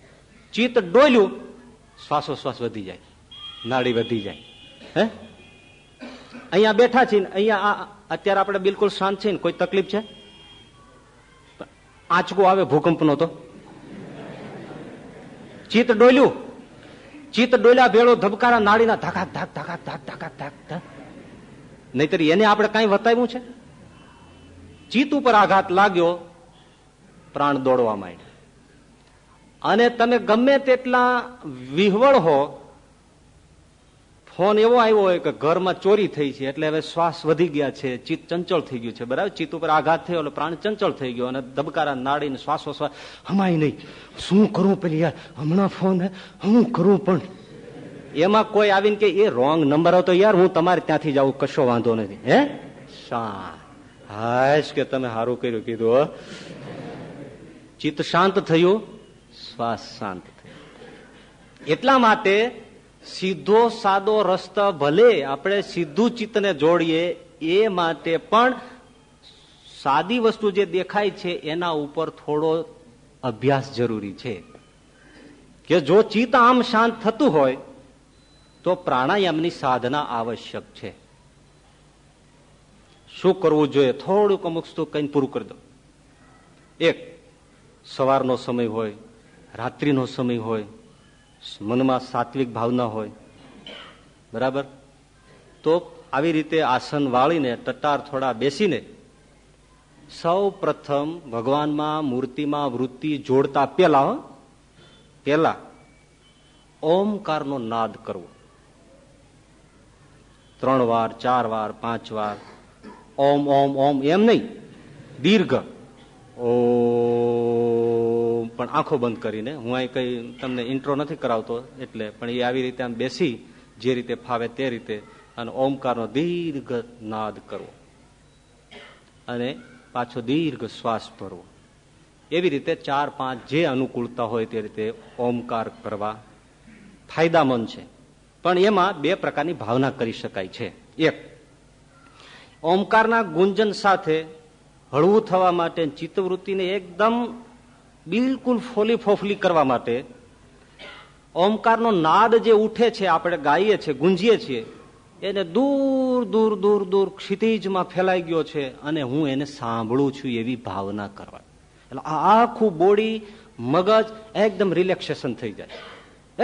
ચિત્ત ડોલ્યું, શ્વાસોશ્વાસ વધી જાય, નાડી વધી જાય. હે? અહીંયા બેઠા છીએ અહીંયા અત્યારે આપણે બિલકુલ શાંત છે ને, કોઈ તકલીફ છે? આંચકો આવે ભૂકંપનો તો. ચિત્ત ડોલ્યું. ચિત્ત ડોલ્યા ભેળો ધબકારા નાડીના ધાકા ધાક ધાકા ધાક ધાકાક ધાક. નહીતર એને આપણે કઈ વતાવ્યું છે? ચિત્ત ઉપર આઘાત લાગ્યો, પ્રાણ દોડવા માંડ્યા. અને તમે ગમે તેટલા વિહવળ હો, ફોન એવો આવ્યો હોય કે ઘરમાં ચોરી થઈ છે, એટલે હવે શ્વાસ વધી ગયા છે, ચિત્ત ચંચળ થઈ ગયું છે, બરાબર? ચિત્ત ઉપર આઘાત થયો એટલે પ્રાણ ચંચળ થઈ ગયો અને ધબકારા નાડીને શ્વાસો શ્વાસ હમાય નહીં. શું કરું પેલી યાર? હમણાં ફોન હું? કરું પણ? એમાં કોઈ આવીને કે, એ રોંગ નંબર હતો યાર, હું તમારે ત્યાંથી જાઉં કશો વાંધો નથી. હે? શા હાશ કે તમે સારું કર્યું કીધું ચિત્ત શાંત થયું, શ્વાસ શાંત એટલા માટે સીધો સાદો રસ્તો ભલે આપણે સીધું ચિત્તને જોડીએ, એ માટે પણ સાદી વસ્તુ જે દેખાય છે, એના ઉપર થોડો અભ્યાસ જરૂરી છે. કે જો ચિત્ત આમ શાંત થતું હોય, તો પ્રાણાયામની સાધના આવશ્યક છે. શું કરવું જોઈએ? થોડુંક અમુક સ્તુક કઈ પૂરું કરી દો એક, સવારનો સમય હોય, રાત્રિનો સમય હોય, મનમાં સાત્વિક ભાવના હોય. બરાબર? તો આવી રીતે આસન વાળીને, ટટાર થોડા બેસીને, સૌ પ્રથમ ભગવાનમાં મૂર્તિમાં વૃત્તિ જોડતા પેલા પેલા ઓમકારનો નાદ કરવો. ત્રણ વાર, ચાર વાર, પાંચ વાર ઓમ ઓમ ઓમ, એમ નહીં. દીર્ઘ. ઓ પણ આંખો બંધ કરીને. હું અહીં કઈ તમને ઇન્ટ્રો નથી કરાવતો, એટલે પણ એ આવી રીતે આમ બેસી, જે રીતે ફાવે તે રીતે, અને ઓમકારનો દીર્ઘ નાદ કરવો. અને પાછો દીર્ઘ શ્વાસ ભરવો. એવી રીતે ચાર, પાંચ જે અનુકૂળતા હોય તે રીતે ઓમકાર કરવા ફાયદામંદ છે. પણ એમાં બે પ્રકારની ભાવના કરી શકાય છે. એક ઓમકારના ગુંજન સાથે હળવું થવા માટે ચિત્તવૃત્તિને એકદમ બિલકુલ ફોલી ફોફલી કરવા માટે ઓમકારનો નાદ જે ઉઠે છે, આપણે ગાઈએ છીએ, ગુંજીએ છીએ, એને દૂર દૂર દૂર દૂર ક્ષિતિજમાં ફેલાઈ ગયો છે અને હું એને સાંભળું છું એવી ભાવના કરવા. એટલે આખું બોડી, મગજ એકદમ રિલેક્સેશન થઈ જાય.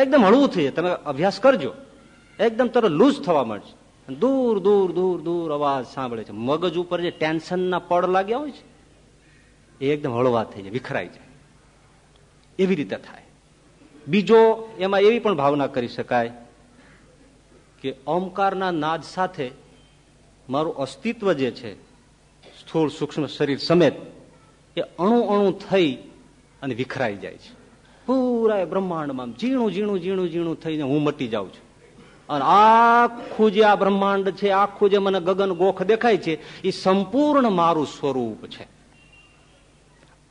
એકદમ હળવું થઈ જાય. તમે અભ્યાસ કરજો. એકદમ તરત લૂઝ થવા મળશે દૂર દૂર દૂર દૂર અવાજ સાંભળે છે. મગજ ઉપર જે ટેન્શનના પડ લાગ્યા હોય છે, એ એકદમ હળવા થઈ જાય, વિખરાઈ જાય. એવી રીતે થાય. બીજો એમાં એવી પણ ભાવના કરી શકાય કે ઓમકારના નાદ સાથે મારું અસ્તિત્વ જે છે, સ્થૂળ, સૂક્ષ્મ શરીર સમેત, એ અણુ અણુ થઈ અને વિખરાઈ જાય છે. પૂરા બ્રહ્માંડમાં ઝીણું ઝીણું ઝીણું ઝીણું થઈને હું મટી જાઉં છું. અને આખું જે આ બ્રહ્માંડ છે, આખું જે મને ગગન ગોખ દેખાય છે એ સંપૂર્ણ મારું સ્વરૂપ છે.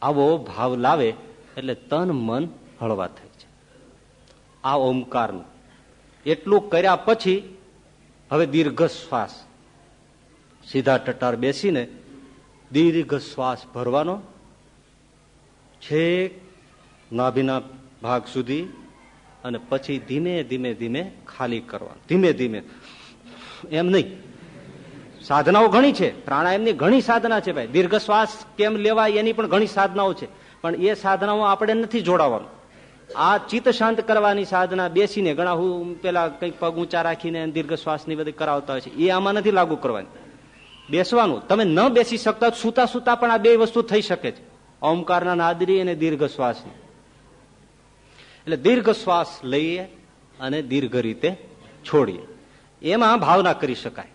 આવો ભાવ લાવે એટલે તન મન હળવા થાય છે. આ ઓમકારનું. એટલું કર્યા પછી હવે દીર્ઘ શ્વાસ. સીધા ટટાર બેસીને દીર્ઘ શ્વાસ ભરવાનો. છેક નાભીના ભાગ સુધી અને પછી ધીમે ધીમે ધીમે ખાલી કરવાનું. ધીમે ધીમે. એમ નહીં. સાધનાઓ ઘણી છે. પ્રાણાયામની ઘણી સાધના છે ભાઈ. દીર્ઘ શ્વાસ કેમ લેવાય એની પણ ઘણી સાધનાઓ છે. પણ એ સાધનાઓ આપણે નથી જોડાવાનું. આ ચિત્ત શાંત કરવાની સાધના બેસીને, ઘણા હું પેલા કંઈક પગ ઊંચા રાખીને દીર્ઘ શ્વાસની બધી કરાવતા હોય છે. એ આમાં નથી લાગુ કરવાની. બેસવાનું. તમે ન બેસી શકતા સુતા સુતા પણ આ બે વસ્તુ થઈ શકે છે. ઓમકારના નાદરી અને દીર્ઘ શ્વાસની એટલે દીર્ઘ શ્વાસ લઈએ અને દીર્ઘ રીતે છોડીએ. એમાં ભાવના કરી શકાય.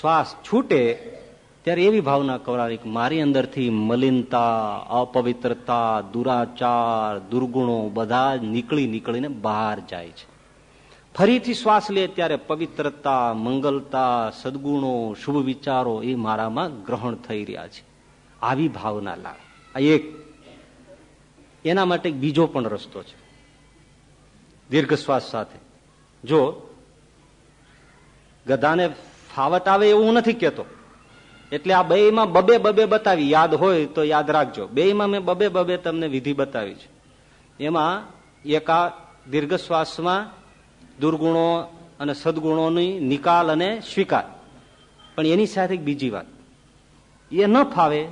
શ્વાસ છૂટે ત્યારે એવી ભાવના કરવાની કે મારી અંદરથી મલિનતા, અપવિત્રતા, દુરાચાર, દુર્ગુણો બધા નીકળી નીકળીને બહાર જાય છે. ફરીથી શ્વાસ લે ત્યારે પવિત્રતા, મંગલતા, સદગુણો, શુભ વિચારો એ મારામાં ગ્રહણ થઈ રહ્યા છે. આવી ભાવના લાવે. આ એક એના માટે બીજો પણ રસ્તો છે. દીર્ઘ શ્વાસ સાથે. જો ગધાને ફાવટ આવે એવું નથી કેતો એટલે આ બેમાં બબે બબે બતાવી, યાદ હોય તો યાદ રાખજો. બેમાં મેં બબે બબે તમને વિધિ બતાવી છે. એમાં એકા દીર્ઘ શ્વાસમાં દુર્ગુણો અને સદગુણોની નિકાલ અને સ્વીકાર. પણ એની સાથે બીજી વાત. એ ન ફાવે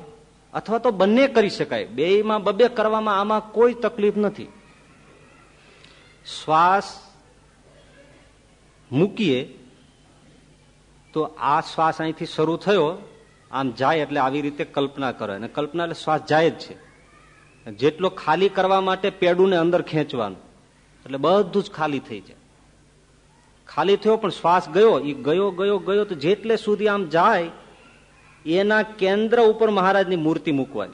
અથવા તો બંને કરી શકાય. બેમાં બબે કરવામાં આમાં કોઈ તકલીફ નથી. શ્વાસ મૂકીએ તો આ શ્વાસ અહીંથી શરૂ થયો, આમ જાય એટલે આવી રીતે કલ્પના કરે. અને કલ્પના એટલે શ્વાસ જાય જ છે. જેટલો ખાલી કરવા માટે પેડુને અંદર ખેંચવાનું. એટલે બધું જ ખાલી થઈ જાય. ખાલી થયો પણ શ્વાસ ગયો એ ગયો ગયો ગયો તો જેટલે સુધી આમ જાય એના કેન્દ્ર ઉપર મહારાજની મૂર્તિ મૂકવાની.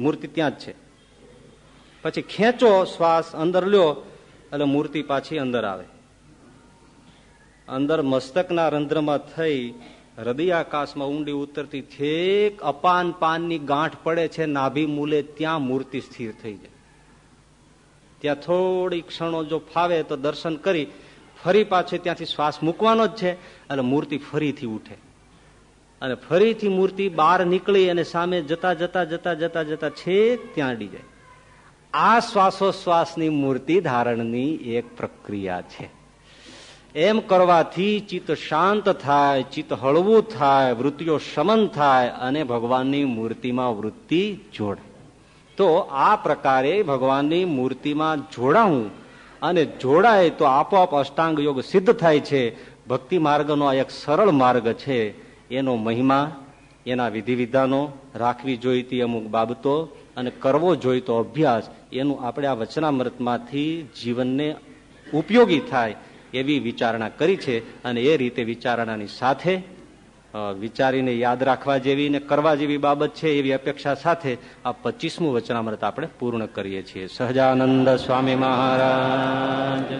મૂર્તિ ત્યાં જ છે. પછી ખેંચો શ્વાસ અંદર લ્યો, એટલે મૂર્તિ પાછી અંદર આવે. અંદર મસ્તકના રંધ્રમાં થઈ હૃદયાકાશમાં ઊંડી ઉતરતી છેક અપાન પાનની ગાંઠ પડે છે, નાભી મૂલે ત્યાં મૂર્તિ સ્થિર થઈ જાય. ત્યાં થોડી ક્ષણો જો ફાવે તો દર્શન કરી ફરી પાછો ત્યાંથી શ્વાસ મૂકવાનો જ છે અને મૂર્તિ ફરીથી ઉઠે. અને ફરીથી મૂર્તિ બહાર નીકળી અને સામે જતા જતા જતા જતા જતા છેક ત્યાં અડી જાય. આ શ્વાસોશ્વાસની મૂર્તિ ધારણની એક પ્રક્રિયા છે. એમ કરવાથી ચિત્ત શાંત થાય, ચિત્ત હળવું થાય, વૃત્તિઓ શમન થાય અને ભગવાનની મૂર્તિમાં વૃત્તિ જોડે. તો આ પ્રકારે ભગવાનની મૂર્તિમાં જોડાવું અને જોડાય તો આપોઆપ અષ્ટાંગ યોગ સિદ્ધ થાય છે. ભક્તિ માર્ગનો આ એક સરળ માર્ગ છે. એનો મહિમા, એના વિધિ વિધાનો રાખવી જોઈતી અમુક બાબતો અને કરવો જોઈતો અભ્યાસ, એનું આપણે આ વચનામૃતમાંથી જીવનને ઉપયોગી થાય એવી વિચારણા કરી છે અને એ રીતે વિચારણાની સાથે વિચારીને યાદ રાખવા જેવી ને કરવા જેવી બાબત છે એવી અપેક્ષા સાથે આ પચીસમું વચનામૃત આપણે પૂર્ણ કરીએ છીએ. સહજાનંદ સ્વામી મહારાજ.